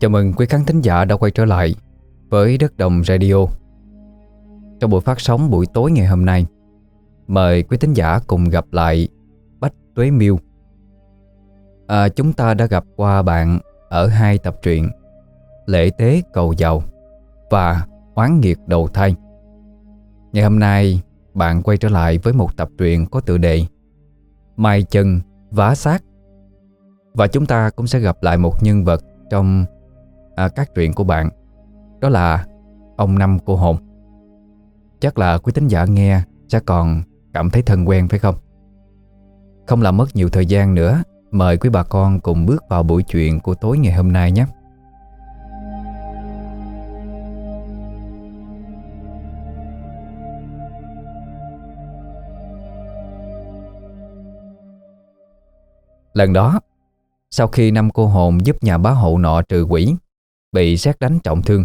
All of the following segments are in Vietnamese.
Chào mừng quý khán thính giả đã quay trở lại với Đất Đồng Radio. Trong buổi phát sóng buổi tối ngày hôm nay Mời quý thính giả cùng gặp lại Bách Tuế Miêu. À, Chúng ta đã gặp qua bạn ở hai tập truyện Lễ tế cầu giàu và Oán nghiệt đầu thai. Ngày hôm nay bạn quay trở lại với một tập truyện có tựa đề Mai chân vá sát Và chúng ta cũng sẽ gặp lại một nhân vật trong à, các truyện của bạn. Đó là ông Năm cô hồn. Chắc là quý tín giả nghe sẽ còn cảm thấy thân quen phải không? Không làm mất nhiều thời gian nữa Mời quý bà con cùng bước vào buổi chuyện của tối ngày hôm nay nhé. Lần đó Sau khi năm cô hồn giúp nhà bá hộ nọ trừ quỷ Bị xét đánh trọng thương.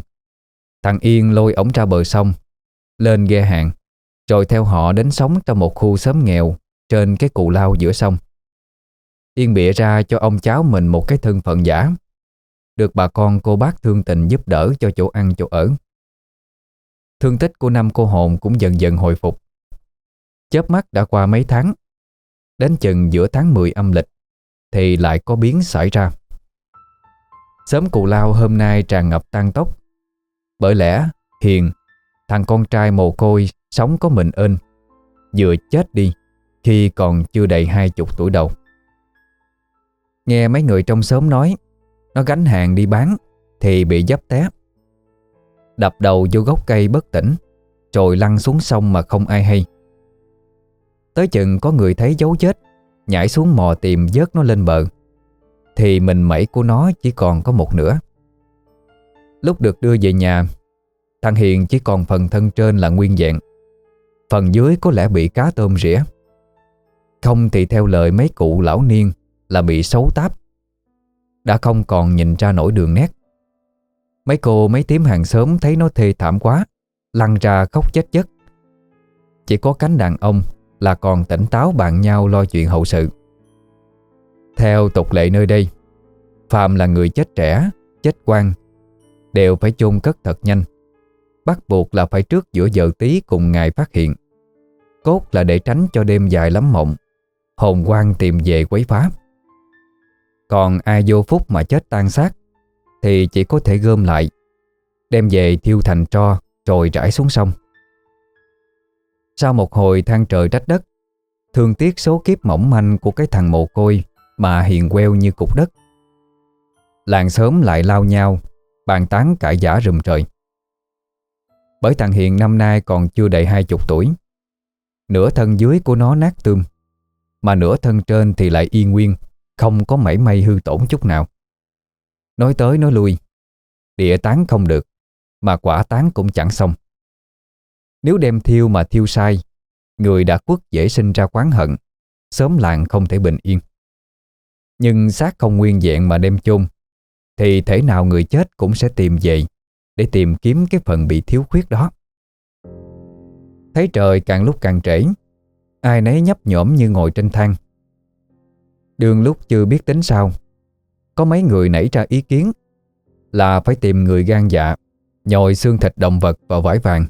Thằng Yên lôi ổng ra bờ sông, Lên ghe hàng, Rồi theo họ đến sống trong một khu xóm nghèo Trên cái cụ lao giữa sông. Yên bịa ra cho ông cháu mình một cái thân phận giả, Được bà con cô bác thương tình giúp đỡ cho chỗ ăn, chỗ ở. Thương tích của năm cô hồn cũng dần dần hồi phục. Chớp mắt đã qua mấy tháng, Đến chừng giữa tháng 10 âm lịch, Thì lại có biến xảy ra. Sớm cù lao hôm nay tràn ngập tan tốc. Bởi lẽ, Hiền, Thằng con trai mồ côi, Sống có mình ơn. Vừa chết đi, Khi còn chưa đầy hai chục tuổi đầu. Nghe mấy người trong xóm nói, Nó gánh hàng đi bán, Thì bị dấp té. Đập đầu vô gốc cây bất tỉnh Rồi lăn xuống sông mà không ai hay. Tới chừng có người thấy dấu chết Nhảy xuống mò tìm vớt nó lên bờ. Thì mình mẩy của nó chỉ còn có một nửa. Lúc được đưa về nhà, Thằng Hiền chỉ còn phần thân trên là nguyên dạng Phần dưới có lẽ bị cá tôm rỉa. Không thì theo lời mấy cụ lão niên Là bị xấu táp. Đã không còn nhìn ra nổi đường nét. Mấy cô mấy tím hàng xóm thấy nó thê thảm quá, Lăn ra khóc chết chất Chỉ có cánh đàn ông Là còn tỉnh táo bàn nhau lo chuyện hậu sự. Theo tục lệ nơi đây Phạm là người chết trẻ, Chết quan, Đều phải chôn cất thật nhanh. Bắt buộc là phải trước giữa giờ tí cùng ngày phát hiện. Cốt là để tránh cho đêm dài lắm mộng, Hồn quang tìm về quấy phá. Còn ai vô phúc mà chết tan xác, Thì chỉ có thể gom lại, Đem về thiêu thành tro Rồi rải xuống sông. Sau một hồi than trời trách đất, Thương tiếc số kiếp mỏng manh Của cái thằng mồ côi mà hiền queo như cục đất. Làng sớm lại lao nhau, Bàn tán cãi giả rùm trời. Bởi thằng Hiền năm nay còn chưa đầy hai chục tuổi. Nửa thân dưới của nó nát tươm, Mà nửa thân trên thì lại yên nguyên, Không có mảy may hư tổn chút nào. Nói tới nói lui, Địa tán không được, Mà quả tán cũng chẳng xong. Nếu đem thiêu mà thiêu sai, Người đã quất dễ sinh ra quán hận, Sớm làng không thể bình yên. Nhưng xác không nguyên vẹn mà đem chôn, Thì thể nào người chết cũng sẽ tìm về Để tìm kiếm cái phần bị thiếu khuyết đó. Thấy trời càng lúc càng trễ, Ai nấy nhấp nhổm như ngồi trên thang Đường lúc chưa biết tính sao, Có mấy người nảy ra ý kiến Là phải tìm người gan dạ Nhồi xương thịt động vật vào vải vàng,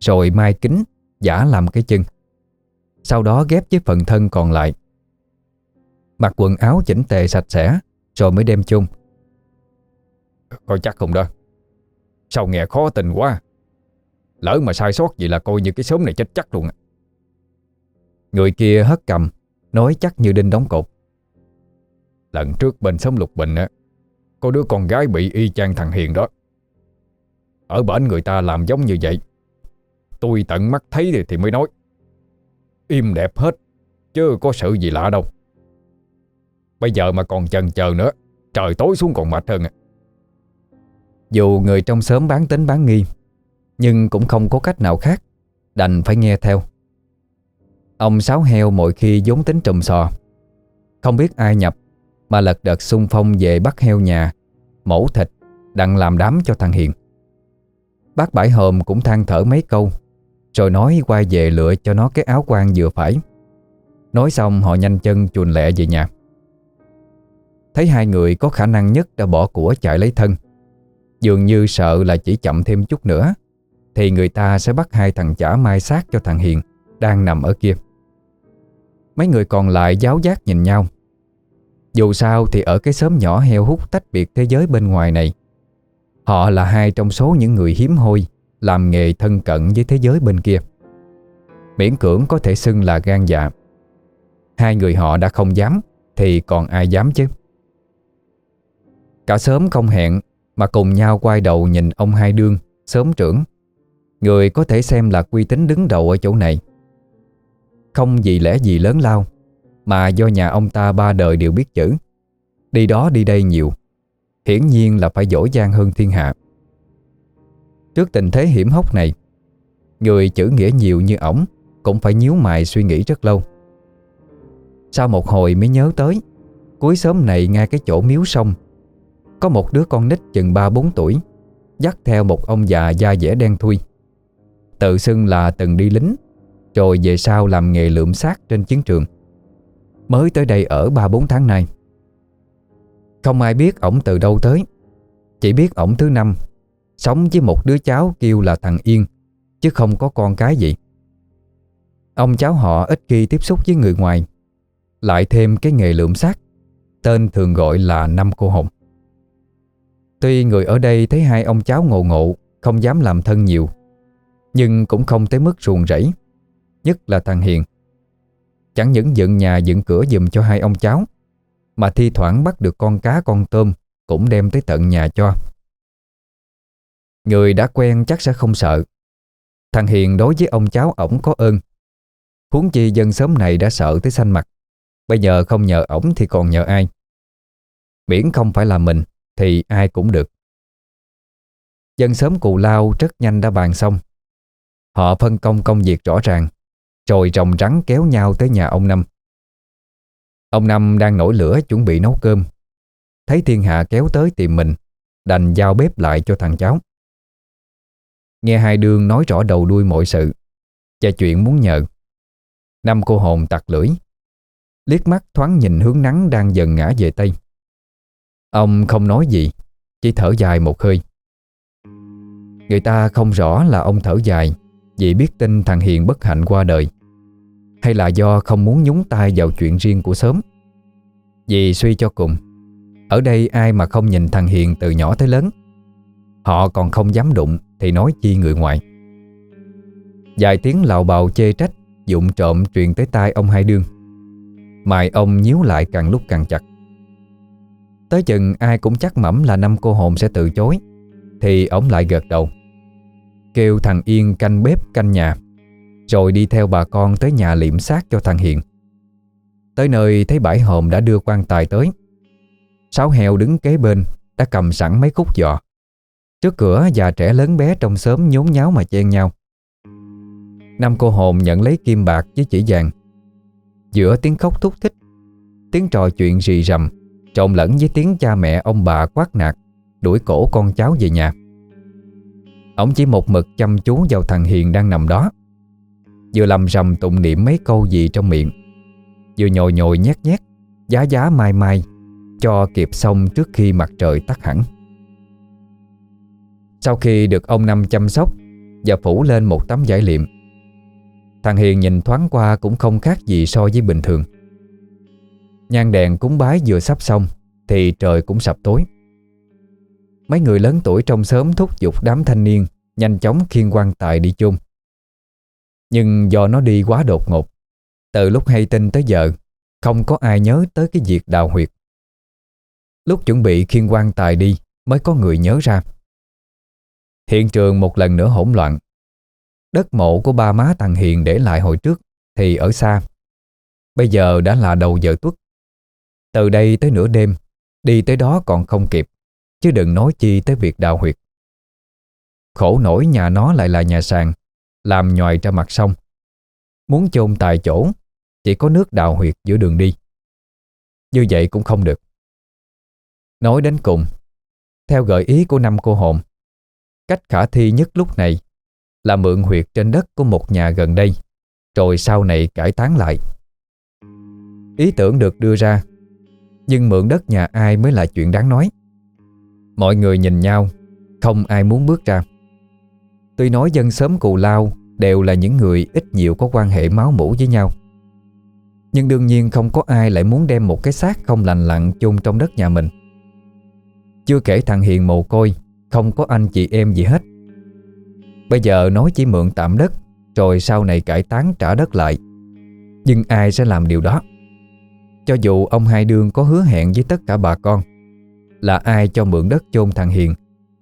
Rồi mai kính, Giả làm cái chân. Sau đó ghép với phần thân còn lại Mặc quần áo chỉnh tề sạch sẽ Rồi mới đem chung. Coi chắc không đó Sao nghe khó tình quá. Lỡ mà sai sót gì là coi như cái xóm này chết chắc luôn. Người kia hất cầm Nói chắc như đinh đóng cột. Lần trước bên xóm Lục Bình á Có đứa con gái bị y chang thằng Hiền đó. Ở bển người ta làm giống như vậy. Tôi tận mắt thấy thì, thì mới nói. Im đẹp hết Chứ có sự gì lạ đâu Bây giờ mà còn chần chờ nữa, Trời tối xuống còn mệt hơn à. Dù người trong xóm bán tính bán nghi, Nhưng cũng không có cách nào khác, Đành phải nghe theo. Ông Sáu Heo mỗi khi vốn tính trùm sò, Không biết ai nhập, Mà lật đật xung phong về bắt heo nhà, Mổ thịt, Đặng làm đám cho thằng Hiền. Bác Bãi Hòm cũng than thở mấy câu, Rồi nói quay về lựa cho nó cái áo quan vừa phải. Nói xong họ nhanh chân chuồn lẹ về nhà. Thấy hai người có khả năng nhất đã bỏ của chạy lấy thân. Dường như sợ là chỉ chậm thêm chút nữa, Thì người ta sẽ bắt hai thằng chả mai sát cho thằng Hiền Đang nằm ở kia. Mấy người còn lại giáo giác nhìn nhau. Dù sao thì ở cái xóm nhỏ heo hút tách biệt thế giới bên ngoài này, Họ là hai trong số những người hiếm hoi Làm nghề thân cận với thế giới bên kia. Miễn cưỡng có thể xưng là gan dạ. Hai người họ đã không dám Thì còn ai dám chứ? Cả sớm không hẹn, Mà cùng nhau quay đầu nhìn ông hai đương, Sớm trưởng. Người có thể xem là quy tính đứng đầu ở chỗ này. Không vì lẽ gì lớn lao, Mà do nhà ông ta ba đời đều biết chữ. Đi đó đi đây nhiều, Hiển nhiên là phải giỏi giang hơn thiên hạ. Trước tình thế hiểm hóc này, Người chữ nghĩa nhiều như ổng Cũng phải nhíu mày suy nghĩ rất lâu. Sau một hồi mới nhớ tới, Cuối sớm này ngay cái chỗ miếu sông có một đứa con nít chừng 3-4 tuổi, Dắt theo một ông già da dẻ đen thui. Tự xưng là từng đi lính, Rồi về sau làm nghề lượm xác trên chiến trường. Mới tới đây ở 3-4 tháng nay. Không ai biết ổng từ đâu tới. Chỉ biết ổng thứ năm, Sống với một đứa cháu kêu là thằng Yên, Chứ không có con cái gì. Ông cháu họ ít khi tiếp xúc với người ngoài, Lại thêm cái nghề lượm xác, Tên thường gọi là Năm Cô Hồng. Tuy người ở đây thấy hai ông cháu ngộ ngộ, Không dám làm thân nhiều, Nhưng cũng không tới mức ruồng rẫy, Nhất là thằng Hiền. Chẳng những dựng nhà dựng cửa giùm cho hai ông cháu, Mà thi thoảng bắt được con cá con tôm Cũng đem tới tận nhà cho. Người đã quen chắc sẽ không sợ. Thằng Hiền đối với ông cháu ổng có ơn. Huống chi dân sớm này đã sợ tới xanh mặt, Bây giờ không nhờ ổng thì còn nhờ ai? Miễn không phải là mình. Thì ai cũng được. Dân sớm cù lao rất nhanh đã bàn xong. Họ phân công công việc rõ ràng Rồi rồng rắn kéo nhau tới nhà ông Năm. Ông Năm đang nổi lửa chuẩn bị nấu cơm. Thấy thiên hạ kéo tới tìm mình, Đành giao bếp lại cho thằng cháu. Nghe hai đương nói rõ đầu đuôi mọi sự Và chuyện muốn nhờ. Năm cô hồn tặc lưỡi, Liếc mắt thoáng nhìn hướng nắng đang dần ngã về Tây. Ông không nói gì, Chỉ thở dài một hơi. Người ta không rõ là ông thở dài Vì biết tin thằng Hiền bất hạnh qua đời, Hay là do không muốn nhúng tay vào chuyện riêng của sớm. Vì suy cho cùng, Ở đây ai mà không nhìn thằng Hiền từ nhỏ tới lớn? Họ còn không dám đụng Thì nói chi người ngoài. Vài tiếng lào bào chê trách Dụng trộm truyền tới tai ông hai đương. Mài ông nhíu lại càng lúc càng chặt. Tới chừng ai cũng chắc mẩm là năm cô hồn sẽ từ chối. Thì ổng lại gật đầu, Kêu thằng Yên canh bếp, canh nhà, Rồi đi theo bà con tới nhà liệm xác cho thằng Hiền. Tới nơi thấy bãi hòm đã đưa quan tài tới, Sáu heo đứng kế bên Đã cầm sẵn mấy khúc giò. Trước cửa già trẻ lớn bé trong xóm nhốn nháo mà chen nhau. Năm cô hồn nhận lấy kim bạc với chỉ vàng. Giữa tiếng khóc thúc thích, Tiếng trò chuyện rì rầm. Trộn lẫn với tiếng cha mẹ ông bà quát nạt, Đuổi cổ con cháu về nhà. Ông chỉ một mực chăm chú vào thằng Hiền đang nằm đó. Vừa làm rầm tụng niệm mấy câu gì trong miệng, Vừa nhồi nhồi nhét nhét, Giá giá mai mai, Cho kịp xong trước khi mặt trời tắt hẳn. Sau khi được ông Năm chăm sóc Và phủ lên một tấm giải liệm, Thằng Hiền nhìn thoáng qua cũng không khác gì so với bình thường. Nhang đèn cúng bái vừa sắp xong, Thì trời cũng sập tối. Mấy người lớn tuổi trong sớm thúc giục đám thanh niên Nhanh chóng khiên quan tài đi chôn. Nhưng do nó đi quá đột ngột, Từ lúc hay tin tới giờ, Không có ai nhớ tới cái việc đào huyệt. Lúc chuẩn bị khiên quan tài đi, Mới có người nhớ ra. Hiện trường một lần nữa hỗn loạn. Đất mộ của ba má thằng Hiền để lại hồi trước Thì ở xa. Bây giờ đã là đầu giờ tuất. Từ đây tới nửa đêm, Đi tới đó còn không kịp, Chứ đừng nói chi tới việc đào huyệt. Khổ nổi nhà nó lại là nhà sàn, Làm nhòi ra mặt sông. Muốn chôn tại chỗ, Chỉ có nước đào huyệt giữa đường đi. Như vậy cũng không được. Nói đến cùng, Theo gợi ý của năm cô hồn, Cách khả thi nhất lúc này Là mượn huyệt trên đất của một nhà gần đây, Rồi sau này cải tán lại. Ý tưởng được đưa ra nhưng mượn đất nhà ai mới là chuyện đáng nói. Mọi người nhìn nhau, Không ai muốn bước ra. Tuy nói dân sớm cù lao Đều là những người ít nhiều có quan hệ máu mủ với nhau. Nhưng đương nhiên không có ai lại muốn đem một cái xác không lành lặn chôn trong đất nhà mình. Chưa kể thằng Hiền mồ côi, Không có anh chị em gì hết. Bây giờ nói chỉ mượn tạm đất, Rồi sau này cải tán trả đất lại. Nhưng ai sẽ làm điều đó? Cho dù ông Hai Đương có hứa hẹn với tất cả bà con Là ai cho mượn đất chôn thằng Hiền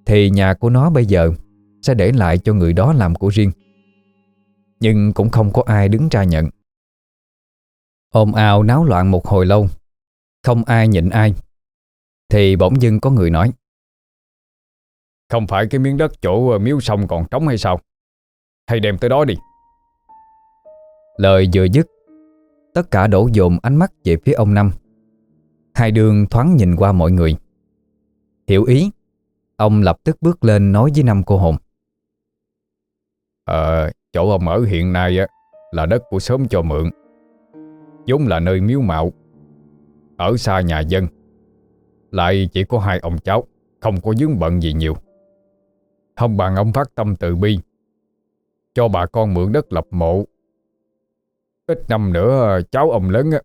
Thì nhà của nó bây giờ Sẽ để lại cho người đó làm của riêng. Nhưng cũng không có ai đứng ra nhận. Ôm ào náo loạn một hồi lâu Không ai nhịn ai Thì bỗng dưng có người nói Không phải cái miếng đất chỗ ờ, miếu sông còn trống hay sao? Hay đem tới đó đi. Lời vừa dứt Tất cả đổ dồn ánh mắt về phía ông Năm. Hai đường thoáng nhìn qua mọi người. Hiểu ý Ông lập tức bước lên nói với năm cô hồn. Ờ, chỗ ông ở hiện nay á là đất của xóm cho mượn. Vốn là nơi miếu mạo. Ở xa nhà dân. Lại chỉ có hai ông cháu Không có dướng bận gì nhiều. Không bằng ông phát tâm từ bi. Cho bà con mượn đất lập mộ Ít năm nữa cháu ông lớn á,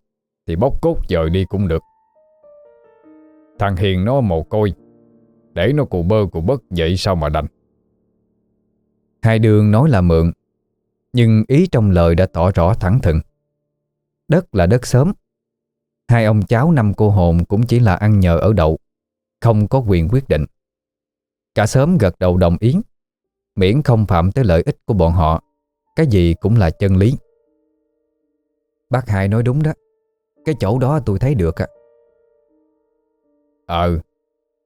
Thì bóc cốt dời đi cũng được. Thằng Hiền nó mồ côi Để nó cụ bơ cụ bất vậy sao mà đành? Hai đường nói là mượn Nhưng ý trong lời đã tỏ rõ thẳng thừng. Đất là đất sớm. Hai ông cháu năm cô hồn cũng chỉ là ăn nhờ ở đậu Không có quyền quyết định. Cả sớm gật đầu đồng ý Miễn không phạm tới lợi ích của bọn họ Cái gì cũng là chân lý. Bác hai nói đúng đó. Cái chỗ đó tôi thấy được ạ Ờ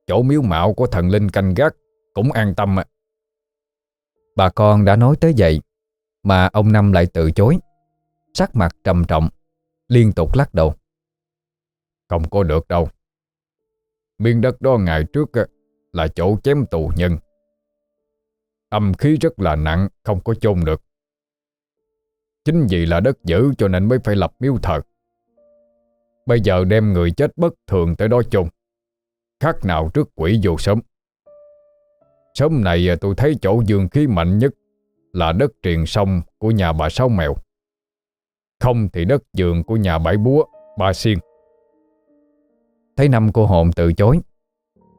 Chỗ miếu mạo của thần linh canh gác Cũng an tâm à Bà con đã nói tới vậy Mà ông Năm lại từ chối. Sắc mặt trầm trọng Liên tục lắc đầu. Không có được đâu. Miếng đất đó ngày trước á, Là chỗ chém tù nhân. Âm khí rất là nặng Không có chôn được Chính vì là đất giữ cho nên mới phải lập miếu thờ. Bây giờ đem người chết bất thường tới đó chôn. Khác nào trước quỷ vô sớm. Sớm này à, tôi thấy chỗ dương khí mạnh nhất Là đất triền sông của nhà bà Sáu Mèo. Không thì đất giường của nhà Bảy Búa, Ba Xiên. Thấy năm cô hồn từ chối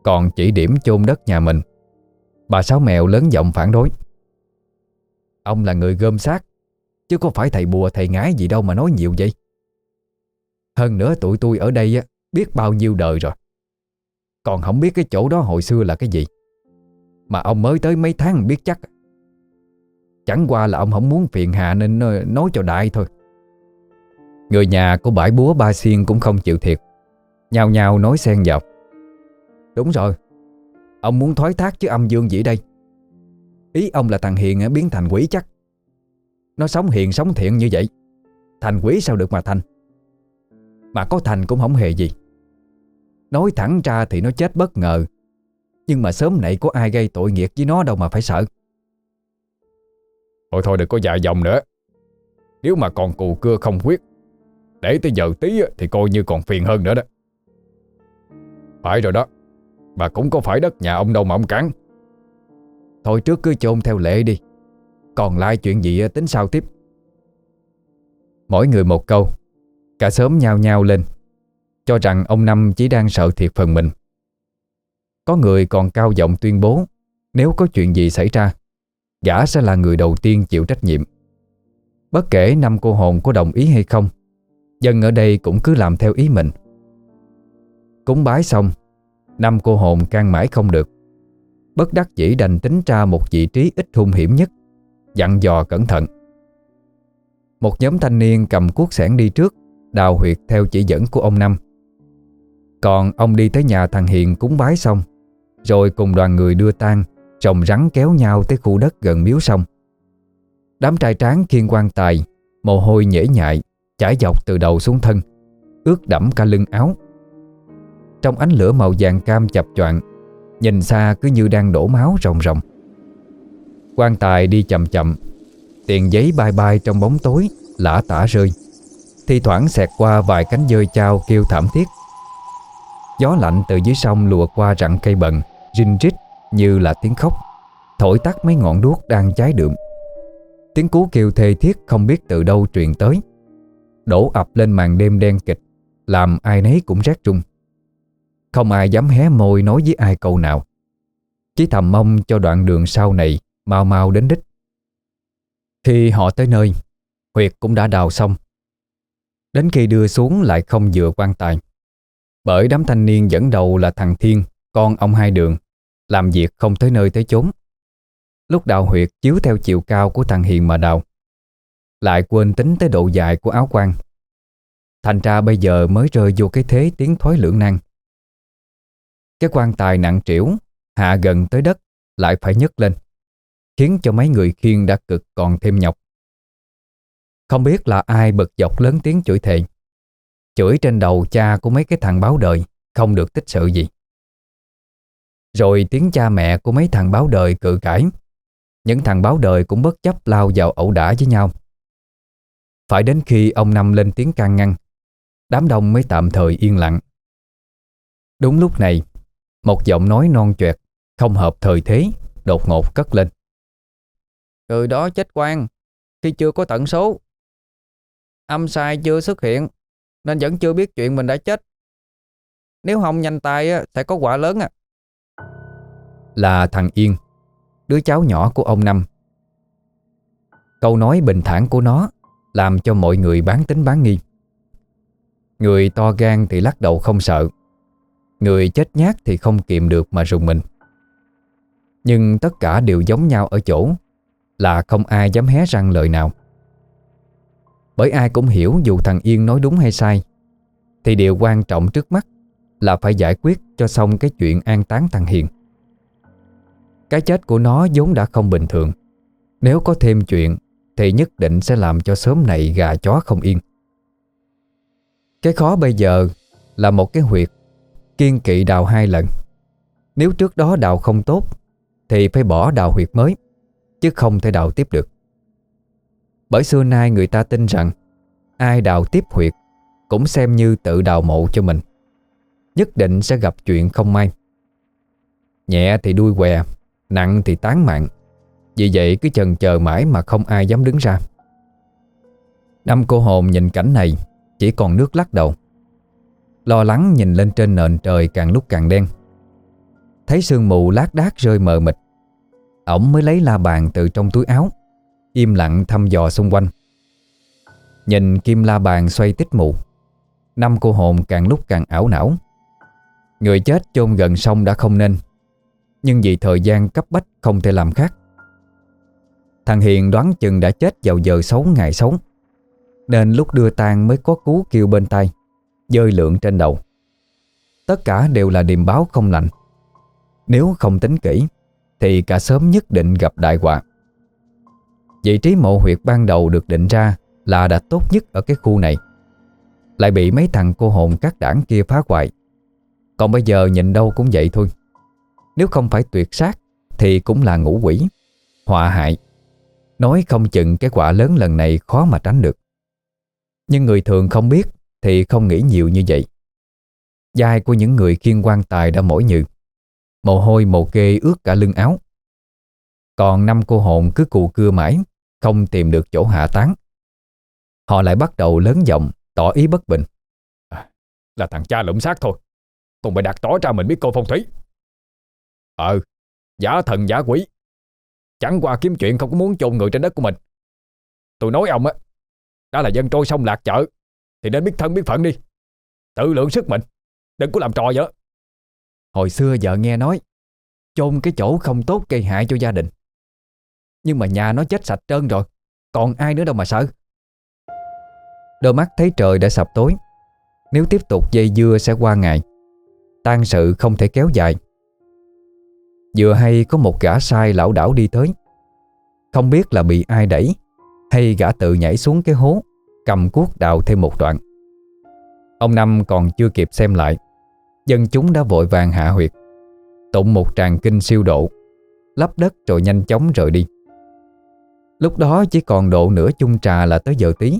Còn chỉ điểm chôn đất nhà mình Bà Sáu Mèo lớn giọng phản đối. Ông là người gom xác Chứ có phải thầy bùa, thầy ngái gì đâu mà nói nhiều vậy. Hơn nữa tụi tôi ở đây á, Biết bao nhiêu đời rồi. Còn không biết cái chỗ đó hồi xưa là cái gì. Mà ông mới tới mấy tháng biết chắc. Chẳng qua là ông không muốn phiền hà Nên nói cho đại thôi. Người nhà của bãi búa ba xiên cũng không chịu thiệt. Nhào nhào nói xen vào. Đúng rồi, Ông muốn thoái thác chứ âm dương gì đây? Ý ông là thằng Hiền biến thành quỷ chắc. Nó sống hiền sống thiện như vậy. Thành quỷ sao được mà thành? Mà có thành cũng không hề gì. Nói thẳng ra thì nó chết bất ngờ. Nhưng mà sớm nãy có ai gây tội nghiệp với nó đâu mà phải sợ. Thôi thôi đừng có dại dòng nữa. Nếu mà còn cù cưa không quyết Để tới giờ tí thì coi như còn phiền hơn nữa đó. Phải rồi đó. Bà cũng có phải đất nhà ông đâu mà ông cản Thôi trước cứ chôn theo lệ đi còn lại chuyện gì tính sau tiếp. Mỗi người một câu. Cả sớm nhao nhao lên. Cho rằng ông Năm chỉ đang sợ thiệt phần mình. Có người còn cao giọng tuyên bố, Nếu có chuyện gì xảy ra, Gã sẽ là người đầu tiên chịu trách nhiệm. Bất kể năm cô hồn có đồng ý hay không, Dân ở đây cũng cứ làm theo ý mình. Cúng bái xong, Năm cô hồn can mãi không được. Bất đắc chỉ đành tính ra một vị trí ít hung hiểm nhất. Dặn dò cẩn thận. Một nhóm thanh niên cầm cuốc sẻn đi trước, Đào huyệt theo chỉ dẫn của ông Năm. Còn ông đi tới nhà thằng Hiền cúng bái xong, Rồi cùng đoàn người đưa tang Rồng rắn kéo nhau tới khu đất gần miếu sông. Đám trai tráng khiên quan tài, Mồ hôi nhễ nhại Chảy dọc từ đầu xuống thân, Ướt đẫm cả lưng áo. Trong ánh lửa màu vàng cam chập choạng, Nhìn xa cứ như đang đổ máu ròng ròng quan tài đi chậm chậm. Tiền giấy bay bay trong bóng tối, Lã tả rơi. Thi thoảng xẹt qua vài cánh dơi trao kêu thảm thiết. Gió lạnh từ dưới sông lùa qua rặng cây bần, Rinh rít như là tiếng khóc. Thổi tắt mấy ngọn đuốc đang cháy đượm. Tiếng cú kêu thê thiết không biết từ đâu truyền tới. Đổ ập lên màn đêm đen kịch, Làm ai nấy cũng rét run. Không ai dám hé môi nói với ai câu nào. Chỉ thầm mong cho đoạn đường sau này Mau mau đến đích. Khi họ tới nơi Huyệt cũng đã đào xong. Đến khi đưa xuống lại không vừa quan tài, Bởi đám thanh niên dẫn đầu là thằng Thiên, Con ông hai đường, Làm việc không tới nơi tới chốn. Lúc đào huyệt chiếu theo chiều cao của thằng Hiền mà đào, Lại quên tính tới độ dài của áo quan. Thành ra bây giờ mới rơi vô cái thế tiếng thoái lưỡng nan. Cái quan tài nặng trĩu, Hạ gần tới đất, Lại phải nhấc lên. Khiến cho mấy người khiêng đã cực còn thêm nhọc Không biết là ai bật dọc lớn tiếng chửi thề Chửi trên đầu cha của mấy cái thằng báo đời Không được tích sự gì Rồi tiếng cha mẹ của mấy thằng báo đời cự cãi những thằng báo đời cũng bất chấp lao vào ẩu đả với nhau. Phải đến khi ông Năm lên tiếng can ngăn, đám đông mới tạm thời yên lặng. Đúng lúc này, một giọng nói non choẹt, không hợp thời thế, đột ngột cất lên. Người đó chết quan, khi chưa có tận số. Âm sai chưa xuất hiện, nên vẫn chưa biết chuyện mình đã chết. Nếu không nhanh tay sẽ có quả lớn à. Là thằng Yên Đứa cháu nhỏ của ông Năm Câu nói bình thản của nó Làm cho mọi người bán tính bán nghi Người to gan thì lắc đầu không sợ Người chết nhát thì không kiềm được mà rùng mình Nhưng tất cả đều giống nhau ở chỗ là không ai dám hé răng lời nào. Bởi ai cũng hiểu dù thằng Yên nói đúng hay sai, Thì điều quan trọng trước mắt Là phải giải quyết cho xong cái chuyện an táng thằng Hiền. Cái chết của nó vốn đã không bình thường. Nếu có thêm chuyện, Thì nhất định sẽ làm cho sớm này gà chó không yên. Cái khó bây giờ Là một cái huyệt Kiên kỵ đào hai lần. Nếu trước đó đào không tốt, Thì phải bỏ đào huyệt mới. Chứ không thể đào tiếp được. Bởi xưa nay người ta tin rằng, Ai đào tiếp huyệt Cũng xem như tự đào mộ cho mình, Nhất định sẽ gặp chuyện không may. Nhẹ thì đuôi què, Nặng thì tán mạng, Vì vậy cứ chần chờ mãi mà không ai dám đứng ra. Năm cô hồn nhìn cảnh này, Chỉ còn nước lắc đầu. Lo lắng nhìn lên trên nền trời càng lúc càng đen. Thấy sương mù lác đác rơi mờ mịt Ổng mới lấy la bàn từ trong túi áo, Im lặng thăm dò xung quanh. Nhìn kim la bàn xoay tích mù, Năm cô hồn càng lúc càng ảo não. Người chết chôn gần sông đã không nên, nhưng vì thời gian cấp bách không thể làm khác. Thằng Hiền đoán chừng đã chết vào giờ xấu ngày xấu Nên lúc đưa tang mới có cú kêu bên tay Dơi lượng trên đầu. Tất cả đều là điềm báo không lành. Nếu không tính kỹ thì cả sớm nhất định gặp đại họa. Vị trí mộ huyệt ban đầu được định ra Là đã tốt nhất ở cái khu này. Lại bị mấy thằng cô hồn các đảng kia phá hoại. Còn bây giờ nhìn đâu cũng vậy thôi. Nếu không phải tuyệt sát, Thì cũng là ngũ quỷ, Họa hại. Nói không chừng cái quả lớn lần này khó mà tránh được. Nhưng người thường không biết, Thì không nghĩ nhiều như vậy. Dài của những người khiên quan tài đã mỏi nhừ. Mồ hôi mồ kê ướt cả lưng áo Còn năm cô hồn cứ cù cưa mãi Không tìm được chỗ hạ tán Họ lại bắt đầu lớn giọng Tỏ ý bất bình à, Là thằng cha lụm xác thôi Còn mày đặt tỏ ra mình biết cô phong thủy Ờ, giả thần giả quỷ. Chẳng qua kiếm chuyện không có muốn chôn người trên đất của mình. Tôi nói ông á, đã là dân trôi sông lạc chợ, thì nên biết thân biết phận đi. Tự lượng sức mình, đừng có làm trò vậy. Hồi xưa vợ nghe nói, chôn cái chỗ không tốt gây hại cho gia đình. Nhưng mà nhà nó chết sạch trơn rồi, còn ai nữa đâu mà sợ. Đôi mắt thấy trời đã sập tối, nếu tiếp tục dây dưa sẽ qua ngày. Tan sự không thể kéo dài Vừa hay có một gã sai lão đảo đi tới Không biết là bị ai đẩy Hay gã tự nhảy xuống cái hố Cầm cuốc đào thêm một đoạn Ông Năm còn chưa kịp xem lại Dân chúng đã vội vàng hạ huyệt. Tụng một tràng kinh siêu độ. Lấp đất rồi nhanh chóng rời đi. Lúc đó chỉ còn độ nửa chung trà là tới giờ tí.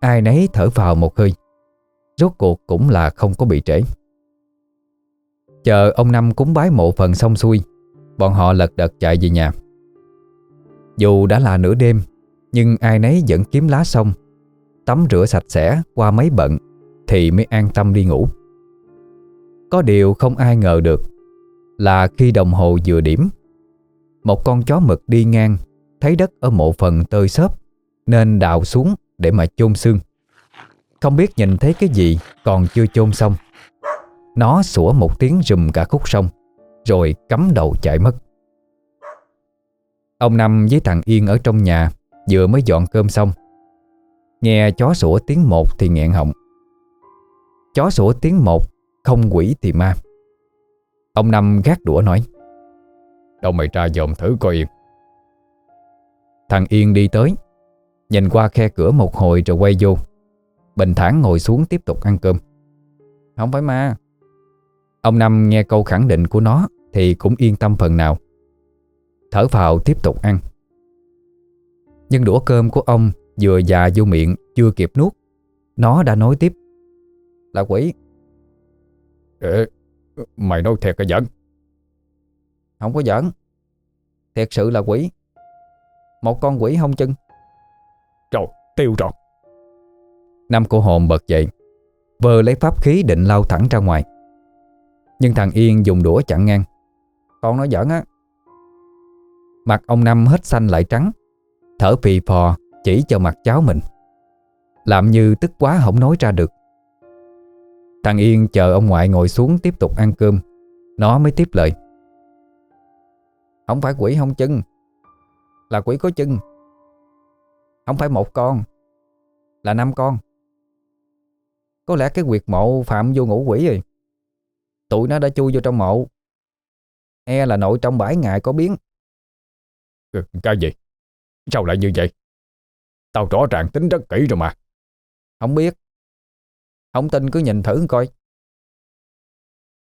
Ai nấy thở vào một hơi. Rốt cuộc cũng là không có bị trễ. Chờ ông Năm cúng bái mộ phần xong xuôi, Bọn họ lật đật chạy về nhà. Dù đã là nửa đêm, Nhưng ai nấy vẫn kiếm lá xong. Tắm rửa sạch sẽ, qua mấy bận, Thì mới an tâm đi ngủ. Có điều không ai ngờ được Là khi đồng hồ vừa điểm, Một con chó mực đi ngang Thấy đất ở mộ phần tơi xốp Nên đào xuống để mà chôn xương. Không biết nhìn thấy cái gì Còn chưa chôn xong. Nó sủa một tiếng rùm cả khúc sông, Rồi cắm đầu chạy mất. Ông Năm với thằng Yên ở trong nhà Vừa mới dọn cơm xong, Nghe chó sủa tiếng một thì nghẹn họng. Chó sủa tiếng một không quỷ thì ma. Ông Năm gác đũa nói Đâu mày ra dòm thử coi. Yên Thằng Yên đi tới Nhìn qua khe cửa một hồi rồi quay vô. Bình thản ngồi xuống tiếp tục ăn cơm. Không phải ma. Ông Năm nghe câu khẳng định của nó Thì cũng yên tâm phần nào. Thở phào tiếp tục ăn. Nhưng đũa cơm của ông Vừa già vô miệng Chưa kịp nuốt. Nó đã nói tiếp Là quỷ Ê, Mày nói thiệt cái giỡn? Không có giỡn. Thiệt sự là quỷ. Một con quỷ hông chân. Trời tiêu rồi Năm cô hồn bật dậy Vơ lấy pháp khí định lao thẳng ra ngoài. Nhưng thằng Yên dùng đũa chặn ngang. Con nói giỡn á. Mặt ông Năm hết xanh lại trắng Thở phì phò chỉ cho mặt cháu mình. Làm như tức quá không nói ra được Thằng Yên chờ ông ngoại ngồi xuống tiếp tục ăn cơm. Nó mới tiếp lời. Không phải quỷ không chân Là quỷ có chân Không phải một con. Là năm con. Có lẽ cái quyệt mộ phạm vô ngũ quỷ rồi. Tụi nó đã chui vô trong mộ. E là nội trong bãi ngày có biến. Ừ, Cái gì? Sao lại như vậy? Tao rõ ràng tính rất kỹ rồi mà. Không biết không tin cứ nhìn thử coi.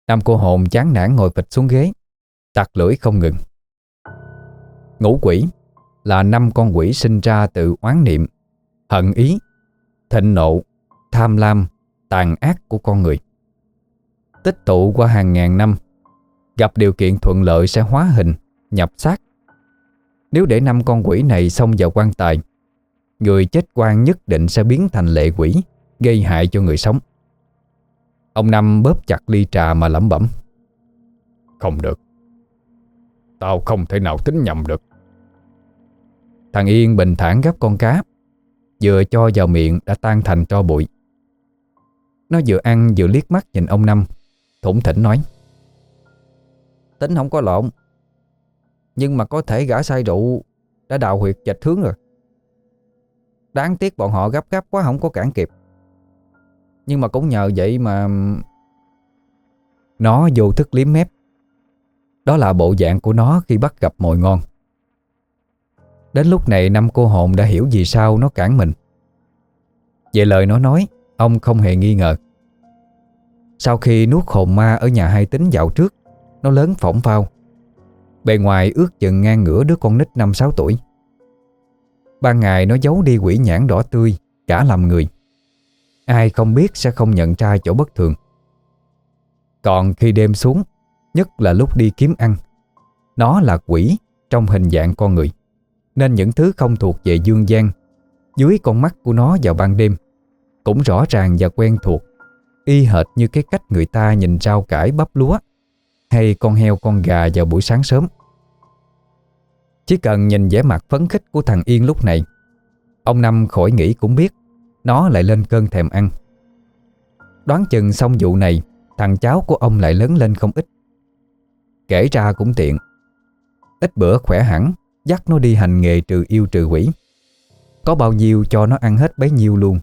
Nam cô hồn chán nản ngồi phịch xuống ghế. Tặc lưỡi không ngừng. Ngũ quỷ Là năm con quỷ sinh ra từ oán niệm, Hận ý, Thịnh nộ, Tham lam, Tàn ác của con người. Tích tụ qua hàng ngàn năm, Gặp điều kiện thuận lợi sẽ hóa hình, Nhập xác. Nếu để năm con quỷ này xông vào quan tài, Người chết quan nhất định sẽ biến thành lệ quỷ. Gây hại cho người sống. Ông Năm bóp chặt ly trà mà lẩm bẩm. Không được. Tao không thể nào tính nhầm được. Thằng Yên bình thản gấp con cá, Vừa cho vào miệng đã tan thành tro bụi. Nó vừa ăn vừa liếc mắt nhìn ông Năm, Thủng thỉnh nói. Tính không có lộn, Nhưng mà có thể gã sai rượu Đã đào huyệt chạch hướng rồi. Đáng tiếc bọn họ gấp gáp quá không có cản kịp. Nhưng mà cũng nhờ vậy mà Nó vô thức liếm mép. Đó là bộ dạng của nó khi bắt gặp mồi ngon. Đến lúc này, năm cô hồn đã hiểu vì sao nó cản mình. Về lời nó nói, Ông không hề nghi ngờ. Sau khi nuốt hồn ma ở nhà hai tính dạo trước, Nó lớn phỏng phao. Bề ngoài ước chừng ngang ngửa đứa con nít 5-6 tuổi. Ban ngày nó giấu đi quỷ nhãn đỏ tươi, Cả làm người. Ai không biết sẽ không nhận ra chỗ bất thường. Còn khi đêm xuống, Nhất là lúc đi kiếm ăn, Nó là quỷ Trong hình dạng con người, Nên những thứ không thuộc về dương gian, Dưới con mắt của nó vào ban đêm, Cũng rõ ràng và quen thuộc, Y hệt như cái cách người ta nhìn rau cải bắp lúa Hay con heo, con gà vào buổi sáng sớm. Chỉ cần nhìn vẻ mặt phấn khích của thằng Yên lúc này, Ông Năm khỏi nghĩ cũng biết nó lại lên cơn thèm ăn. Đoán chừng xong vụ này, Thằng cháu của ông lại lớn lên không ít. Kể ra cũng tiện. Ít bữa khỏe hẳn, Dắt nó đi hành nghề trừ yêu trừ quỷ. Có bao nhiêu cho nó ăn hết bấy nhiêu luôn.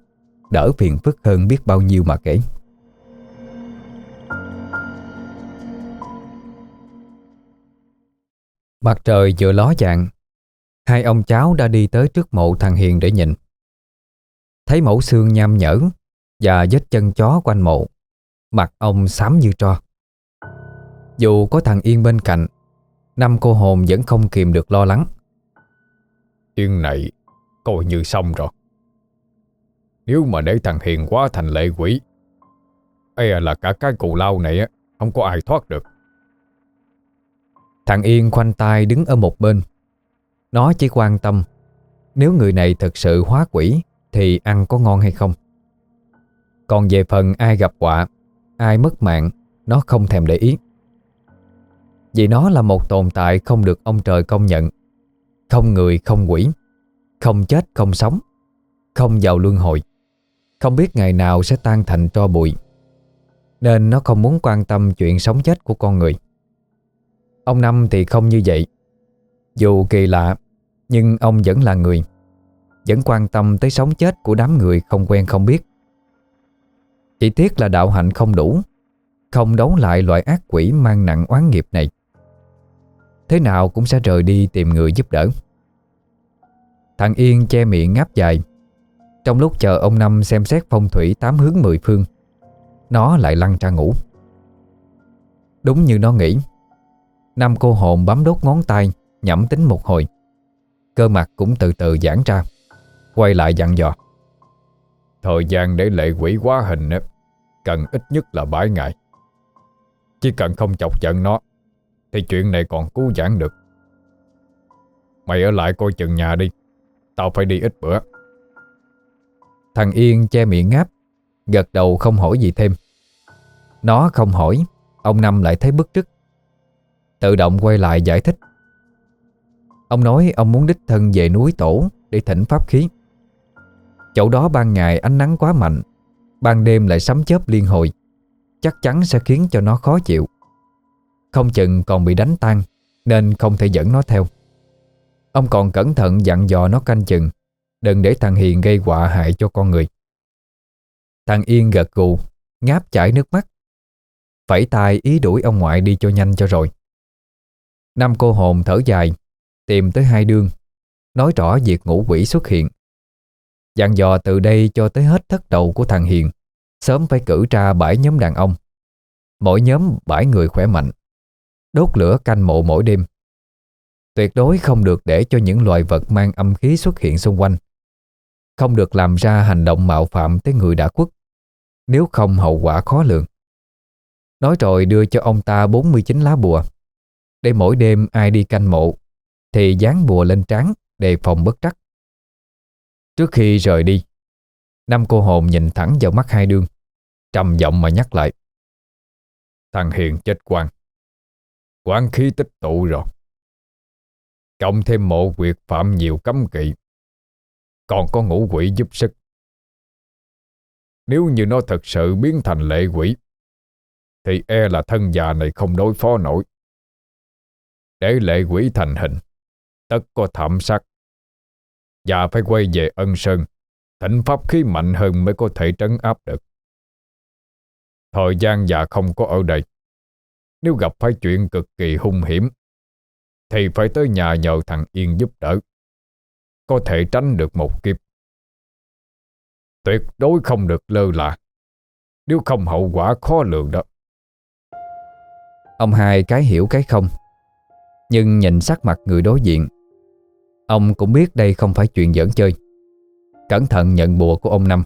Đỡ phiền phức hơn biết bao nhiêu mà kể. Mặt trời vừa ló dạng Hai ông cháu đã đi tới trước mộ thằng Hiền để nhìn. Thấy mẫu xương nham nhở Và vết chân chó quanh mộ. Mặt ông xám như tro. Dù có thằng Yên bên cạnh Năm cô hồn vẫn không kìm được lo lắng. Yên này coi như xong rồi. Nếu mà để thằng Hiền quá thành lệ quỷ E là cả cái cù lao này á Không có ai thoát được. Thằng Yên khoanh tay đứng ở một bên. Nó chỉ quan tâm Nếu người này thực sự hóa quỷ thì ăn có ngon hay không? Còn về phần ai gặp họa Ai mất mạng, Nó không thèm để ý. Vì nó là một tồn tại không được ông trời công nhận. Không người, không quỷ, Không chết, không sống, Không vào luân hồi. Không biết ngày nào sẽ tan thành tro bụi. Nên nó không muốn quan tâm chuyện sống chết của con người. Ông Năm thì không như vậy. Dù kỳ lạ, Nhưng ông vẫn là người. Vẫn quan tâm tới sống chết của đám người không quen không biết. Chỉ tiếc là đạo hạnh không đủ, Không đấu lại loại ác quỷ mang nặng oán nghiệp này. Thế nào cũng sẽ rời đi tìm người giúp đỡ. Thằng Yên che miệng ngáp dài. Trong lúc chờ ông Năm xem xét phong thủy tám hướng mười phương, Nó lại lăn ra ngủ. Đúng như nó nghĩ, Năm cô hồn bấm đốt ngón tay, Nhẩm tính một hồi. Cơ mặt cũng từ từ giãn ra. Quay lại dặn dò. Thời gian để lệ quỷ quá hình Cần ít nhất là 7 ngày. Chỉ cần không chọc giận nó, Thì chuyện này còn cứu giãn được. Mày ở lại coi chừng nhà đi, Tao phải đi ít bữa. Thằng Yên che miệng ngáp, Gật đầu không hỏi gì thêm. Nó không hỏi, Ông Năm lại thấy bức rứt. Tự động quay lại giải thích. Ông nói ông muốn đích thân về núi tổ Để thỉnh pháp khí. Chỗ đó ban ngày ánh nắng quá mạnh, Ban đêm lại sấm chớp liên hồi. Chắc chắn sẽ khiến cho nó khó chịu. Không chừng còn bị đánh tan, Nên không thể dẫn nó theo. Ông còn cẩn thận dặn dò nó canh chừng, Đừng để thằng Hiền gây họa hại cho con người. Thằng Yên gật gù, Ngáp chảy nước mắt. Phẩy tay ý đuổi ông ngoại đi cho nhanh cho rồi. Năm cô hồn thở dài, Tìm tới hai đương, Nói rõ việc ngũ quỷ xuất hiện. Dặn dò từ đây cho tới hết thất đầu của thằng Hiền, Sớm phải cử ra bảy nhóm đàn ông. Mỗi nhóm bảy người khỏe mạnh, Đốt lửa canh mộ mỗi đêm. Tuyệt đối không được để cho những loài vật mang âm khí xuất hiện xung quanh. Không được làm ra hành động mạo phạm tới người đã khuất, Nếu không hậu quả khó lường. Nói rồi đưa cho ông ta 49 lá bùa. Để mỗi đêm ai đi canh mộ, Thì dán bùa lên trán Đề phòng bất trắc. Trước khi rời đi, Năm cô hồn nhìn thẳng vào mắt hai đương, Trầm giọng mà nhắc lại. Thằng Hiền chết quan Quán khí tích tụ rồi. Cộng thêm mộ quyệt phạm nhiều cấm kỵ, Còn có ngũ quỷ giúp sức. Nếu như nó thật sự biến thành lệ quỷ, Thì e là thân già này không đối phó nổi. Để lệ quỷ thành hình, Tất có thảm sát. Và phải quay về ân sơn. Thỉnh pháp khí mạnh hơn mới có thể trấn áp được. Thời gian già không có ở đây. Nếu gặp phải chuyện cực kỳ hung hiểm, Thì phải tới nhà nhờ thằng Yên giúp đỡ. Có thể tránh được một kiếp. Tuyệt đối không được lơ là. Nếu không hậu quả khó lường đó. Ông hai cái hiểu cái không, nhưng nhìn sắc mặt người đối diện Ông cũng biết đây không phải chuyện giỡn chơi. Cẩn thận nhận bùa của ông Năm.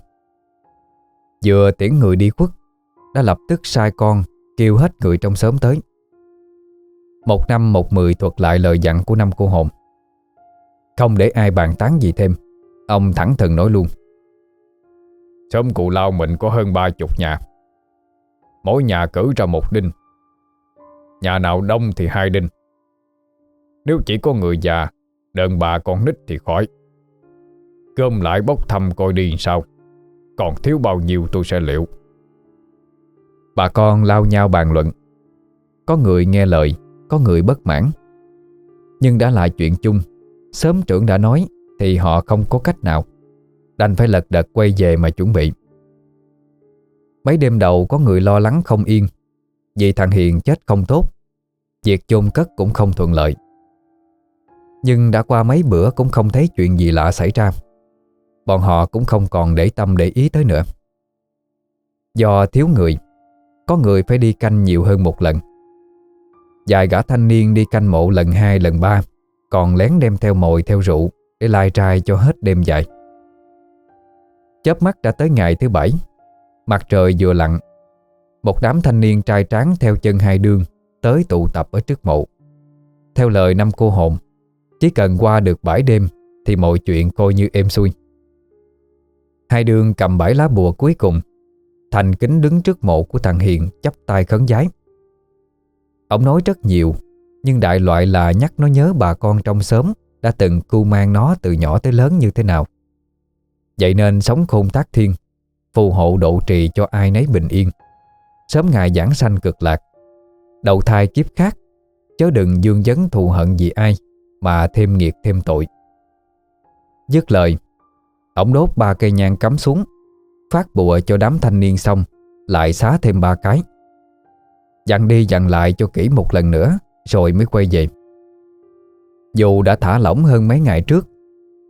Vừa tiễn người đi khuất, Đã lập tức sai con Kêu hết người trong xóm tới. Một năm một mười thuật lại lời dặn của năm cô hồn. Không để ai bàn tán gì thêm, Ông thẳng thừng nói luôn. Xóm cụ lao mình có hơn ba chục nhà. Mỗi nhà cử ra một đinh. Nhà nào đông thì hai đinh. Nếu chỉ có người già Đàn bà con nít thì khỏi. Cơm lại bốc thăm coi đi sao. Còn thiếu bao nhiêu tôi sẽ liệu. Bà con lao nhau bàn luận. Có người nghe lời, Có người bất mãn. Nhưng đã là chuyện chung. Sớm trưởng đã nói Thì họ không có cách nào. Đành phải lật đật quay về mà chuẩn bị. Mấy đêm đầu có người lo lắng không yên. Vì thằng Hiền chết không tốt. Việc chôn cất cũng không thuận lợi nhưng đã qua mấy bữa cũng không thấy chuyện gì lạ xảy ra. Bọn họ cũng không còn để tâm để ý tới nữa. Do thiếu người, Có người phải đi canh nhiều hơn một lần. Vài gã thanh niên đi canh mộ lần hai, lần ba, Còn lén đem theo mồi, theo rượu, Để lai trai cho hết đêm dài. Chớp mắt đã tới ngày thứ bảy, Mặt trời vừa lặn. Một đám thanh niên trai tráng theo chân hai đương Tới tụ tập ở trước mộ. Theo lời năm cô hồn chỉ cần qua được bãi đêm Thì mọi chuyện coi như êm xuôi. Hai đương cầm bãi lá bùa cuối cùng, Thành kính đứng trước mộ của thằng Hiền, chắp tay khấn giái. Ông nói rất nhiều, Nhưng đại loại là nhắc nó nhớ bà con trong xóm Đã từng cưu mang nó từ nhỏ tới lớn như thế nào. Vậy nên sống khôn tác thiên, Phù hộ độ trì cho ai nấy bình yên. Sớm ngày giảng sanh cực lạc, Đầu thai kiếp khác, Chớ đừng dương dấn thù hận vì ai. Mà thêm nghiệt thêm tội. Dứt lời Ông đốt ba cây nhang cắm xuống, Phát bùa cho đám thanh niên xong, Lại xá thêm ba cái. Dặn đi dặn lại cho kỹ một lần nữa, Rồi mới quay về. Dù đã thả lỏng hơn mấy ngày trước,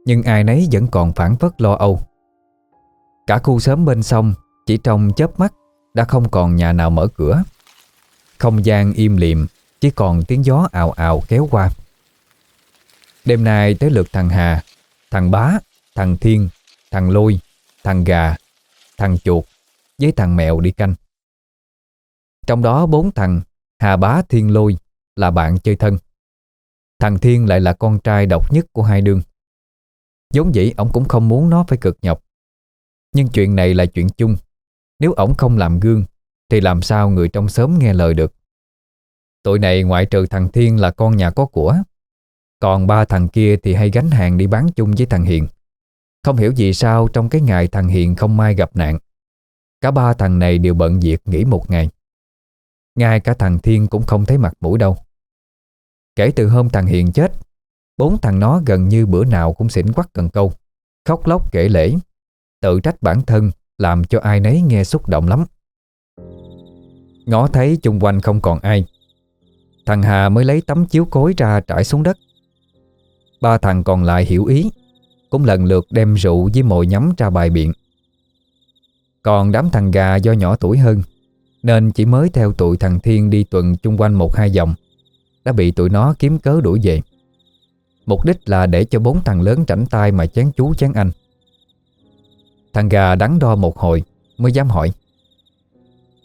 Nhưng ai nấy vẫn còn phản phất lo âu. Cả khu sớm bên sông, Chỉ trong chớp mắt, Đã không còn nhà nào mở cửa. Không gian im liệm Chỉ còn tiếng gió ào ào kéo qua. Đêm nay tới lượt thằng Hà, Thằng Bá, Thằng Thiên, Thằng Lôi, Thằng Gà, Thằng Chuột Với thằng Mèo đi canh. Trong đó bốn thằng, Hà Bá, Thiên, Lôi Là bạn chơi thân. Thằng Thiên lại là con trai độc nhất của hai đương. Giống dĩ ông cũng không muốn nó phải cực nhọc. Nhưng chuyện này là chuyện chung. Nếu ổng không làm gương, Thì làm sao người trong xóm nghe lời được? Tụi này ngoại trừ thằng Thiên là con nhà có của. Còn ba thằng kia thì hay gánh hàng đi bán chung với thằng Hiền. Không hiểu vì sao trong cái ngày thằng Hiền không may gặp nạn, Cả ba thằng này đều bận việc nghỉ một ngày. Ngay cả thằng Thiên cũng không thấy mặt mũi đâu. Kể từ hôm thằng Hiền chết, Bốn thằng nó gần như bữa nào cũng xỉn quắc cần câu, Khóc lóc kể lễ Tự trách bản thân, Làm cho ai nấy nghe xúc động lắm. Ngó thấy chung quanh không còn ai, Thằng Hà mới lấy tấm chiếu cối ra trải xuống đất. Ba thằng còn lại hiểu ý, Cũng lần lượt đem rượu với mồi nhắm ra bài biện. Còn đám thằng gà do nhỏ tuổi hơn, Nên chỉ mới theo tụi thằng Thiên đi tuần chung quanh một hai vòng, Đã bị tụi nó kiếm cớ đuổi về. Mục đích là để cho bốn thằng lớn rảnh tay mà chán chú chán anh Thằng gà đắn đo một hồi Mới dám hỏi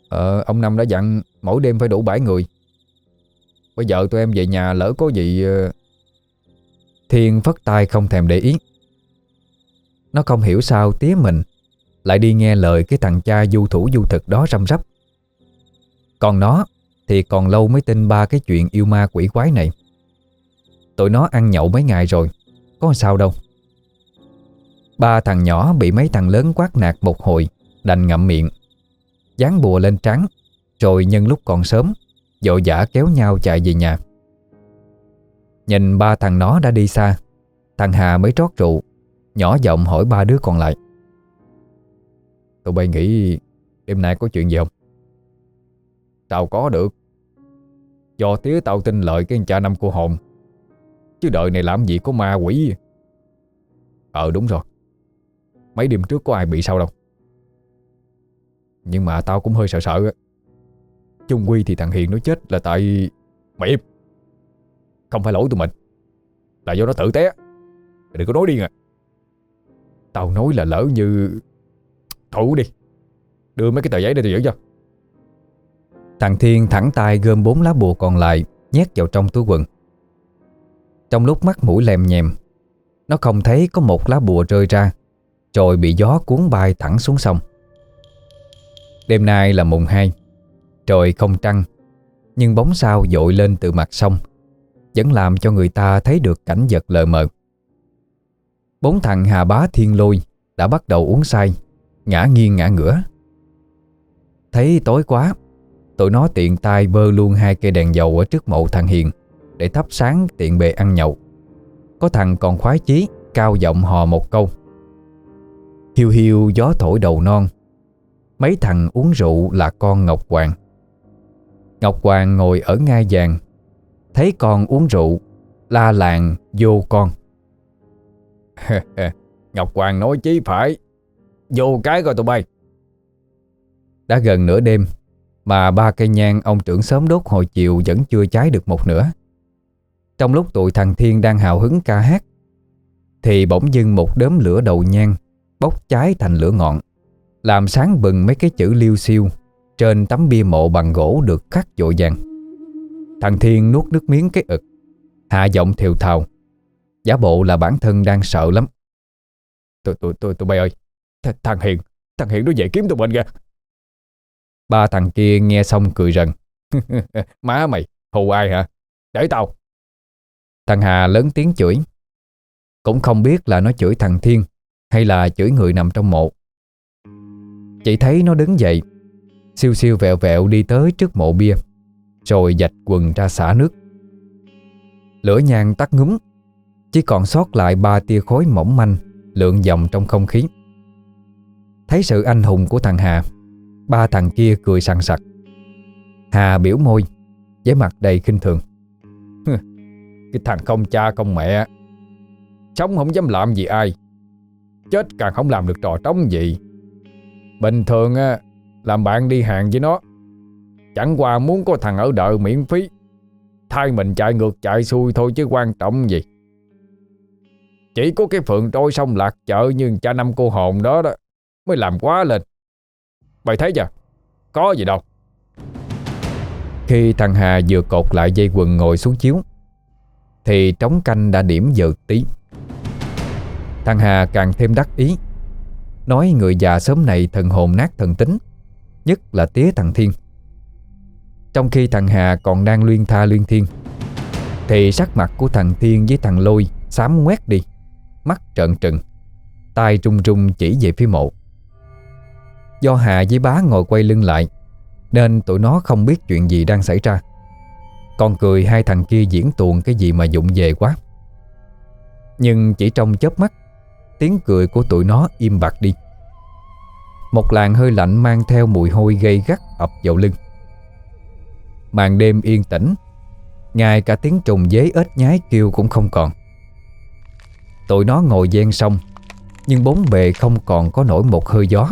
Ờ ông Năm đã dặn mỗi đêm phải đủ bảy người. Bây giờ tụi em về nhà lỡ có gì ờ, Thiên phất tay không thèm để ý. Nó không hiểu sao tía mình Lại đi nghe lời cái thằng cha du thủ du thực đó răm rắp. Còn nó Thì còn lâu mới tin ba cái chuyện yêu ma quỷ quái này. Tụi nó ăn nhậu mấy ngày rồi, Có sao đâu. Ba thằng nhỏ bị mấy thằng lớn quát nạt một hồi, Đành ngậm miệng, Dán bùa lên trắng Rồi nhân lúc còn sớm Dội dã kéo nhau chạy về nhà. Nhìn ba thằng nó đã đi xa. Thằng Hà mới trót rượu Nhỏ giọng hỏi ba đứa còn lại. Tụi bay nghĩ Đêm nay có chuyện gì không? Tao có được. Do tía tao tin lợi cái cha năm cô hồn. Chứ đời này làm gì có ma quỷ. Ờ đúng rồi. Mấy đêm trước có ai bị sao đâu. Nhưng mà tao cũng hơi sợ sợ Chung Quy thì thằng Hiền nó chết là tại Mày. im không phải lỗi tụi mình. Là do nó tự té Đừng có nói điên à Tao nói là lỡ như Thủ đi. Đưa mấy cái tờ giấy để tôi giữ cho. Thằng Thiên thẳng tay gom bốn lá bùa còn lại, Nhét vào trong túi quần. Trong lúc mắt mũi lèm nhèm, Nó không thấy có một lá bùa rơi ra, Rồi bị gió cuốn bay thẳng xuống sông. Đêm nay là mùng 2 Trời không trăng, Nhưng bóng sao dội lên từ mặt sông. Vẫn làm cho người ta thấy được cảnh vật lờ mờ. Bốn thằng Hà Bá Thiên Lôi Đã bắt đầu uống say, Ngã nghiêng ngã ngửa. Thấy tối quá, Tụi nó tiện tay bơ luôn hai cây đèn dầu Ở trước mộ thằng Hiền Để thắp sáng tiện bề ăn nhậu. Có thằng còn khoái chí, Cao giọng hò một câu. Hiu hiu, gió thổi đầu non. Mấy thằng uống rượu là con Ngọc Hoàng. Ngọc Hoàng ngồi ở ngai vàng Thấy con uống rượu La làng vô con. Ngọc Hoàng nói chí phải. Vô cái coi tụi bay. Đã gần nửa đêm Mà ba cây nhang ông trưởng sớm đốt hồi chiều Vẫn chưa cháy được một nửa. Trong lúc tụi thằng Thiên đang hào hứng ca hát Thì bỗng dưng một đốm lửa đầu nhang Bốc cháy thành lửa ngọn Làm sáng bừng mấy cái chữ liêu xiêu Trên tấm bia mộ bằng gỗ được khắc dội vàng Thằng Thiên nuốt nước miếng cái ực. Hạ giọng thiều thào. Giả bộ là bản thân đang sợ lắm. Tụi tụi tụi tụi bay ơi. Th, Thằng Hiền Thằng Hiền nó về kiếm tụi mình kìa. Ba thằng kia nghe xong cười rần. Má mày, hù ai hả? Để tao. Thằng Hà lớn tiếng chửi. Cũng không biết là nó chửi thằng Thiên Hay là chửi người nằm trong mộ. Chỉ thấy nó đứng dậy, Siêu siêu vẹo vẹo đi tới trước mộ bia. Rồi dạch quần ra xả nước. Lửa nhang tắt ngúm, Chỉ còn sót lại ba tia khối mỏng manh Lượn vòng trong không khí. Thấy sự anh hùng của thằng Hà, Ba thằng kia cười sằng sặc. Hà biểu môi với mặt đầy khinh thường. Cái thằng không cha không mẹ, Sống không dám làm gì ai. Chết càng không làm được trò trống gì. Bình thường á, Làm bạn đi hàng với nó. Chẳng qua muốn có thằng ở đợi miễn phí. Thay mình chạy ngược chạy xuôi thôi chứ quan trọng gì. Chỉ có cái phượng trôi sông lạc chợ như cha năm cô hồn đó đó, Mới làm quá lên. Mày thấy chưa? Có gì đâu. Khi thằng Hà vừa cột lại dây quần ngồi xuống chiếu, Thì trống canh đã điểm giờ tí. Thằng Hà càng thêm đắc ý, Nói người già sớm này thần hồn nát thần tính, Nhất là tía thằng Thiên. Trong khi thằng Hà còn đang luyên tha luyên thiên, Thì sắc mặt của thằng Thiên với thằng Lôi Xám ngoét đi, Mắt trợn trừng tay trung trung chỉ về phía mộ. Do Hà với bá ngồi quay lưng lại, Nên tụi nó không biết chuyện gì đang xảy ra. Còn cười hai thằng kia diễn tuồng cái gì mà dụng về quá. Nhưng chỉ trong chớp mắt, Tiếng cười của tụi nó im bặt đi. Một làn hơi lạnh mang theo mùi hôi gây gắt ập vào lưng. Màn đêm yên tĩnh. Ngay cả tiếng trùng dế ếch nhái kêu cũng không còn. Tụi nó ngồi gian sông, Nhưng bốn bề không còn có nổi một hơi gió.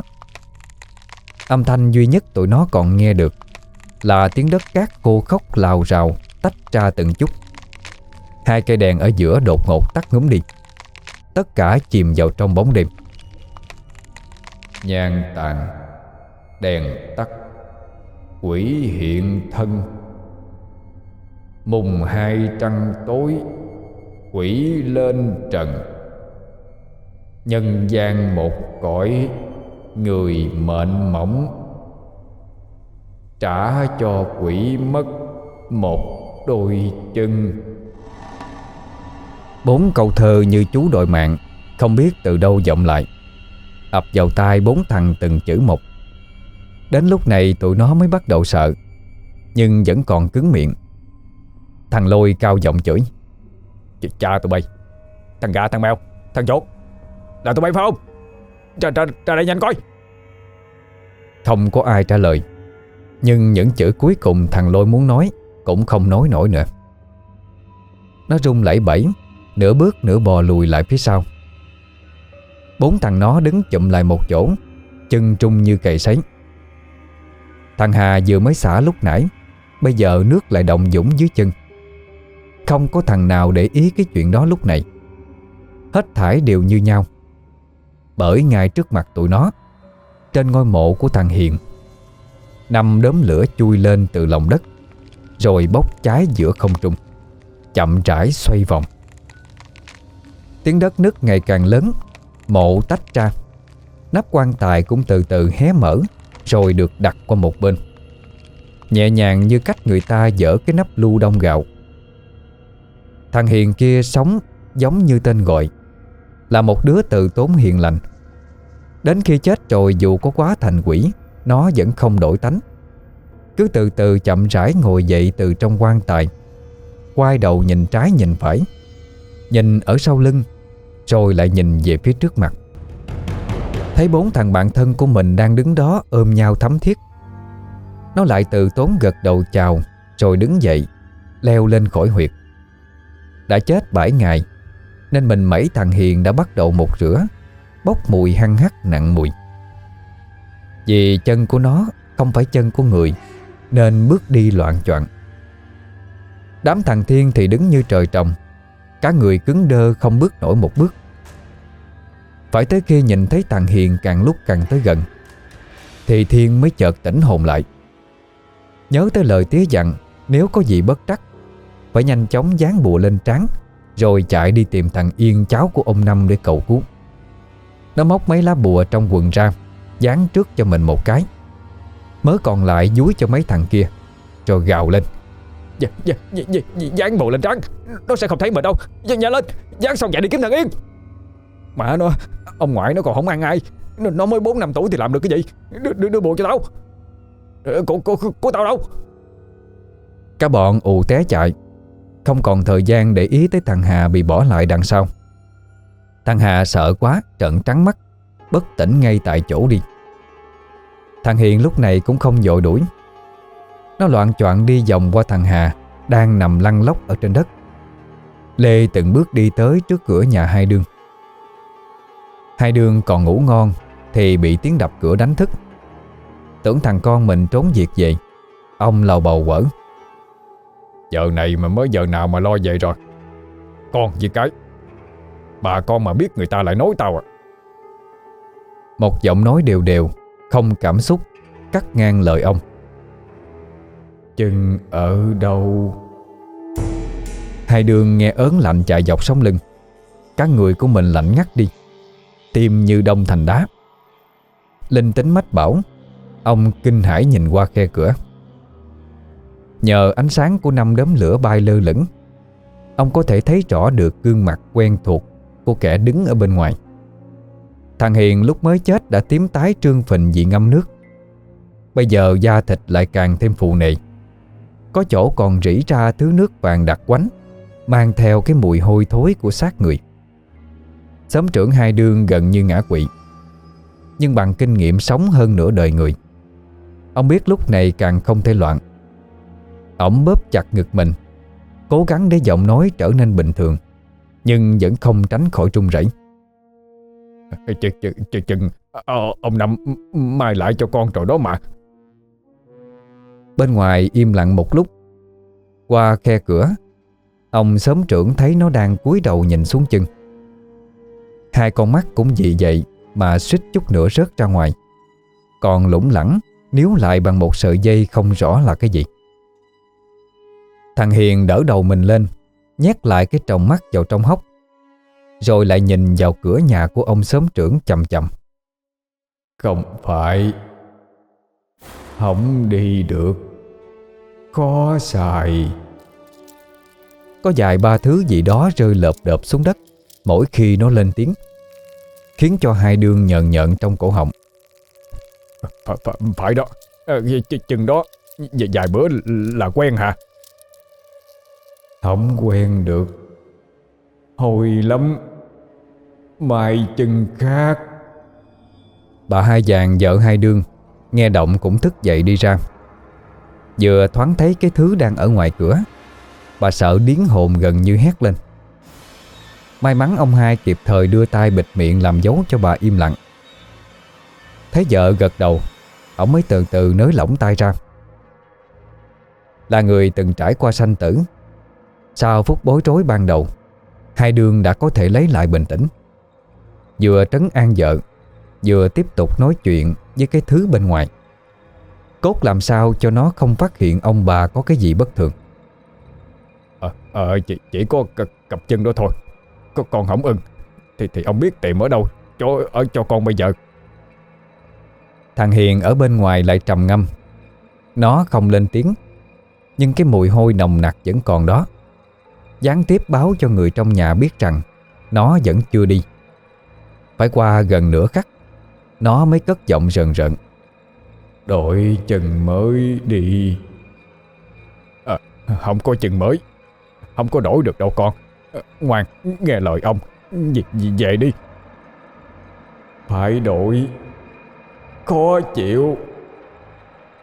Âm thanh duy nhất tụi nó còn nghe được Là tiếng đất cát khô khốc lào rào Tách ra từng chút. Hai cây đèn ở giữa đột ngột tắt ngúm đi. Tất cả chìm vào trong bóng đêm. Nhàn tàn, Đèn tắt. Quỷ hiện thân. Mùng hai trăng tối, Quỷ lên trần. Nhân gian một cõi, Người mệnh mỏng. Trả cho quỷ mất Một đôi chân. Bốn câu thơ như chú đội mạng, Không biết từ đâu vọng lại. Ập vào tai bốn thằng từng chữ một. Đến lúc này tụi nó mới bắt đầu sợ Nhưng vẫn còn cứng miệng. Thằng lôi cao giọng chửi Cha tụi bay Thằng gà thằng mèo Thằng chốt Là tụi bay phải không? Ra, ra, ra đây nhanh coi. Không có ai trả lời Nhưng những chữ cuối cùng thằng lôi muốn nói Cũng không nói nổi nữa. Nó rung lẩy bẩy Nửa bước nửa bò lùi lại phía sau. Bốn thằng nó đứng chụm lại một chỗ Chân trung như cày sấy. Thằng Hà vừa mới xả lúc nãy, Bây giờ nước lại động dũng dưới chân. Không có thằng nào để ý cái chuyện đó lúc này. Hết thải đều như nhau. Bởi ngay trước mặt tụi nó, Trên ngôi mộ của thằng Hiền, Năm đốm lửa chui lên từ lòng đất, Rồi bốc cháy giữa không trung, Chậm rãi xoay vòng. Tiếng đất nứt ngày càng lớn, Mộ tách ra, Nắp quan tài cũng từ từ hé mở. Rồi được đặt qua một bên. Nhẹ nhàng như cách người ta dỡ cái nắp lưu đông gạo. Thằng Hiền kia sống giống như tên gọi, Là một đứa tự tốn hiền lành. Đến khi chết rồi dù có quá thành quỷ, Nó vẫn không đổi tánh. Cứ từ từ chậm rãi ngồi dậy từ trong quan tài, Quay đầu nhìn trái nhìn phải, Nhìn ở sau lưng, Rồi lại nhìn về phía trước mặt. Thấy bốn thằng bạn thân của mình đang đứng đó ôm nhau thắm thiết. Nó lại từ tốn gật đầu chào, Rồi đứng dậy, Leo lên khỏi huyệt. Đã chết 7 ngày, Nên mình mấy thằng Hiền đã bắt đầu một rửa, Bốc mùi hăng hắc nặng mùi. Vì chân của nó Không phải chân của người, Nên bước đi loạn choạng. Đám thằng Thiên thì đứng như trời trồng, Cả người cứng đơ không bước nổi một bước. Phải tới khi nhìn thấy thằng Hiền càng lúc càng tới gần, Thì Thiên mới chợt tỉnh hồn lại. Nhớ tới lời tía dặn, Nếu có gì bất trắc, Phải nhanh chóng dán bùa lên trán, Rồi chạy đi tìm thằng Yên cháu của ông Năm để cầu cứu. Nó móc mấy lá bùa trong quần ra, Dán trước cho mình một cái. Mới còn lại dúi cho mấy thằng kia, Rồi gào lên. Dạ, dạ, dạ, dán bùa lên trán, Nó sẽ không thấy mình đâu. Nhanh lên Dán xong chạy đi kiếm thằng Yên. Mà nó Ông ngoại nó còn không ăn ai. Nó mới 4 năm tuổi thì làm được cái gì? Đưa, đưa, đưa bùa cho tao. Của, của, của tao đâu? Cả bọn ù té chạy. Không còn thời gian để ý tới thằng Hà bị bỏ lại đằng sau. Thằng Hà sợ quá trợn trắng mắt Bất tỉnh ngay tại chỗ đi. Thằng Hiền lúc này cũng không dội đuổi. Nó loạn choạng đi vòng qua thằng Hà Đang nằm lăn lóc ở trên đất. Lê từng bước đi tới trước cửa nhà hai đương. Hai đương còn ngủ ngon Thì bị tiếng đập cửa đánh thức. Tưởng thằng con mình trốn việc về Ông lầu bầu quở. Giờ này mà mới giờ nào mà lo vậy rồi. Con gì cái? Bà con mà biết người ta lại nói tao à. Một giọng nói đều đều Không cảm xúc Cắt ngang lời ông. Chừng ở đâu? Hai đường nghe ớn lạnh chạy dọc sống lưng. Các người của mình lạnh ngắt đi Tim như đông thành đá. Linh tính mách bảo, Ông kinh hãi nhìn qua khe cửa. Nhờ ánh sáng của năm đốm lửa bay lơ lửng, Ông có thể thấy rõ được gương mặt quen thuộc Của kẻ đứng ở bên ngoài. Thằng Hiền lúc mới chết đã tím tái trương phình vì ngâm nước. Bây giờ da thịt lại càng thêm phù nề. Có chỗ còn rỉ ra thứ nước vàng đặc quánh, Mang theo cái mùi hôi thối của xác người. Xóm trưởng hai đương gần như ngã quỵ. Nhưng bằng kinh nghiệm sống hơn nửa đời người Ông biết lúc này càng không thể loạn. Ông bóp chặt ngực mình Cố gắng để giọng nói trở nên bình thường Nhưng vẫn không tránh khỏi trung rẩy. Chừng, chừng Ông Năm mai lại cho con rồi đó mà. Bên ngoài im lặng một lúc. Qua khe cửa Ông sớm trưởng thấy nó đang cúi đầu nhìn xuống chân Hai con mắt cũng dị vậy Mà suýt chút nữa rớt ra ngoài. Còn lủng lẳng Níu lại bằng một sợi dây không rõ là cái gì. Thằng Hiền đỡ đầu mình lên Nhét lại cái tròng mắt vào trong hốc Rồi lại nhìn vào cửa nhà của ông sớm trưởng chậm chậm. Không phải. Không đi được. Khó xài. Có vài ba thứ gì đó rơi lợp đợp xuống đất Mỗi khi nó lên tiếng Khiến cho hai đương nhợn nhợn trong cổ họng. Phải, phải, phải đó. À, Chừng đó Vài bữa là quen hả? Không quen được. Hồi lắm. Mai chừng khác. Bà hai vàng vợ hai đương Nghe động cũng thức dậy đi ra. Vừa thoáng thấy cái thứ đang ở ngoài cửa Bà sợ điến hồn gần như hét lên May mắn ông hai kịp thời đưa tay bịt miệng làm dấu cho bà im lặng. Thấy vợ gật đầu Ông mới từ từ nới lỏng tay ra. Là người từng trải qua sanh tử Sau phút bối rối ban đầu Hai đường đã có thể lấy lại bình tĩnh. Vừa trấn an vợ Vừa tiếp tục nói chuyện với cái thứ bên ngoài. Cốt làm sao cho nó không phát hiện ông bà có cái gì bất thường? Ờ, à, chỉ, chỉ có cặp chân đó thôi có con không ưng. Thì thì ông biết tìm ở đâu cho ở cho con bây giờ. Thằng Hiền ở bên ngoài lại trầm ngâm. Nó không lên tiếng Nhưng cái mùi hôi nồng nặc vẫn còn đó. Gián tiếp báo cho người trong nhà biết rằng Nó vẫn chưa đi. Phải qua gần nửa khắc Nó mới cất giọng rần rợn. Đội chừng mới đi. À, Không có chừng mới. Không có đổi được đâu con Ờ, ngoan nghe lời ông. Việc gì về đi. Phải đổi. Khó chịu.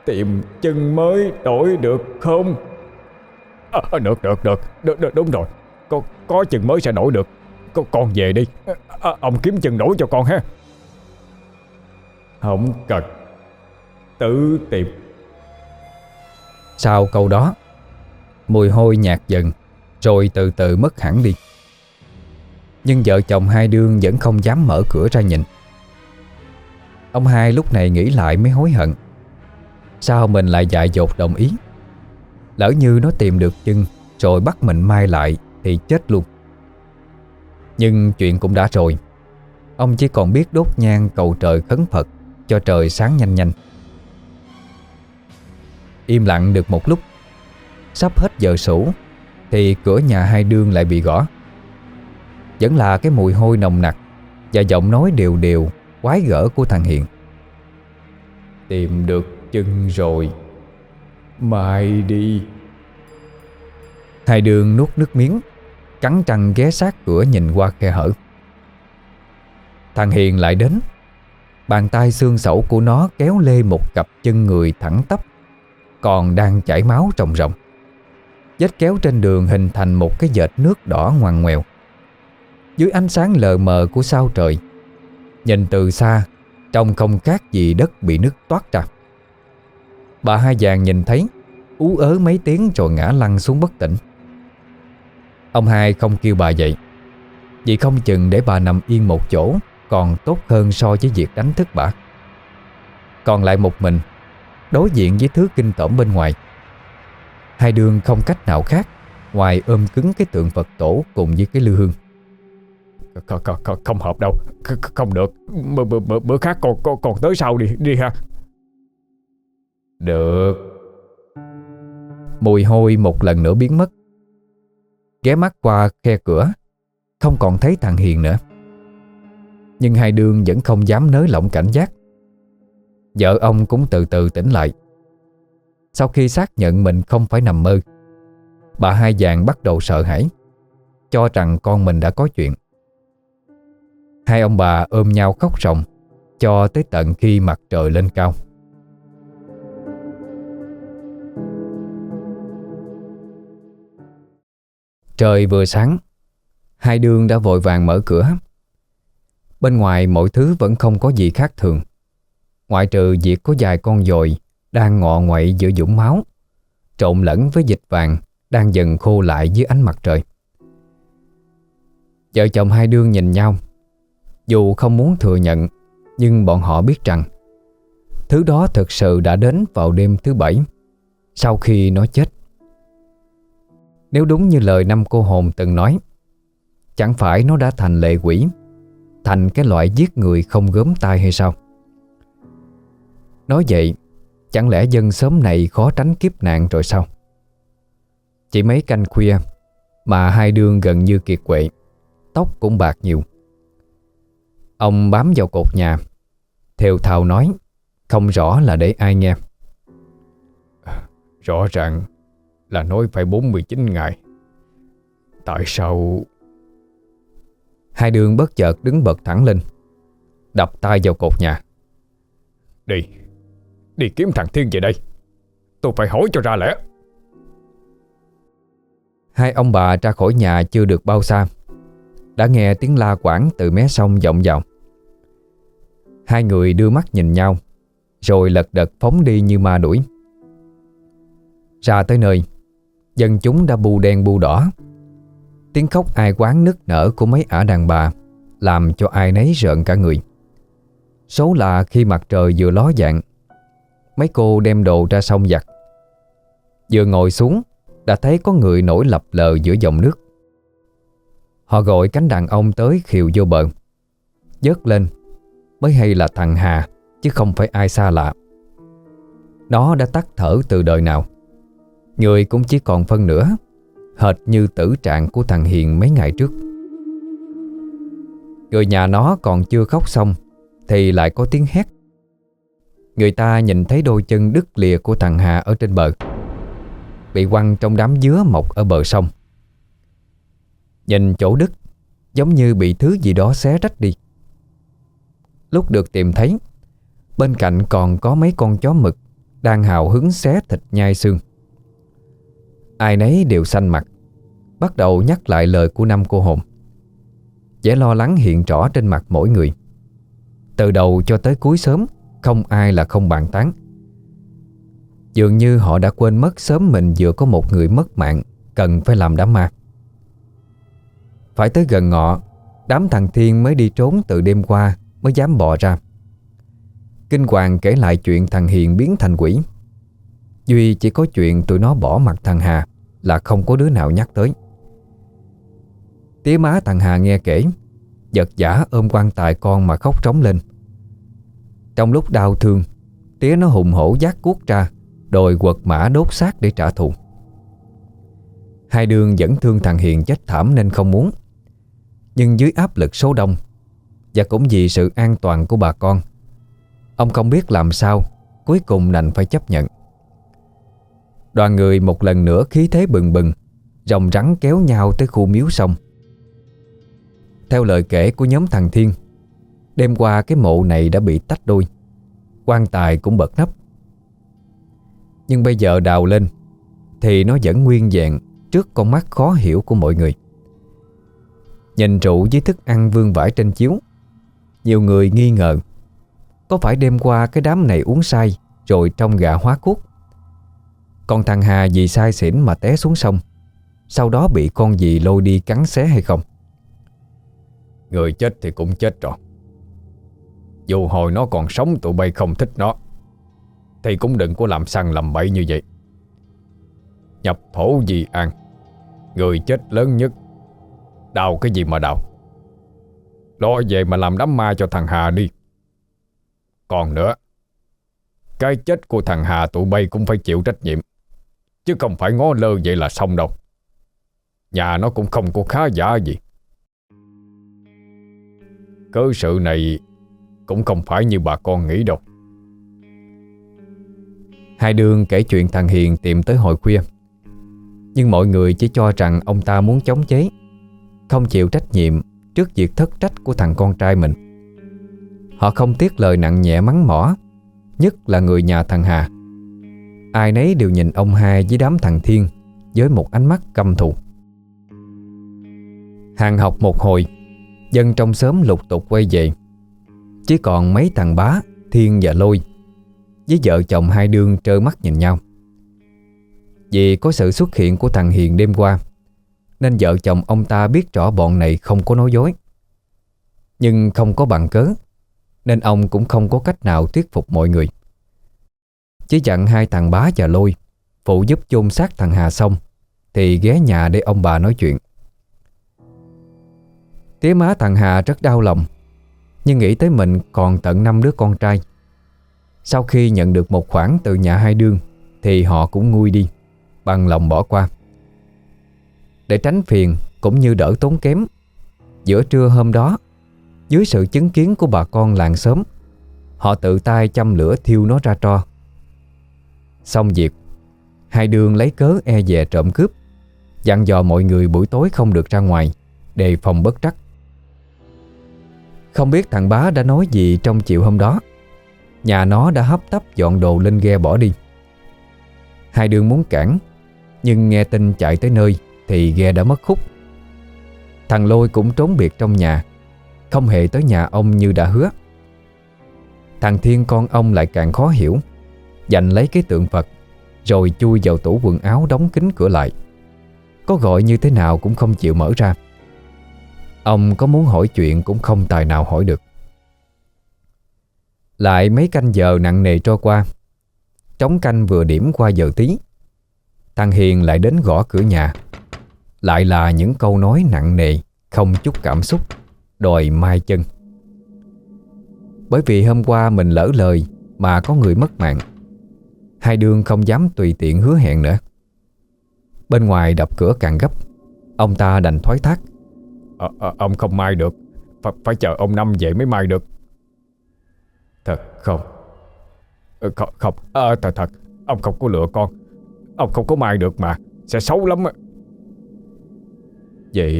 Tìm chân mới đổi được không? À, Được được được. Được, được Đúng rồi. Có, có chân mới sẽ đổi được. Con, con về đi. À, Ông kiếm chân đổi cho con ha. Không cần. Tự tìm. Sau câu đó Mùi hôi nhạt dần rồi từ từ mất hẳn đi. Nhưng vợ chồng hai đương vẫn không dám mở cửa ra nhìn. Ông hai lúc này nghĩ lại mới hối hận. Sao mình lại dại dột đồng ý? Lỡ như nó tìm được chân Rồi bắt mình mai lại Thì chết luôn. Nhưng chuyện cũng đã rồi. Ông chỉ còn biết đốt nhang cầu trời khấn Phật Cho trời sáng nhanh nhanh. Im lặng được một lúc. Sắp hết giờ sủ thì cửa nhà hai đương lại bị gõ. Vẫn là cái mùi hôi nồng nặc Và giọng nói đều đều, Quái gở của thằng Hiền. Tìm được chân rồi. Mai đi. Hai đường nuốt nước miếng, Cắn trăng ghé sát cửa nhìn qua khe hở. Thằng Hiền lại đến. Bàn tay xương sẩu của nó kéo lê một cặp chân người thẳng tắp, Còn đang chảy máu ròng ròng Vết kéo trên đường hình thành một cái dệt nước đỏ ngoằn ngoèo. Dưới ánh sáng lờ mờ của sao trời, Nhìn từ xa, Trông không khác gì đất bị nước toát ra. Bà hai vàng nhìn thấy, Ú ớ mấy tiếng rồi ngã lăn xuống bất tỉnh. Ông hai không kêu bà dậy, Vì không chừng để bà nằm yên một chỗ Còn tốt hơn so với việc đánh thức bà. Còn lại một mình, Đối diện với thứ kinh tởm bên ngoài. Hai đường không cách nào khác Ngoài ôm cứng cái tượng Phật tổ Cùng với cái lư hương. Không, không, không hợp đâu. Không được. Bữa, khác còn, còn, còn tới sau đi đi ha. Được. Mùi hôi một lần nữa biến mất. Ghé mắt qua khe cửa Không còn thấy thằng Hiền nữa. Nhưng hai đương vẫn không dám nới lỏng cảnh giác. Vợ ông cũng từ từ tỉnh lại sau khi xác nhận mình không phải nằm mơ, Bà hai vàng bắt đầu sợ hãi, Cho rằng con mình đã có chuyện. Hai ông bà ôm nhau khóc ròng, Cho tới tận khi mặt trời lên cao. Trời vừa sáng, Hai đương đã vội vàng mở cửa. Bên ngoài mọi thứ vẫn không có gì khác thường, Ngoại trừ việc có vài con dồi đang ngọ ngoậy giữa dũng máu. Trộn lẫn với dịch vàng Đang dần khô lại dưới ánh mặt trời. Vợ chồng hai đương nhìn nhau. Dù không muốn thừa nhận, Nhưng bọn họ biết rằng, Thứ đó thực sự đã đến vào đêm thứ bảy, Sau khi nó chết. Nếu đúng như lời năm cô hồn từng nói, Chẳng phải nó đã thành lệ quỷ, Thành cái loại giết người không gớm tay hay sao? Nói vậy Chẳng lẽ dân sớm này khó tránh kiếp nạn rồi sao? Chỉ mấy canh khuya Mà hai đương gần như kiệt quệ Tóc cũng bạc nhiều. Ông bám vào cột nhà Theo thào nói Không rõ là để ai nghe. Rõ ràng là nói phải 49 ngày. Tại sao? Hai đường bất chợt đứng bật thẳng lên Đập tay vào cột nhà. Đi Đi kiếm thằng Thiên về đây. Tôi phải hỏi cho ra lẽ. Hai ông bà ra khỏi nhà chưa được bao xa. Đã nghe tiếng la quảng từ mé sông vọng vào. Hai người đưa mắt nhìn nhau, Rồi lật đật phóng đi như ma đuổi. Ra tới nơi, Dân chúng đã bu đen bu đỏ. Tiếng khóc ai quán nức nở của mấy ả đàn bà Làm cho ai nấy rợn cả người. Số là khi mặt trời vừa ló dạng Mấy cô đem đồ ra sông giặt. Vừa ngồi xuống Đã thấy có người nổi lập lờ giữa dòng nước. Họ gọi cánh đàn ông tới khiều vô bờ. Dớt lên Mới hay là thằng Hà Chứ không phải ai xa lạ. Nó đã tắt thở từ đời nào. Người cũng chỉ còn phân nữa, Hệt như tử trạng của thằng Hiền mấy ngày trước. Người nhà nó còn chưa khóc xong Thì lại có tiếng hét. Người ta nhìn thấy đôi chân đứt lìa của thằng Hà ở trên bờ, Bị quăng trong đám dứa mọc ở bờ sông. Nhìn chỗ đứt, Giống như bị thứ gì đó xé rách đi. Lúc được tìm thấy, Bên cạnh còn có mấy con chó mực Đang hào hứng xé thịt nhai xương. Ai nấy đều xanh mặt, Bắt đầu nhắc lại lời của năm cô hồn. Vẻ lo lắng hiện rõ trên mặt mỗi người. Từ đầu cho tới cuối sớm không ai là không bàn tán. Dường như họ đã quên mất sớm mình vừa có một người mất mạng Cần phải làm đám ma. Phải tới gần ngọ, Đám thằng Thiên mới đi trốn từ đêm qua Mới dám bò ra. Kinh hoàng kể lại chuyện thằng Hiền biến thành quỷ. Duy chỉ có chuyện tụi nó bỏ mặt thằng Hà Là không có đứa nào nhắc tới. Tía má thằng Hà nghe kể, Giật giả ôm quan tài con mà khóc trống lên. Trong lúc đau thương, Tía nó hùng hổ giác cuốc ra, Đòi quật mã đốt xác để trả thù. Hai đường vẫn thương thằng Hiền chết thảm nên không muốn. Nhưng dưới áp lực số đông, Và cũng vì sự an toàn của bà con, Ông không biết làm sao Cuối cùng đành phải chấp nhận. Đoàn người một lần nữa khí thế bừng bừng, Rồng rắn kéo nhau tới khu miếu sông. Theo lời kể của nhóm thằng Thiên Đêm qua cái mộ này đã bị tách đôi. Quan tài cũng bật nắp. Nhưng bây giờ đào lên, Thì nó vẫn nguyên vẹn Trước con mắt khó hiểu của mọi người. Nhìn rượu với thức ăn vương vãi trên chiếu. Nhiều người nghi ngờ, Có phải đêm qua cái đám này uống say Rồi trong gà hóa cuốc? Còn thằng Hà vì sai xỉn mà té xuống sông, Sau đó bị con gì lôi đi cắn xé hay không? Người chết thì cũng chết rồi. Dù hồi nó còn sống, tụi bay không thích nó. Thì cũng đừng có làm săn làm bậy như vậy. Nhập thổ gì an. Người chết lớn nhất. Đào cái gì mà đào? Lo về mà làm đám ma cho thằng Hà đi. Còn nữa, Cái chết của thằng Hà tụi bay cũng phải chịu trách nhiệm. Chứ không phải ngó lơ vậy là xong đâu. Nhà nó cũng không có khá giả gì. Cớ sự này cũng không phải như bà con nghĩ đâu. Hai đường kể chuyện thằng Hiền tìm tới hồi khuya. Nhưng mọi người chỉ cho rằng ông ta muốn chống chế, Không chịu trách nhiệm trước việc thất trách của thằng con trai mình. Họ không tiếc lời nặng nhẹ mắng mỏ, Nhất là người nhà thằng Hà. Ai nấy đều nhìn ông hai với đám thằng Thiên Với một ánh mắt căm thù. Hàng học một hồi, Dân trong xóm lục tục quay về. Chỉ còn mấy thằng bá, Thiên và Lôi Với vợ chồng hai đương trơ mắt nhìn nhau. Vì có sự xuất hiện của thằng Hiền đêm qua, Nên vợ chồng ông ta biết rõ bọn này không có nói dối. Nhưng không có bằng cớ, Nên ông cũng không có cách nào thuyết phục mọi người. Chỉ dặn hai thằng bá và lôi Phụ giúp chôn xác thằng Hà xong, Thì ghé nhà để ông bà nói chuyện. Tía má thằng Hà rất đau lòng nhưng nghĩ tới mình còn tận năm đứa con trai. Sau khi nhận được một khoản từ nhà hai đương, Thì họ cũng nguôi đi, Bằng lòng bỏ qua. Để tránh phiền cũng như đỡ tốn kém, Giữa trưa hôm đó, Dưới sự chứng kiến của bà con làng xóm, Họ tự tay châm lửa thiêu nó ra tro. Xong việc, Hai đường lấy cớ e dè trộm cướp, Dặn dò mọi người buổi tối không được ra ngoài, Đề phòng bất trắc. Không biết thằng bá đã nói gì trong chiều hôm đó. Nhà nó đã hấp tấp dọn đồ lên ghe bỏ đi. Hai đường muốn cản, Nhưng nghe tin chạy tới nơi Thì ghe đã mất khúc. Thằng Lôi cũng trốn biệt trong nhà, Không hề tới nhà ông như đã hứa. Thằng Thiên con ông lại càng khó hiểu, Giành lấy cái tượng Phật, Rồi chui vào tủ quần áo đóng kín cửa lại. Có gọi như thế nào cũng không chịu mở ra. Ông có muốn hỏi chuyện cũng không tài nào hỏi được. Lại mấy canh giờ nặng nề trôi qua, Trống canh vừa điểm qua giờ tí Thằng Hiền lại đến gõ cửa nhà. Lại là những câu nói nặng nề, Không chút cảm xúc, Đòi mai chân. Bởi vì hôm qua mình lỡ lời Mà có người mất mạng, Hai đương không dám tùy tiện hứa hẹn nữa. Bên ngoài đập cửa càng gấp, Ông ta đành thoái thác à, à, Ông không mai được. Phải, phải chờ ông Năm về mới mai được. Thật không? À, Không, không. À, thật thật. Ông không có lựa con. Ông không có mai được mà. Sẽ xấu lắm Vậy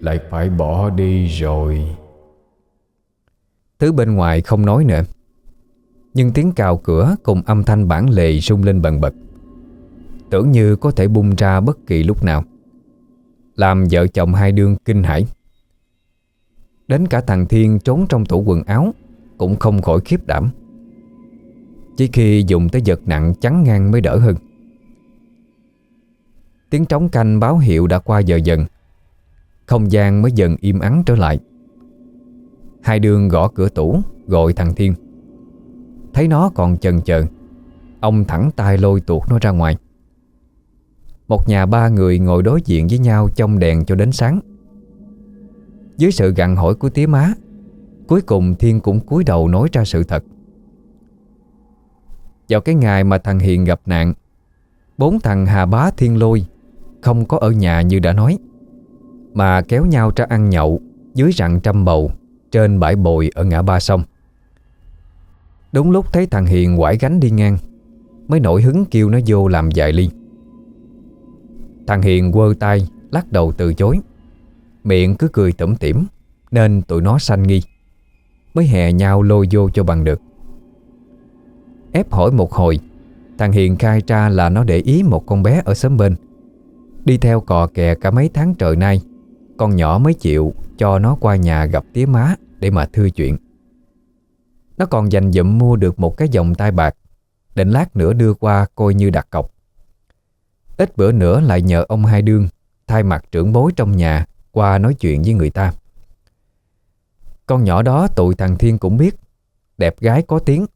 lại phải bỏ đi rồi. Thứ bên ngoài không nói nữa. Nhưng tiếng cào cửa cùng âm thanh bản lề rung lên bần bật. Tưởng như có thể bung ra bất kỳ lúc nào. Làm vợ chồng hai đương kinh hãi. Đến cả thằng Thiên trốn trong tủ quần áo, Cũng không khỏi khiếp đảm. Chỉ khi dùng tới vật nặng chắn ngang mới đỡ hơn. Tiếng trống canh báo hiệu đã qua giờ dần. Không gian mới dần im ắng trở lại. Hai đường gõ cửa tủ, Gọi thằng Thiên. Thấy nó còn chần chờ Ông thẳng tay lôi tuột nó ra ngoài. Một nhà ba người ngồi đối diện với nhau trong đèn cho đến sáng. Dưới sự gặn hỏi của tía má, Cuối cùng Thiên cũng cúi đầu nói ra sự thật. Vào cái ngày mà thằng Hiền gặp nạn, Bốn thằng Hà Bá Thiên Lôi Không có ở nhà như đã nói, Mà kéo nhau ra ăn nhậu Dưới rặng trăm bầu Trên bãi bồi ở ngã ba sông. Đúng lúc thấy thằng Hiền quải gánh đi ngang, Mới nổi hứng kêu nó vô làm vài ly. Thằng Hiền quơ tay, Lắc đầu từ chối. Miệng cứ cười tủm tỉm, Nên tụi nó sanh nghi. Mới hè nhau lôi vô cho bằng được. Ép hỏi một hồi, Thằng Hiền khai ra là nó để ý một con bé ở xóm bên. Đi theo cò kè cả mấy tháng trời nay, Con nhỏ mới chịu cho nó qua nhà gặp tía má Để mà thưa chuyện. Nó còn dành dụm mua được một cái vòng tai bạc, Định lát nữa đưa qua coi như đặt cọc. Ít bữa nữa lại nhờ ông hai đương Thay mặt trưởng bối trong nhà qua nói chuyện với người ta. Con nhỏ đó tụi thằng Thiên cũng biết, Đẹp gái có tiếng.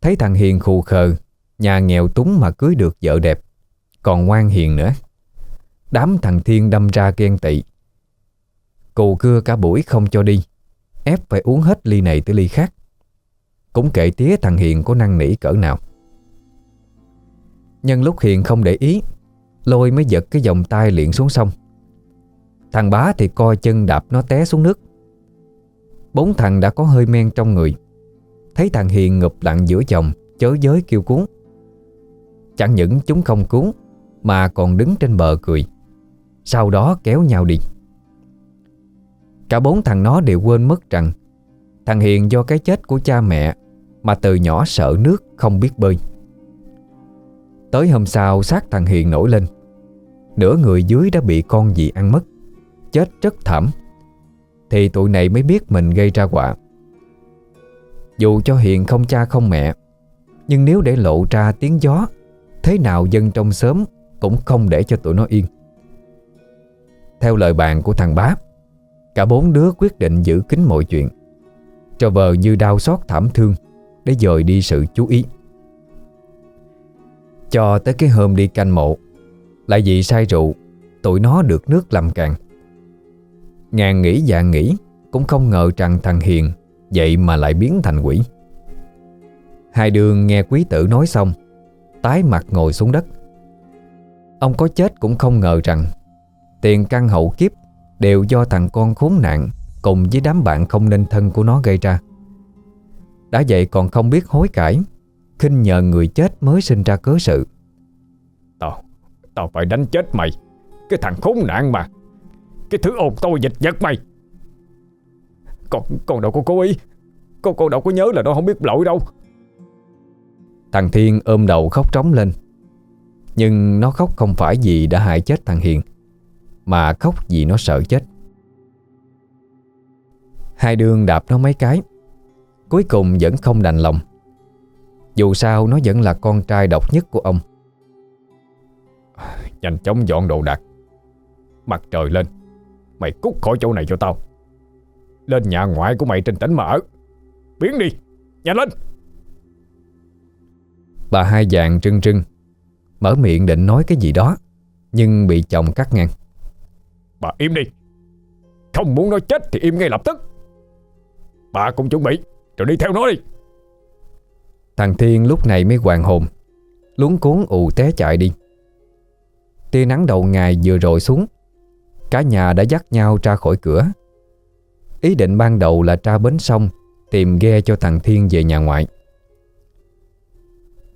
Thấy thằng Hiền khù khờ, Nhà nghèo túng mà cưới được vợ đẹp, Còn ngoan hiền nữa. Đám thằng Thiên đâm ra ghen tị. Cù cưa cả buổi không cho đi, Ép phải uống hết ly này tới ly khác. Cũng kệ tía thằng Hiền có năng nỉ cỡ nào. Nhân lúc Hiền không để ý, Lôi mới giật cái vòng tay liền xuống sông. Thằng bá thì coi chân đạp nó té xuống nước. Bốn thằng đã có hơi men trong người. Thấy thằng Hiền ngụp lặng giữa chồng, Chớ giới kêu cuốn Chẳng những chúng không cứu, Mà còn đứng trên bờ cười. Sau đó kéo nhau đi. Cả bốn thằng nó đều quên mất rằng, Thằng Hiền do cái chết của cha mẹ Mà từ nhỏ sợ nước không biết bơi. Tới hôm sau, xác thằng Hiền nổi lên. Nửa người dưới đã bị con gì ăn mất. Chết rất thảm. Thì tụi này mới biết mình gây ra quả. Dù cho Hiền không cha không mẹ, Nhưng nếu để lộ ra tiếng gió, Thế nào dân trong xóm Cũng không để cho tụi nó yên. Theo lời bàn của thằng bá, Cả bốn đứa quyết định giữ kín mọi chuyện, Cho vờ như đau xót thảm thương Để dời đi sự chú ý. Cho tới cái hôm đi canh mộ, Lại vì say rượu, Tụi nó được nước làm càng. Ngàn nghĩ dạ nghĩ Cũng không ngờ rằng thằng Hiền Vậy mà lại biến thành quỷ. Hai đường nghe quý tử nói xong, Tái mặt ngồi xuống đất. Ông có chết cũng không ngờ rằng Tiền căn hậu kiếp Đều do thằng con khốn nạn Cùng với đám bạn không nên thân của nó gây ra. Đã vậy còn không biết hối cải, khinh nhờ người chết mới sinh ra cớ sự. Tao Tao phải đánh chết mày. Cái thằng khốn nạn mà. Cái thứ ồn tôi dịch vật mày Con, con đâu có cố ý. Con, con đâu có nhớ là nó không biết lỗi đâu. Thằng Thiên ôm đầu khóc trống lên. Nhưng nó khóc không phải vì đã hại chết thằng Hiền Mà khóc vì nó sợ chết. Hai đương đạp nó mấy cái Cuối cùng vẫn không đành lòng. Dù sao nó vẫn là con trai độc nhất của ông. Nhanh chóng dọn đồ đạc. Mặt trời lên Mày cút khỏi chỗ này cho tao. Lên nhà ngoại của mày trên tỉnh mà ở. Biến đi Nhanh lên. Bà hai vàng trưng trưng Mở miệng định nói cái gì đó Nhưng bị chồng cắt ngang. Bà im đi. Không muốn nói chết thì im ngay lập tức. Bà cũng chuẩn bị Rồi đi theo nó đi. Thằng Thiên lúc này mới hoàng hồn Luống cuốn ù té chạy đi. Tia nắng đầu ngày vừa rồi xuống Cả nhà đã dắt nhau ra khỏi cửa. Ý định ban đầu là ra bến sông, Tìm ghe cho thằng Thiên về nhà ngoại.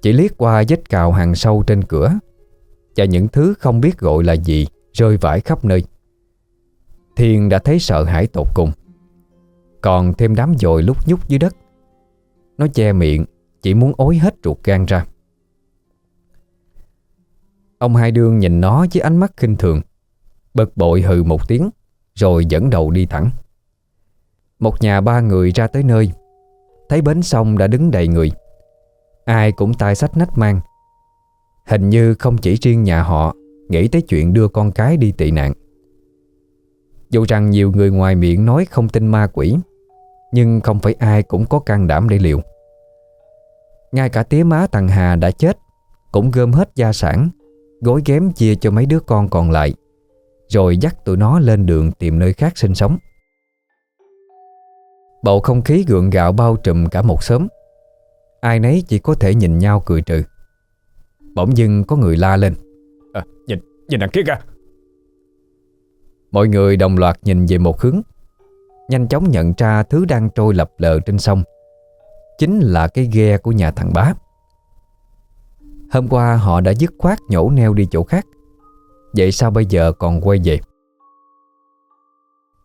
Chỉ liếc qua vết cào hàng sâu trên cửa, Và những thứ không biết gọi là gì Rơi vãi khắp nơi. Thiên đã thấy sợ hãi tột cùng. Còn thêm đám dồi lúc nhúc dưới đất, Nó che miệng, Chỉ muốn ối hết ruột gan ra. Ông hai đương nhìn nó với ánh mắt khinh thường. Bực bội hừ một tiếng, Rồi dẫn đầu đi thẳng. Một nhà ba người ra tới nơi. Thấy bến sông đã đứng đầy người. Ai cũng tay sách nách mang. Hình như không chỉ riêng nhà họ, Nghĩ tới chuyện đưa con cái đi tị nạn. Dù rằng nhiều người ngoài miệng nói không tin ma quỷ, Nhưng không phải ai cũng có can đảm để liệu. Ngay cả tía má thằng Hà đã chết, Cũng gom hết gia sản, Gối ghém chia cho mấy đứa con còn lại. Rồi dắt tụi nó lên đường tìm nơi khác sinh sống. Bầu không khí gượng gạo bao trùm cả một xóm. Ai nấy chỉ có thể nhìn nhau cười trừ. Bỗng dưng có người la lên. À, Nhìn, nhìn đằng kia kìa. Mọi người đồng loạt nhìn về một hướng. Nhanh chóng nhận ra thứ đang trôi lập lờ trên sông. Chính là cái ghe của nhà thằng bá. Hôm qua họ đã dứt khoát nhổ neo đi chỗ khác Vậy sao bây giờ còn quay về?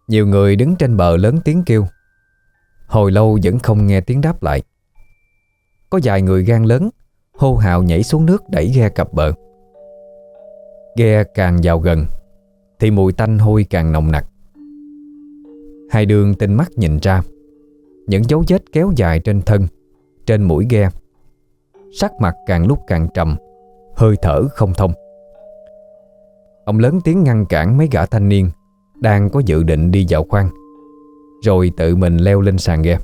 Nhiều người đứng trên bờ lớn tiếng kêu. Hồi lâu vẫn không nghe tiếng đáp lại. Có vài người gan lớn, Hô hào nhảy xuống nước đẩy ghe cập bờ. Ghe càng vào gần, Thì mùi tanh hôi càng nồng nặc. Hai đường tinh mắt nhìn ra, Những dấu vết kéo dài trên thân, Trên mũi ghe. Sắc mặt càng lúc càng trầm, Hơi thở không thông. Ông lớn tiếng ngăn cản mấy gã thanh niên Đang có dự định đi vào khoang, Rồi tự mình leo lên sàn ghe.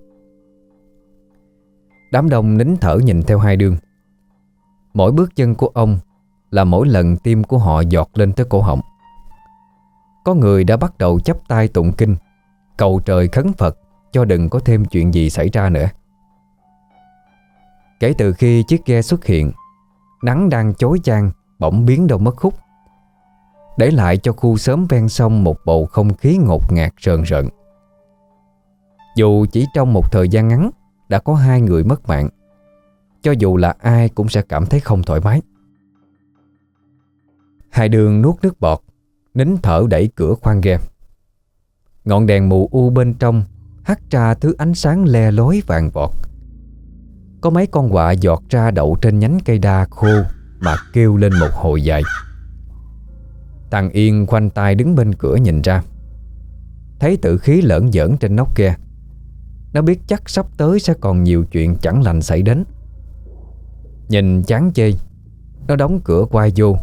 Đám đông nín thở nhìn theo hai đường. Mỗi bước chân của ông Là mỗi lần tim của họ giọt lên tới cổ họng. Có người đã bắt đầu chấp tay tụng kinh, Cầu trời khấn Phật Cho đừng có thêm chuyện gì xảy ra nữa. Kể từ khi chiếc ghe xuất hiện, Nắng đang chối chang, Bỗng biến đâu mất khúc. Để lại cho khu sớm ven sông Một bầu không khí ngột ngạt rờn rợn. Dù chỉ trong một thời gian ngắn, Đã có hai người mất mạng. Cho dù là ai cũng sẽ cảm thấy không thoải mái. Hai đường nuốt nước bọt, Nín thở đẩy cửa khoang ghe. Ngọn đèn mù u bên trong hắt ra thứ ánh sáng le lối vàng vọt. Có mấy con quạ giọt ra đậu trên nhánh cây đa khô Mà kêu lên một hồi dài. Thằng Yên khoanh tay đứng bên cửa nhìn ra. Thấy tự khí lởn giỡn trên nóc kia, Nó biết chắc sắp tới sẽ còn nhiều chuyện chẳng lành xảy đến. Nhìn chán chê, Nó đóng cửa quay vô,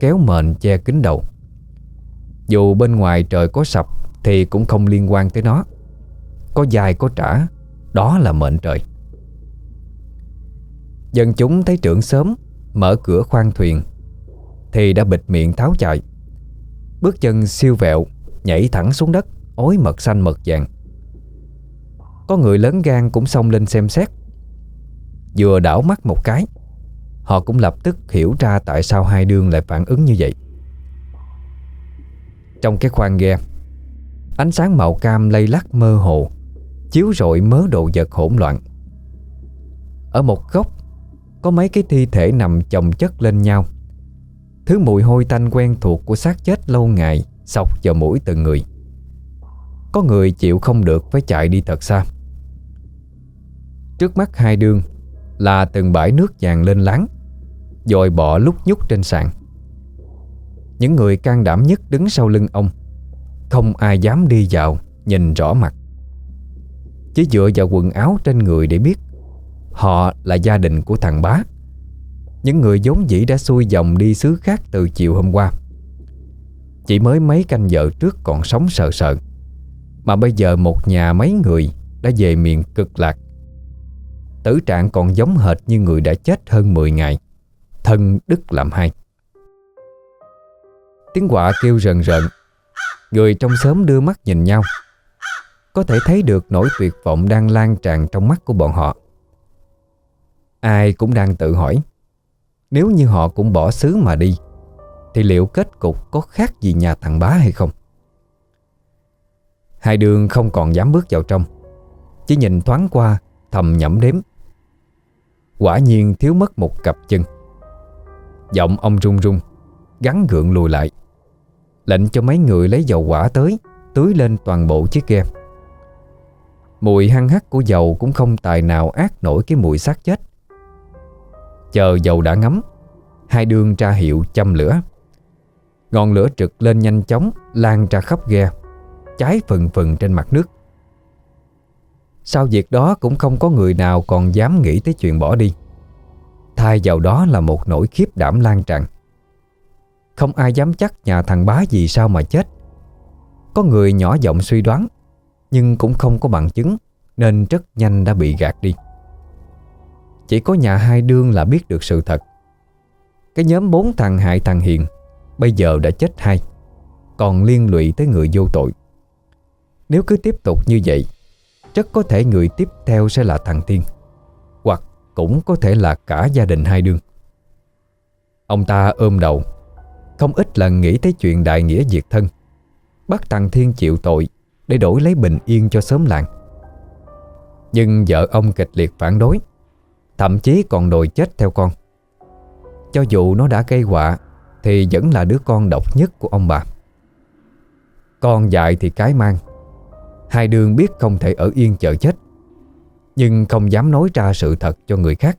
Kéo mền che kín đầu. Dù bên ngoài trời có sập Thì cũng không liên quan tới nó. Có dài có trả, Đó là mệnh trời. Dân chúng thấy trưởng sớm, Mở cửa khoan thuyền, Thì đã bịt miệng tháo chạy. Bước chân siêu vẹo, Nhảy thẳng xuống đất Ối mật xanh mật vàng. Có người lớn gan cũng xông lên xem xét. Vừa đảo mắt một cái, Họ cũng lập tức hiểu ra Tại sao hai đương lại phản ứng như vậy. Trong cái khoang ghe, Ánh sáng màu cam lây lắc mơ hồ, Chiếu rọi mớ đồ vật hỗn loạn. Ở một góc, có mấy cái thi thể nằm chồng chất lên nhau. Thứ mùi hôi tanh quen thuộc của xác chết lâu ngày Sọc vào mũi từng người. Có người chịu không được phải chạy đi thật xa. Trước mắt hai đường Là từng bãi nước vàng lên láng Rồi bỏ lúc nhúc trên sàn. Những người can đảm nhất đứng sau lưng ông, Không ai dám đi vào Nhìn rõ mặt. Chỉ dựa vào quần áo trên người để biết Họ là gia đình của thằng bá. Những người vốn dĩ đã xuôi dòng đi xứ khác từ chiều hôm qua. Chỉ mới mấy canh giờ trước còn sống sợ sợ Mà bây giờ một nhà mấy người đã về miền cực lạc. Tử trạng còn giống hệt như người đã chết hơn 10 ngày. Thân đứt làm hai. Tiếng quạ kêu rần rợn Người trong xóm đưa mắt nhìn nhau. Có thể thấy được nỗi tuyệt vọng đang lan tràn trong mắt của bọn họ. Ai cũng đang tự hỏi. Nếu như họ cũng bỏ xứ mà đi, Thì liệu kết cục có khác gì nhà thằng bá hay không? Hai đường không còn dám bước vào trong, Chỉ nhìn thoáng qua Thầm nhẩm đếm. Quả nhiên thiếu mất một cặp chân. Giọng ông run run Gắn gượng lùi lại. Lệnh cho mấy người lấy dầu quả tới, Tưới lên toàn bộ chiếc ghe. Mùi hăng hắc của dầu cũng không tài nào ác nổi cái mùi xác chết. Chờ dầu đã ngấm. Hai đường tra hiệu châm lửa. Ngọn lửa trực lên nhanh chóng, Lan ra khắp ghe, Cháy phần phần trên mặt nước. Sau việc đó cũng không có người nào còn dám nghĩ tới chuyện bỏ đi. Thay vào đó là một nỗi khiếp đảm lan tràn. Không ai dám chắc nhà thằng bá gì sao mà chết. Có người nhỏ giọng suy đoán, Nhưng cũng không có bằng chứng, Nên rất nhanh đã bị gạt đi. Chỉ có nhà hai đương là biết được sự thật. Cái nhóm bốn thằng hại thằng Hiền, Bây giờ đã chết hai, Còn liên lụy tới người vô tội. Nếu cứ tiếp tục như vậy Rất có thể người tiếp theo sẽ là thằng Thiên Hoặc cũng có thể là cả gia đình hai đương. Ông ta ôm đầu, Không ít lần nghĩ tới chuyện đại nghĩa diệt thân, Bắt thằng Thiên chịu tội Để đổi lấy bình yên cho sớm làng. Nhưng vợ ông kịch liệt phản đối Thậm chí còn đòi chết theo con. Cho dù nó đã gây họa, Thì vẫn là đứa con độc nhất của ông bà. Con dại thì cái mang. Hai đường biết không thể ở yên chờ chết, Nhưng không dám nói ra sự thật cho người khác.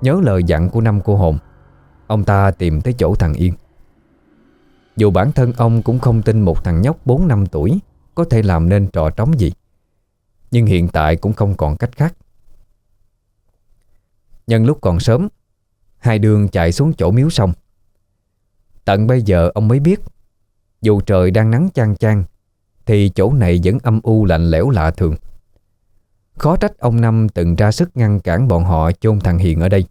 Nhớ lời dặn của năm cô hồn, Ông ta tìm tới chỗ thằng Yên. Dù bản thân ông cũng không tin một thằng nhóc 4 năm tuổi Có thể làm nên trò trống gì, Nhưng hiện tại cũng không còn cách khác. Nhân lúc còn sớm, Hai đường chạy xuống chỗ miếu sông. Tận bây giờ ông mới biết, Dù trời đang nắng chang chang, Thì chỗ này vẫn âm u lạnh lẽo lạ thường. Khó trách ông Năm từng ra sức ngăn cản bọn họ chôn thằng Hiền ở đây.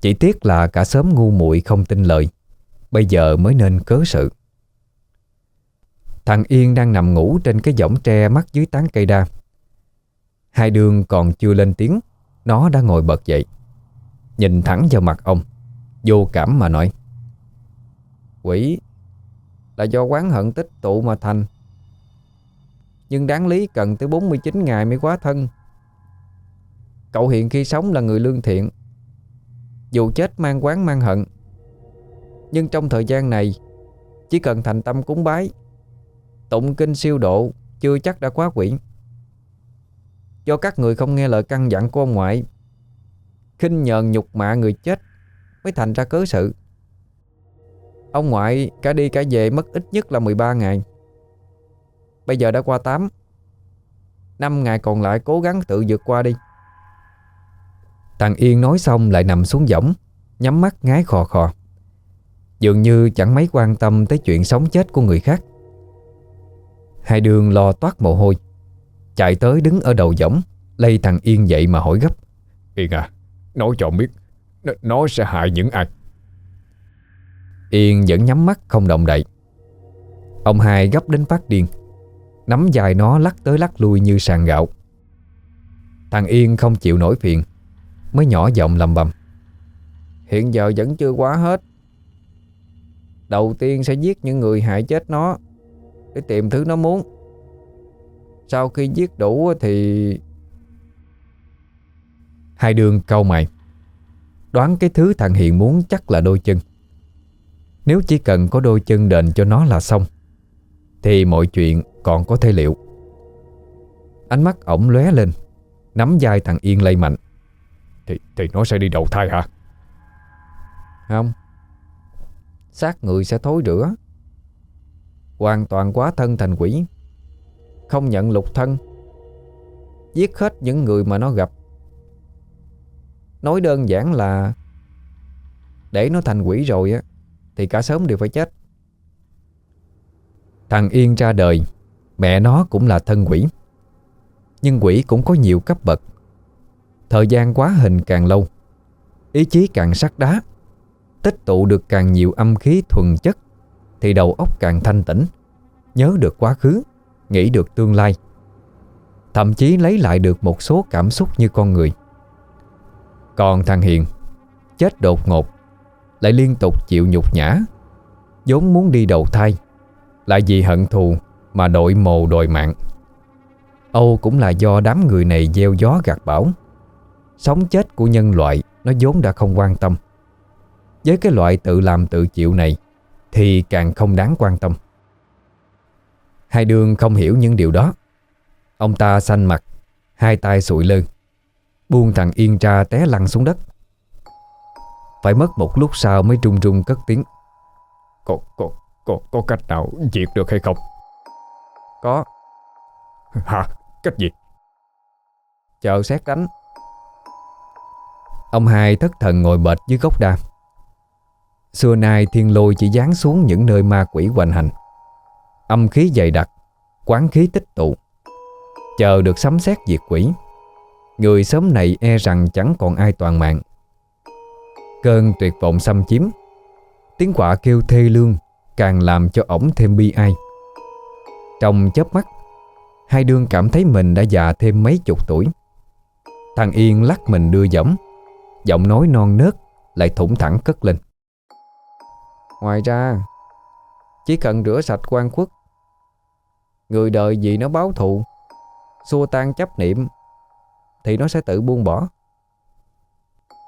Chỉ tiếc là cả sớm ngu muội không tin lời, Bây giờ mới nên cớ sự. Thằng Yên đang nằm ngủ trên cái võng tre mắt dưới tán cây đa. Hai đường còn chưa lên tiếng. Nó đã ngồi bật dậy, Nhìn thẳng vào mặt ông, Vô cảm mà nói, Quỷ, Là do quán hận tích tụ mà thành. Nhưng đáng lý cần tới 49 ngày mới quá thân. Cậu hiện khi sống là người lương thiện. Dù chết mang quán mang hận, Nhưng trong thời gian này, Chỉ cần thành tâm cúng bái, Tụng kinh siêu độ Chưa chắc đã quá quỷ. Do các người không nghe lời căn dặn của ông ngoại khinh nhờn nhục mạ người chết mới thành ra cớ sự. Ông ngoại cả đi cả về mất ít nhất là 13 ngày. Bây giờ đã qua 8. 5 ngày còn lại cố gắng tự vượt qua đi. Thằng Yên nói xong lại nằm xuống võng, nhắm mắt ngái khò khò. Dường như chẳng mấy quan tâm tới chuyện sống chết của người khác. Hai đường lo toát mồ hôi, chạy tới đứng ở đầu võng, lây thằng Yên dậy mà hỏi gấp. Yên à, Nói cho biết Nó sẽ hại những ai? Yên vẫn nhắm mắt không động đậy. Ông hai gấp đến phát điên Nắm dài nó lắc tới lắc lui như sàn gạo. Thằng Yên không chịu nổi phiền Mới nhỏ giọng lầm bầm. Hiện giờ vẫn chưa quá hết. Đầu tiên sẽ giết những người hại chết nó Để tìm thứ nó muốn sau khi giết đủ thì Hai đường câu mày. Đoán cái thứ thằng Hiện muốn chắc là đôi chân. Nếu chỉ cần có đôi chân đền cho nó là xong, Thì mọi chuyện còn có thể liệu. Ánh mắt ổng lóe lên, Nắm vai thằng Yên lây mạnh. Thì thì nó sẽ đi đầu thai hả? Không. Xác người sẽ thối rửa. Hoàn toàn quá thân thành quỷ. Không nhận lục thân. Giết hết những người mà nó gặp. Nói đơn giản là, Để nó thành quỷ rồi á, Thì cả sớm đều phải chết. Thằng Yên ra đời, Mẹ nó cũng là thân quỷ. Nhưng quỷ cũng có nhiều cấp bậc. Thời gian quá hình càng lâu, Ý chí càng sắc đá, Tích tụ được càng nhiều âm khí thuần chất, Thì đầu óc càng thanh tĩnh, Nhớ được quá khứ. Nghĩ được tương lai. Thậm chí lấy lại được một số cảm xúc như con người. Còn thằng Hiền, Chết đột ngột, Lại liên tục chịu nhục nhã, vốn muốn đi đầu thai, Lại vì hận thù Mà đội mồ đòi mạng. Âu cũng là do đám người này gieo gió gạt bão. Sống chết của nhân loại, Nó vốn đã không quan tâm. Với cái loại tự làm tự chịu này, Thì càng không đáng quan tâm. Hai đường không hiểu những điều đó. Ông ta xanh mặt Hai tay sụi lơ Buông thằng Yên ra té lăn xuống đất. Phải mất một lúc sau mới trung trung cất tiếng. Có, có, có, có cách nào diệt được hay không? Có. Hả? Cách gì? Chờ xét đánh. Ông hai thất thần ngồi bệt dưới gốc đa. Xưa nay thiên lôi chỉ dán xuống những nơi ma quỷ hoành hành. Âm khí dày đặc, Quán khí tích tụ. Chờ được sấm xét diệt quỷ, Người sớm này e rằng chẳng còn ai toàn mạng. Cơn tuyệt vọng xâm chiếm, Tiếng quạ kêu thê lương Càng làm cho ổng thêm bi ai. Trong chớp mắt, Hai đương cảm thấy mình đã già thêm mấy chục tuổi. Thằng Yên lắc mình đưa dẫm Giọng nói non nớt Lại thủng thẳng cất lên. Ngoài ra, Chỉ cần rửa sạch quan quốc Người đời gì nó báo thù, Xua tan chấp niệm, Thì nó sẽ tự buông bỏ.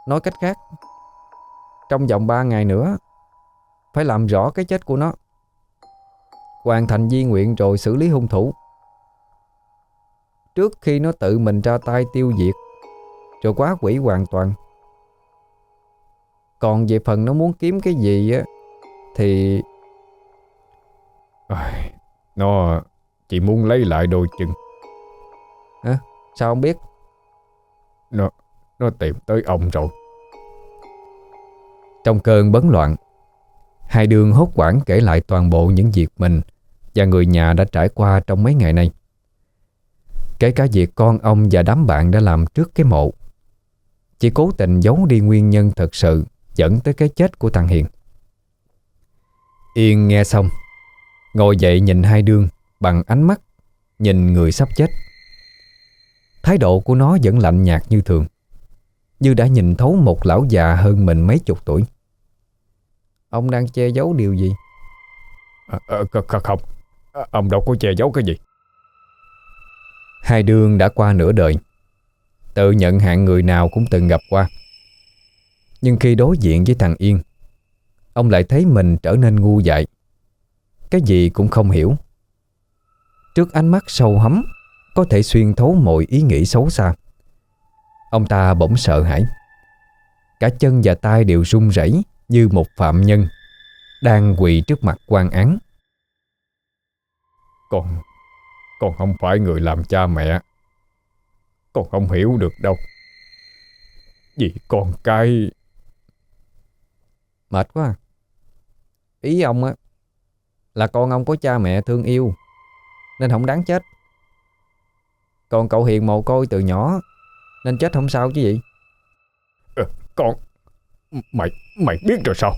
Nói cách khác, Trong vòng 3 ngày nữa, Phải làm rõ cái chết của nó, Hoàn thành di nguyện rồi xử lý hung thủ. Trước khi nó tự mình ra tay tiêu diệt, Rồi quá quỷ hoàn toàn. Còn về phần nó muốn kiếm cái gì á, Thì Nó chỉ muốn lấy lại đôi chân. Hả? Sao không biết? Nó Nó tìm tới ông rồi. Trong cơn bấn loạn Hai đường hốt quảng kể lại toàn bộ những việc mình Và người nhà đã trải qua trong mấy ngày nay. Kể cả việc con ông và đám bạn đã làm trước cái mộ Chỉ cố tình giấu đi nguyên nhân thật sự Dẫn tới cái chết của thằng Hiền. Yên nghe xong Ngồi dậy nhìn hai đương Bằng ánh mắt Nhìn người sắp chết. Thái độ của nó vẫn lạnh nhạt như thường Như đã nhìn thấu một lão già hơn mình mấy chục tuổi. Ông đang che giấu điều gì? à, à, Không. À, Ông đâu có che giấu cái gì. Hai đương đã qua nửa đời Tự nhận hạng người nào cũng từng gặp qua. Nhưng khi đối diện với thằng Yên Ông lại thấy mình trở nên ngu dại. Cái gì cũng không hiểu Trước ánh mắt sâu hấm Có thể xuyên thấu mọi ý nghĩ xấu xa. Ông ta bỗng sợ hãi. Cả chân và tay đều run rẩy Như một phạm nhân Đang quỳ trước mặt quan án. Con Con không phải người làm cha mẹ. Con không hiểu được đâu. Vì con cái. Mệt quá. Ý ông á Là con ông có cha mẹ thương yêu Nên không đáng chết. Còn cậu Hiền mồ côi từ nhỏ Nên chết không sao chứ gì. À, Con Mày Mày biết rồi sao?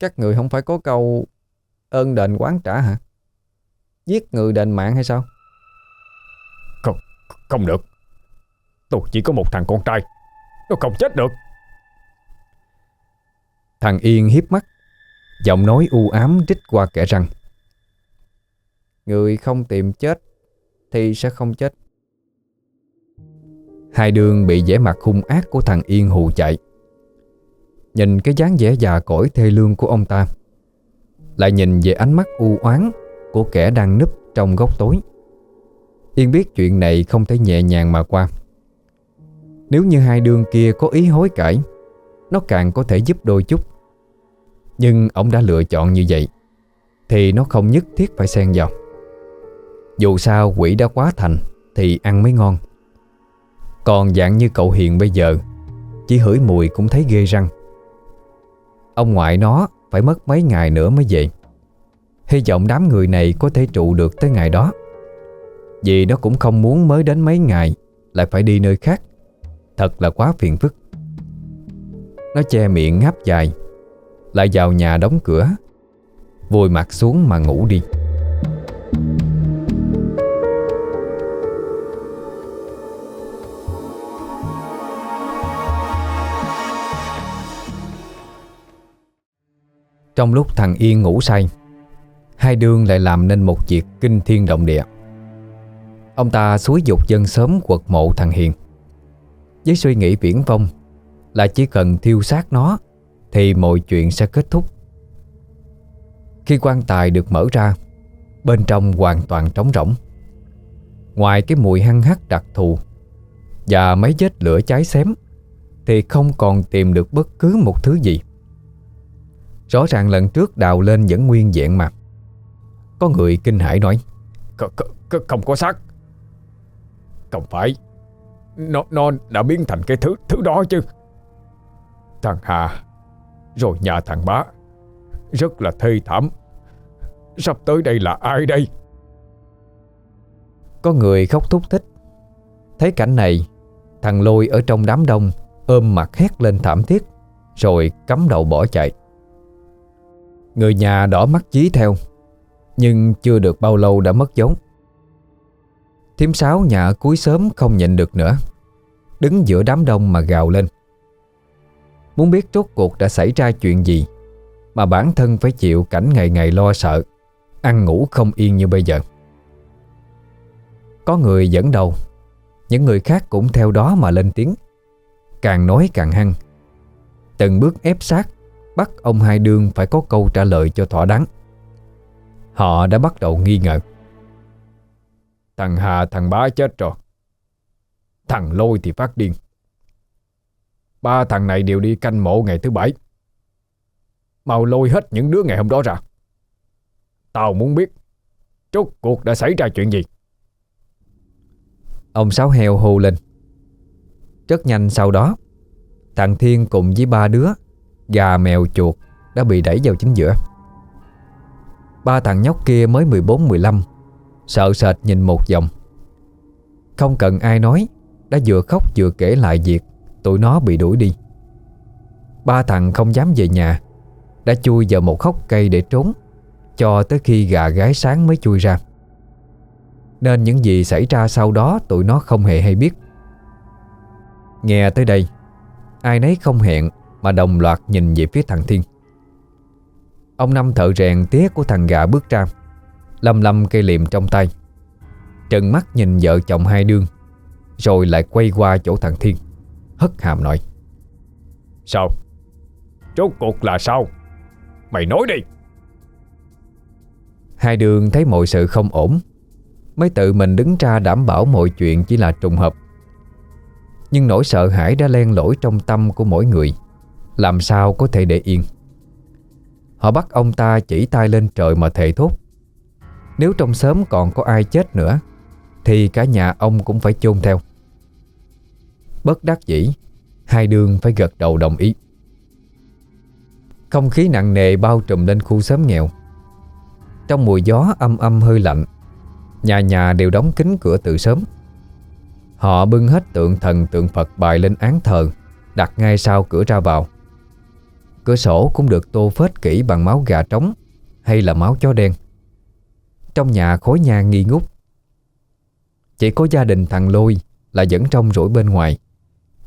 Các người không phải có câu Ơn đền quán trả hả? Giết người đền mạng hay sao? Không Không được. Tôi chỉ có một thằng con trai Nó không chết được. Thằng Yên hiếp mắt Giọng nói u ám rít qua kẻ răng. Người không tìm chết Thì sẽ không chết. Hai đường bị vẻ mặt hung ác của thằng Yên hù chạy. Nhìn cái dáng vẻ già cỗi thê lương của ông ta, Lại nhìn về ánh mắt u oán Của kẻ đang núp trong góc tối. Yên biết chuyện này không thể nhẹ nhàng mà qua. Nếu như hai đường kia có ý hối cải, Nó càng có thể giúp đôi chút. Nhưng ông đã lựa chọn như vậy Thì nó không nhất thiết phải xen vào. Dù sao quỷ đã quá thành Thì ăn mới ngon. Còn dạng như cậu Hiền bây giờ, Chỉ hửi mùi cũng thấy ghê răng. Ông ngoại nó phải mất mấy ngày nữa mới về. Hy vọng đám người này có thể trụ được tới ngày đó. Vì nó cũng không muốn mới đến mấy ngày, Lại phải đi nơi khác. Thật là quá phiền phức. Nó che miệng ngáp dài. Lại vào nhà đóng cửa Vùi mặt xuống mà ngủ đi. Trong lúc thằng Yên ngủ say, Hai đương lại làm nên một việc kinh thiên động địa. Ông ta xúi dục dân sớm quật mộ thằng Hiền. Với suy nghĩ viễn vông Là chỉ cần thiêu xác nó thì mọi chuyện sẽ kết thúc. Khi quan tài được mở ra, Bên trong hoàn toàn trống rỗng. Ngoài cái mùi hăng hắc đặc thù Và mấy vết lửa cháy xém, Thì không còn tìm được bất cứ một thứ gì. Rõ ràng lần trước đào lên vẫn nguyên vẹn mà. Có người kinh hãi nói Không có xác. Không phải. Nó nó đã biến thành cái thứ thứ đó chứ. Thằng Hà rồi nhà thằng bá Rất là thê thảm. Sắp tới đây là ai đây? Có người khóc thúc thích. Thấy cảnh này, Thằng lôi ở trong đám đông Ôm mặt hét lên thảm thiết, Rồi cắm đầu bỏ chạy. Người nhà đỏ mắt chí theo, Nhưng chưa được bao lâu đã mất dấu. Thiếm sáu nhà cuối sớm không nhịn được nữa, Đứng giữa đám đông mà gào lên. Muốn biết rốt cuộc đã xảy ra chuyện gì, Mà bản thân phải chịu cảnh ngày ngày lo sợ, Ăn ngủ không yên như bây giờ. Có người dẫn đầu, Những người khác cũng theo đó mà lên tiếng. Càng nói càng hăng. Từng bước ép sát, Bắt ông hai đương phải có câu trả lời cho thỏa đáng. Họ đã bắt đầu nghi ngờ. Thằng Hà, thằng Bá chết rồi. Thằng Lôi thì phát điên. Ba thằng này đều đi canh mộ ngày thứ bảy. Mau lôi hết những đứa ngày hôm đó ra. Tao muốn biết, Rốt cuộc đã xảy ra chuyện gì? Ông Sáu Heo hô lên. Rất nhanh sau đó, Thằng Thiên cùng với ba đứa Gà mèo chuột Đã bị đẩy vào chính giữa. Ba thằng nhóc kia mới 14-15 Sợ sệt nhìn một vòng. Không cần ai nói, Đã vừa khóc vừa kể lại việc Tụi nó bị đuổi đi. Ba thằng không dám về nhà, Đã chui vào một khóc cây để trốn, Cho tới khi gà gái sáng mới chui ra. Nên những gì xảy ra sau đó Tụi nó không hề hay biết. Nghe tới đây, Ai nấy không hẹn Mà đồng loạt nhìn về phía thằng Thiên. Ông Năm thợ rèn tía của thằng gà bước ra Lâm lâm cây liềm trong tay Trần mắt nhìn vợ chồng hai đương, Rồi lại quay qua chỗ thằng Thiên. Hất hàm nói. Sao? Rốt cuộc là sao? Mày nói đi. Hai đường thấy mọi sự không ổn Mới tự mình đứng ra đảm bảo mọi chuyện chỉ là trùng hợp. Nhưng nỗi sợ hãi đã len lỏi trong tâm của mỗi người Làm sao có thể để yên? Họ bắt ông ta chỉ tay lên trời mà thề thốt. Nếu trong xóm còn có ai chết nữa Thì cả nhà ông cũng phải chôn theo Bất đắc dĩ. Hai đường phải gật đầu đồng ý. Không khí nặng nề bao trùm lên khu xóm nghèo. Trong mùi gió âm âm hơi lạnh, Nhà nhà đều đóng kín cửa từ sớm. Họ bưng hết tượng thần, tượng Phật bài lên án thờ, Đặt ngay sau cửa ra vào. Cửa sổ cũng được tô phết kỹ bằng máu gà trống Hay là máu chó đen. Trong nhà khối nhà nghi ngút. Chỉ có gia đình thằng Lôi Là vẫn trong rủi bên ngoài.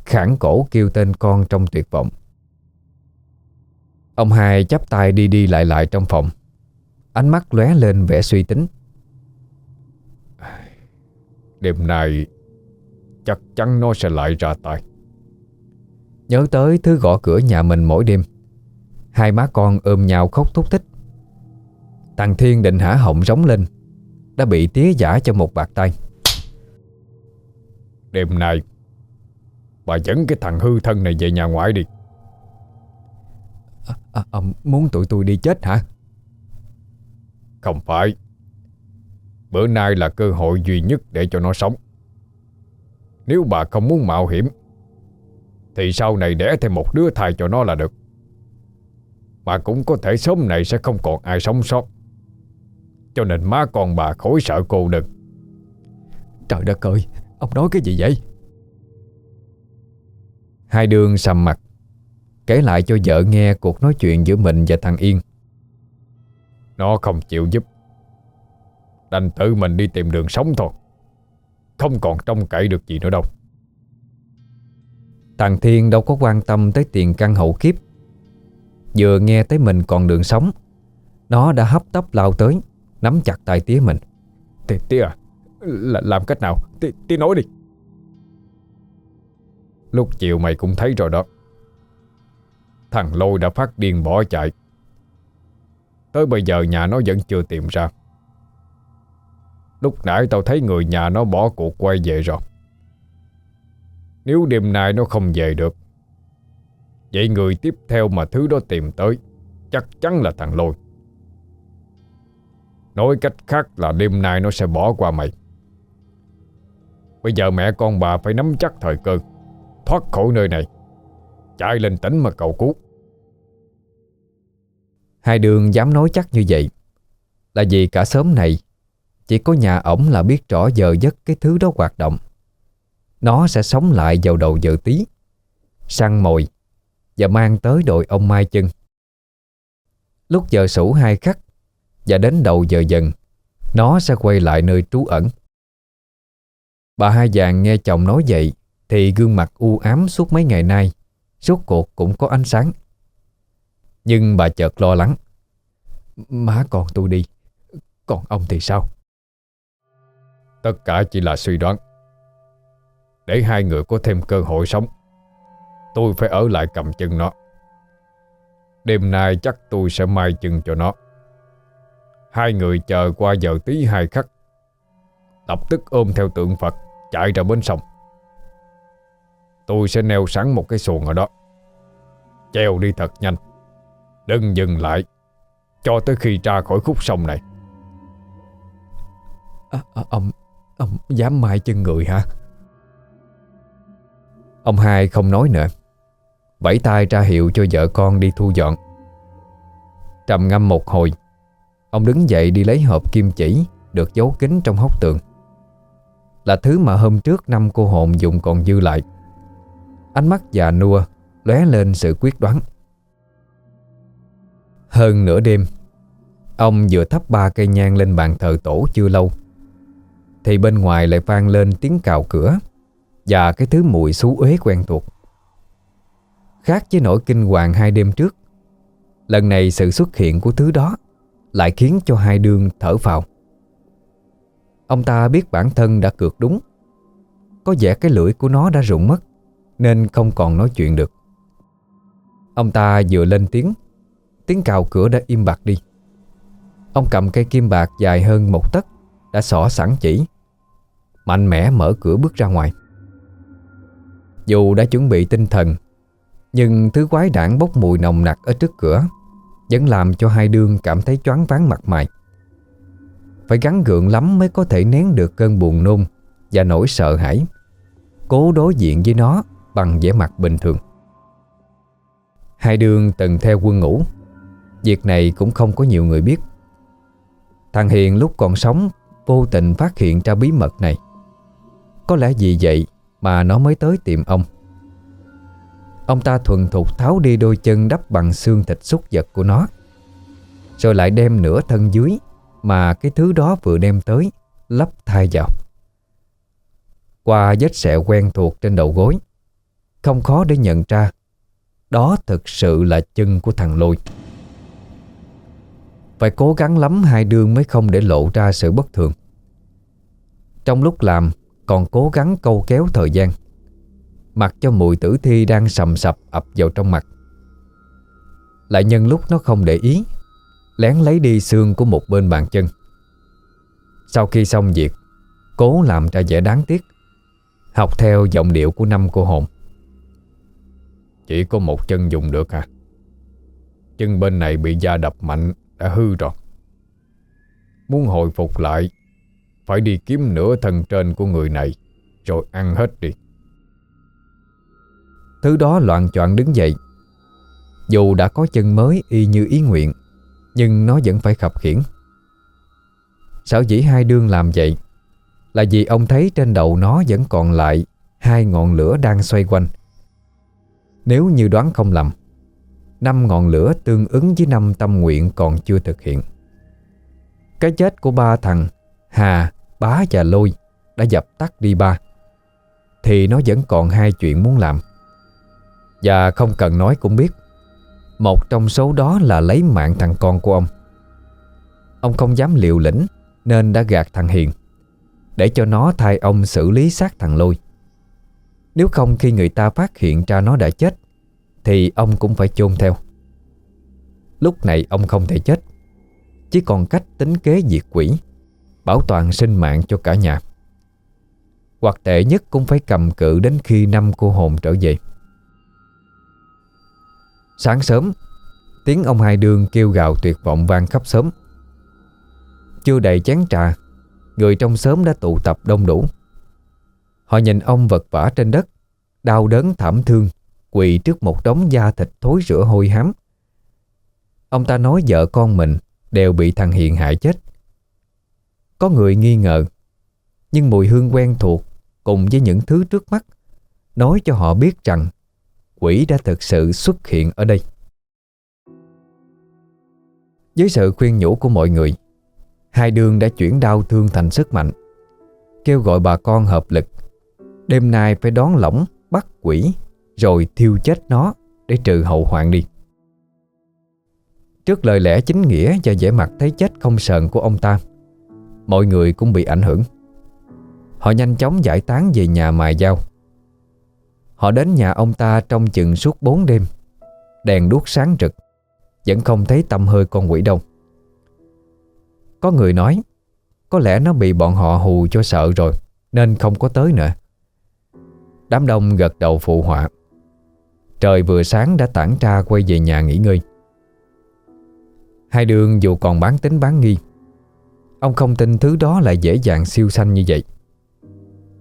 Khản cổ kêu tên con trong tuyệt vọng. Ông hai chắp tay đi đi lại lại trong phòng. Ánh mắt lóe lên vẻ suy tính. Đêm nay Chắc chắn nó sẽ lại ra tay. Nhớ tới thứ gõ cửa nhà mình mỗi đêm Hai má con ôm nhau khóc thúc thích. Thằng Thiên định hả họng rống lên Đã bị tía giả cho một bạc tay. Đêm nay Bà dẫn cái thằng hư thân này về nhà ngoại đi. À, à, à, Muốn tụi tôi đi chết hả? Không phải. Bữa nay là cơ hội duy nhất để cho nó sống. Nếu bà không muốn mạo hiểm Thì sau này đẻ thêm một đứa thai cho nó là được. Bà cũng có thể sớm này sẽ không còn ai sống sót. Cho nên má con bà khỏi sợ cô đừng Trời đất ơi Ông nói cái gì vậy Hai đường sầm mặt Kể lại cho vợ nghe cuộc nói chuyện giữa mình và thằng Yên. Nó không chịu giúp. Đành tự mình đi tìm đường sống thôi. Không còn trông cậy được gì nữa đâu. Thằng Thiên đâu có quan tâm tới tiền căn hậu kiếp. Vừa nghe tới mình còn đường sống Nó đã hấp tấp lao tới Nắm chặt tay tía mình. Tía, à L Làm cách nào? Tía nói đi. Lúc chiều mày cũng thấy rồi đó. Thằng Lôi đã phát điên bỏ chạy. Tới bây giờ nhà nó vẫn chưa tìm ra. Lúc nãy tao thấy người nhà nó bỏ cuộc quay về rồi. Nếu đêm nay nó không về được, Vậy người tiếp theo mà thứ đó tìm tới Chắc chắn là thằng Lôi. Nói cách khác là đêm nay nó sẽ bỏ qua mày. Bây giờ mẹ con bà phải nắm chắc thời cơ. Thoát khỏi nơi này. Chạy lên tỉnh mà cầu cứu. Hai đường dám nói chắc như vậy, Là vì cả xóm này, Chỉ có nhà ổng là biết rõ giờ giấc cái thứ đó hoạt động. Nó sẽ sống lại vào đầu giờ tí, Săn mồi, Và mang tới đội ông Mai chân. Lúc giờ sủ hai khắc, Và đến đầu giờ dần, Nó sẽ quay lại nơi trú ẩn. Bà hai vàng nghe chồng nói vậy thì gương mặt u ám suốt mấy ngày nay Suốt cuộc cũng có ánh sáng. Nhưng bà chợt lo lắng. Má còn tôi đi, Còn ông thì sao? Tất cả chỉ là suy đoán. Để hai người có thêm cơ hội sống, Tôi phải ở lại cầm chân nó. Đêm nay chắc tôi sẽ mai chân cho nó. Hai người chờ qua giờ tí hai khắc, Lập tức ôm theo tượng Phật Chạy ra bến sông. Tôi sẽ neo sẵn một cái xuồng ở đó. Treo đi thật nhanh. Đừng dừng lại. Cho tới khi ra khỏi khúc sông này. À, à, Ông Ông dám mai chân người hả? Ông hai không nói nữa. Vẫy tay ra hiệu cho vợ con đi thu dọn. Trầm ngâm một hồi. Ông đứng dậy đi lấy hộp kim chỉ Được giấu kín trong hốc tường. Là thứ mà hôm trước năm cô hồn dùng còn dư lại. Ánh mắt già nua lóe lên sự quyết đoán. Hơn nửa đêm, Ông vừa thắp ba cây nhang lên bàn thờ tổ chưa lâu, Thì bên ngoài lại vang lên tiếng cào cửa Và cái thứ mùi xú uế quen thuộc. Khác với nỗi kinh hoàng hai đêm trước, Lần này sự xuất hiện của thứ đó Lại khiến cho hai đương thở phào. Ông ta biết bản thân đã cược đúng, Có vẻ cái lưỡi của nó đã rụng mất. Nên không còn nói chuyện được. Ông ta vừa lên tiếng Tiếng cào cửa đã im bặt đi. Ông cầm cây kim bạc dài hơn một tấc, Đã xỏ sẵn chỉ, Mạnh mẽ mở cửa bước ra ngoài. Dù đã chuẩn bị tinh thần, Nhưng thứ quái đản bốc mùi nồng nặc ở trước cửa Vẫn làm cho hai đương cảm thấy choáng váng mặt mày. Phải gắn gượng lắm mới có thể nén được cơn buồn nôn Và nỗi sợ hãi, Cố đối diện với nó bằng vẻ mặt bình thường. Hai đường từng theo quân ngũ. Việc này cũng không có nhiều người biết. Thằng Hiền lúc còn sống, Vô tình phát hiện ra bí mật này. Có lẽ vì vậy Mà nó mới tới tìm ông. Ông ta thuần thục tháo đi đôi chân đắp bằng xương thịt xúc vật của nó, Rồi lại đem nửa thân dưới Mà cái thứ đó vừa đem tới Lắp thay vào. Qua vết sẹo quen thuộc trên đầu gối không khó để nhận ra. Đó thực sự là chân của thằng Lôi. Phải cố gắng lắm hai đương mới không để lộ ra sự bất thường. Trong lúc làm, Còn cố gắng câu kéo thời gian. Mặc cho mùi tử thi đang sầm sập ập vào trong mặt. Lại nhân lúc nó không để ý, Lén lấy đi xương của một bên bàn chân. Sau khi xong việc, Cố làm ra vẻ đáng tiếc, Học theo giọng điệu của năm cô hồn. Chỉ có một chân dùng được à? Chân bên này bị da đập mạnh, Đã hư rồi. Muốn hồi phục lại, Phải đi kiếm nửa thân trên của người này, Rồi ăn hết đi. Thứ đó loạn choạng đứng dậy. Dù đã có chân mới, y như ý nguyện, Nhưng nó vẫn phải khập khiển Sở dĩ hai đương làm vậy, Là vì ông thấy trên đầu nó vẫn còn lại Hai ngọn lửa đang xoay quanh. Nếu như đoán không lầm Năm ngọn lửa tương ứng với năm tâm nguyện còn chưa thực hiện. Cái chết của ba thằng Hà, Bá và Lôi Đã dập tắt đi ba Thì nó vẫn còn hai chuyện muốn làm. Và không cần nói cũng biết Một trong số đó là lấy mạng thằng con của ông. Ông không dám liều lĩnh Nên đã gạt thằng Hiền Để cho nó thay ông xử lý xác thằng Lôi. Nếu không khi người ta phát hiện ra nó đã chết, Thì ông cũng phải chôn theo. Lúc này ông không thể chết, Chỉ còn cách tính kế diệt quỷ, Bảo toàn sinh mạng cho cả nhà. Hoặc tệ nhất cũng phải cầm cự đến khi năm cô hồn trở về. Sáng sớm, Tiếng ông hai đường kêu gào tuyệt vọng vang khắp xóm. Chưa đầy chén trà, Người trong xóm đã tụ tập đông đủ. Họ nhìn ông vật vã trên đất, Đau đớn thảm thương, Quỳ trước một đống da thịt thối rữa hôi hám. Ông ta nói vợ con mình Đều bị thằng Hiền hại chết. Có người nghi ngờ, Nhưng mùi hương quen thuộc Cùng với những thứ trước mắt Nói cho họ biết rằng Quỷ đã thực sự xuất hiện ở đây. Với sự khuyên nhủ của mọi người, Hai đường đã chuyển đau thương thành sức mạnh, Kêu gọi bà con hợp lực Đêm nay phải đón lỏng, Bắt quỷ, Rồi thiêu chết nó Để trừ hậu hoạn đi. Trước lời lẽ chính nghĩa Và vẻ mặt thấy chết không sờn của ông ta, Mọi người cũng bị ảnh hưởng. Họ nhanh chóng giải tán về nhà mài dao Họ đến nhà ông ta trong chừng suốt 4 đêm, Đèn đuốc sáng rực, Vẫn không thấy tâm hơi con quỷ đâu. Có người nói, Có lẽ nó bị bọn họ hù cho sợ rồi, Nên không có tới nữa. Đám đông gật đầu phụ họa. Trời vừa sáng đã tản ra quay về nhà nghỉ ngơi. Hai đường dù còn bán tính bán nghi, Ông không tin thứ đó lại dễ dàng siêu sanh như vậy.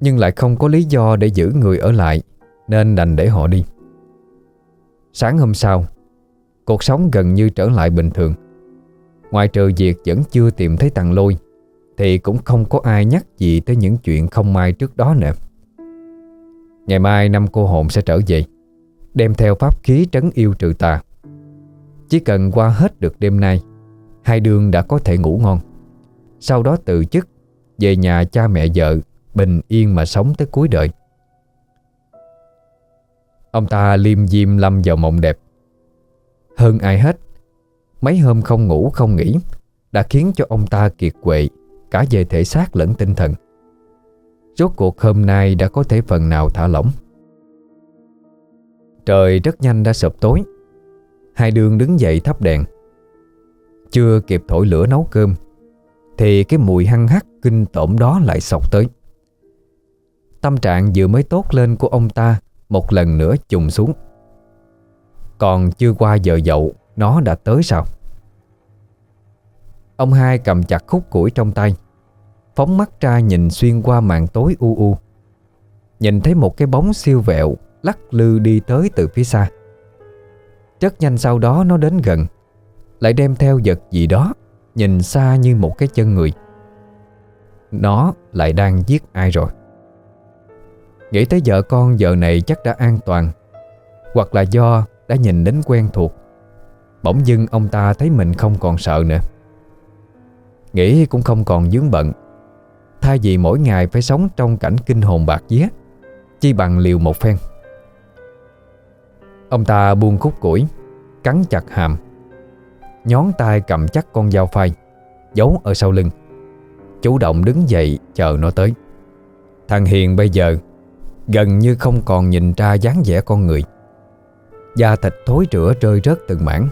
Nhưng lại không có lý do để giữ người ở lại, Nên đành để họ đi. Sáng hôm sau, Cuộc sống gần như trở lại bình thường. Ngoài trừ việc vẫn chưa tìm thấy tàng lôi, Thì cũng không có ai nhắc gì tới những chuyện không may trước đó nữa. Ngày mai năm cô hồn sẽ trở về, Đem theo pháp khí trấn yêu trừ tà. Chỉ cần qua hết được đêm nay, Hai đường đã có thể ngủ ngon. Sau đó tự chức, Về nhà cha mẹ vợ, Bình yên mà sống tới cuối đời. Ông ta liêm diêm lâm vào mộng đẹp. Hơn ai hết, Mấy hôm không ngủ không nghỉ Đã khiến cho ông ta kiệt quệ Cả về thể xác lẫn tinh thần. Rốt cuộc hôm nay đã có thể phần nào thả lỏng. Trời rất nhanh đã sập tối. Hai đường đứng dậy thắp đèn. Chưa kịp thổi lửa nấu cơm, Thì cái mùi hăng hắc kinh tởm đó lại sọc tới. Tâm trạng vừa mới tốt lên của ông ta Một lần nữa trùng xuống. Còn chưa qua giờ dậu, Nó đã tới sao? Ông hai cầm chặt khúc củi trong tay. Phóng mắt ra nhìn xuyên qua màn tối u u. Nhìn thấy một cái bóng siêu vẹo, Lắc lư đi tới từ phía xa. Rất nhanh sau đó nó đến gần, Lại đem theo vật gì đó, Nhìn xa như một cái chân người. Nó lại đang giết ai rồi? Nghĩ tới vợ con giờ này chắc đã an toàn, Hoặc là do đã nhìn đến quen thuộc. Bỗng dưng ông ta thấy mình không còn sợ nữa. Nghĩ cũng không còn dướng bận. Thay vì mỗi ngày phải sống trong cảnh kinh hồn bạc vía, Chi bằng liều một phen. Ông ta buông khúc củi, Cắn chặt hàm. Nhón tay cầm chắc con dao phai, Giấu ở sau lưng. Chủ động đứng dậy chờ nó tới. Thằng Hiền bây giờ Gần như không còn nhìn ra dáng vẻ con người. Da thịt thối rữa rơi rớt từng mảng.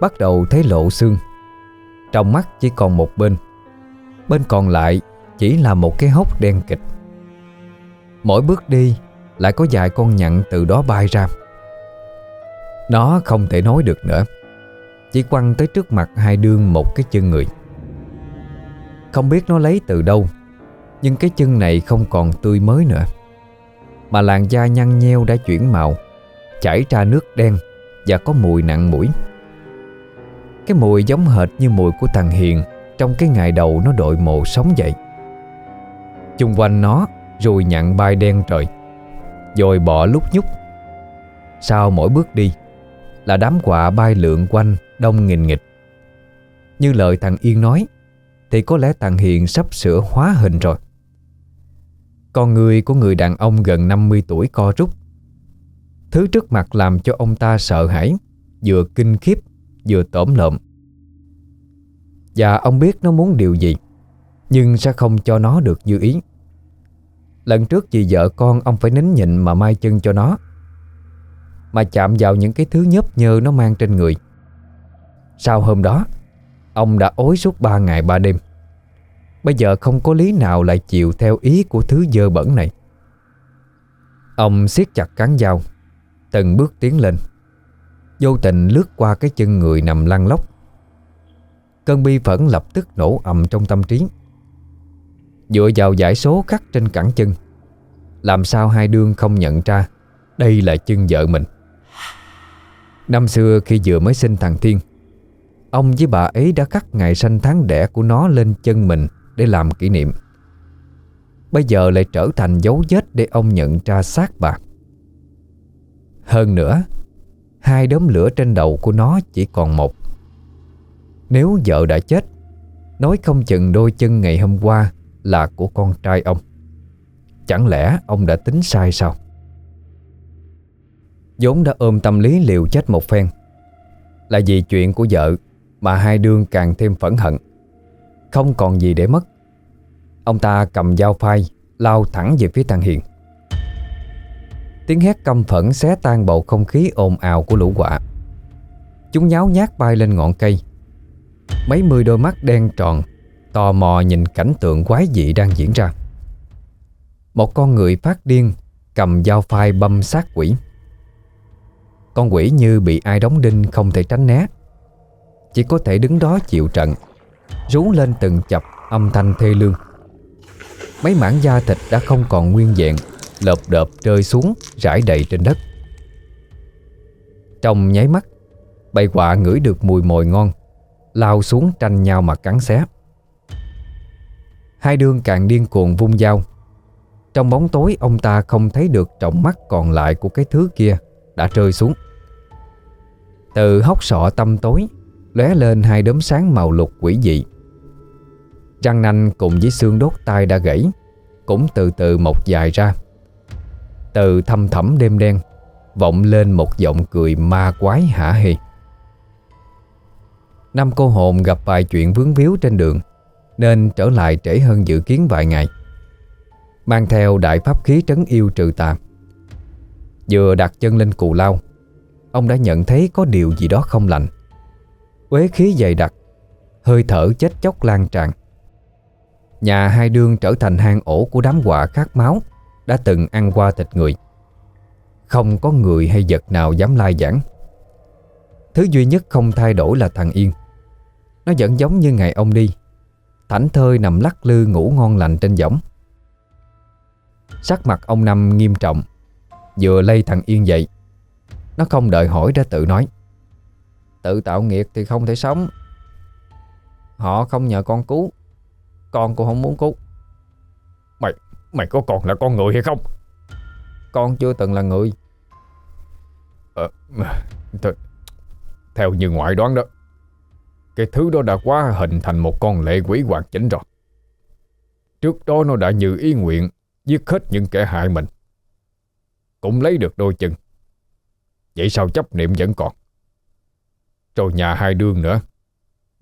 Bắt đầu thấy lộ xương. Trong mắt chỉ còn một bên. Bên còn lại chỉ là một cái hốc đen kịch. Mỗi bước đi Lại có vài con nhặn từ đó bay ra. Nó không thể nói được nữa. Chỉ quăng tới trước mặt hai đương một cái chân người. Không biết nó lấy từ đâu, Nhưng cái chân này không còn tươi mới nữa. Mà làn da nhăn nheo đã chuyển màu, Chảy ra nước đen Và có mùi nặng mũi. Cái mùi giống hệt như mùi của thằng Hiền Trong cái ngày đầu nó đội mộ sống dậy. Chung quanh nó Rồi nhặn bay đen trời. Rồi bỏ lúc nhúc. Sau mỗi bước đi Là đám quạ bay lượn quanh Đông nghìn nghịch. Như lời thằng Yên nói, Thì có lẽ thằng Hiền sắp sửa hóa hình rồi. Con người của người đàn ông gần 50 tuổi co rút. Thứ trước mặt làm cho ông ta sợ hãi, Vừa kinh khiếp, Vừa tổm lợm. Và ông biết nó muốn điều gì. Nhưng sẽ không cho nó được như ý. Lần trước vì vợ con ông phải nín nhịn mà mai chân cho nó. Mà chạm vào những cái thứ nhớp nhơ nó mang trên người. Sau hôm đó, Ông đã ối suốt ba ngày ba đêm. Bây giờ không có lý nào lại chịu theo ý của thứ dơ bẩn này. Ông siết chặt cán dao, Từng bước tiến lên. Vô tình lướt qua cái chân người nằm lăn lóc. Cơn bi phẫn lập tức nổ ầm trong tâm trí. Dựa vào giải số khắc trên cẳng chân. Làm sao hai đương không nhận ra Đây là chân vợ mình? Năm xưa khi vừa mới sinh thằng Thiên, Ông với bà ấy đã khắc ngày sanh tháng đẻ của nó lên chân mình để làm kỷ niệm. Bây giờ lại trở thành dấu vết để ông nhận ra xác bà. Hơn nữa, Hai đốm lửa trên đầu của nó chỉ còn một. Nếu vợ đã chết, Nói không chừng đôi chân ngày hôm qua là của con trai ông. Chẳng lẽ ông đã tính sai sao? Vốn đã ôm tâm lý liều chết một phen. Là vì chuyện của vợ Mà hai đương càng thêm phẫn hận. Không còn gì để mất. Ông ta cầm dao phai Lao thẳng về phía thằng Hiền. Tiếng hét căm phẫn xé tan bầu không khí ồn ào của lũ quạ. Chúng nháo nhác bay lên ngọn cây. Mấy mươi đôi mắt đen tròn Tò mò nhìn cảnh tượng quái dị đang diễn ra. Một con người phát điên Cầm dao phai băm sát quỷ. Con quỷ như bị ai đóng đinh không thể tránh né. Chỉ có thể đứng đó chịu trận, Rú lên từng chập âm thanh thê lương. Mấy mảng da thịt đã không còn nguyên vẹn, Lợp đợp rơi xuống, rải đầy trên đất. Trong nháy mắt, Bầy quạ ngửi được mùi mồi ngon, Lao xuống tranh nhau mà cắn xé. Hai đương càng điên cuồng vung dao. Trong bóng tối, ông ta không thấy được trọng mắt còn lại của cái thứ kia Đã rơi xuống. Từ hốc sọ tâm tối, lóe lên hai đốm sáng màu lục quỷ dị. Răng nanh cùng với xương đốt tay đã gãy, Cũng từ từ mọc dài ra. Từ thâm thẳm đêm đen, Vọng lên một giọng cười ma quái hả hề Năm cô hồn gặp vài chuyện vướng víu trên đường. Nên trở lại trễ hơn dự kiến vài ngày. Mang theo đại pháp khí trấn yêu trừ tà. Vừa đặt chân lên cù lao, Ông đã nhận thấy có điều gì đó không lành. Quế khí dày đặc, Hơi thở chết chóc lan tràn. Nhà hai đương trở thành hang ổ của đám quạ khát máu Đã từng ăn qua thịt người. Không có người hay vật nào dám lai giảng. Thứ duy nhất không thay đổi là thằng Yên. Nó vẫn giống như ngày ông đi. Thảnh thơi nằm lắc lư ngủ ngon lành trên võng. Sắc mặt ông Năm nghiêm trọng Vừa lây thằng Yên dậy. Nó không đợi hỏi đã tự nói Tự tạo nghiệt thì không thể sống. Họ không nhờ con cứu con cũng không muốn cứu. Mày, mày có còn là con người hay không? Con chưa từng là người. Ờ, th- Theo như ngoại đoán đó cái thứ đó đã quá hình thành một con lệ quỷ hoàn chỉnh rồi. Trước đó nó đã như ý nguyện Giết hết những kẻ hại mình. Cũng lấy được đôi chân. Vậy sao chấp niệm vẫn còn? Rồi nhà hai đương nữa.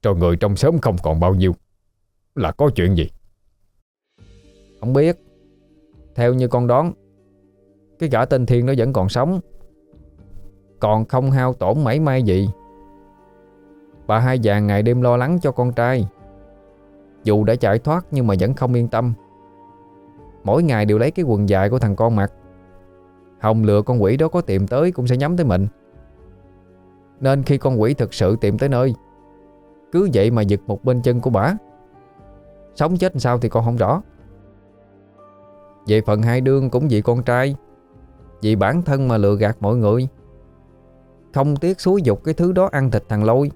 Rồi người trong xóm không còn bao nhiêu. Là có chuyện gì? Không biết. Theo như con đoán, Cái gã tên Thiên nó vẫn còn sống. Còn không hao tổn mảy may gì. Bà hai già ngày đêm lo lắng cho con trai. Dù đã chạy thoát nhưng mà vẫn không yên tâm. Mỗi ngày đều lấy cái quần dài của thằng con mặc. Hồng lừa con quỷ đó có tìm tới cũng sẽ nhắm tới mình. Nên khi con quỷ thực sự tìm tới nơi, Cứ vậy mà giật một bên chân của bà. Sống chết sao thì con không rõ. Về phần hai đương cũng vì con trai, Vì bản thân mà lừa gạt mọi người. Không tiếc xúi dục cái thứ đó ăn thịt thằng lôi.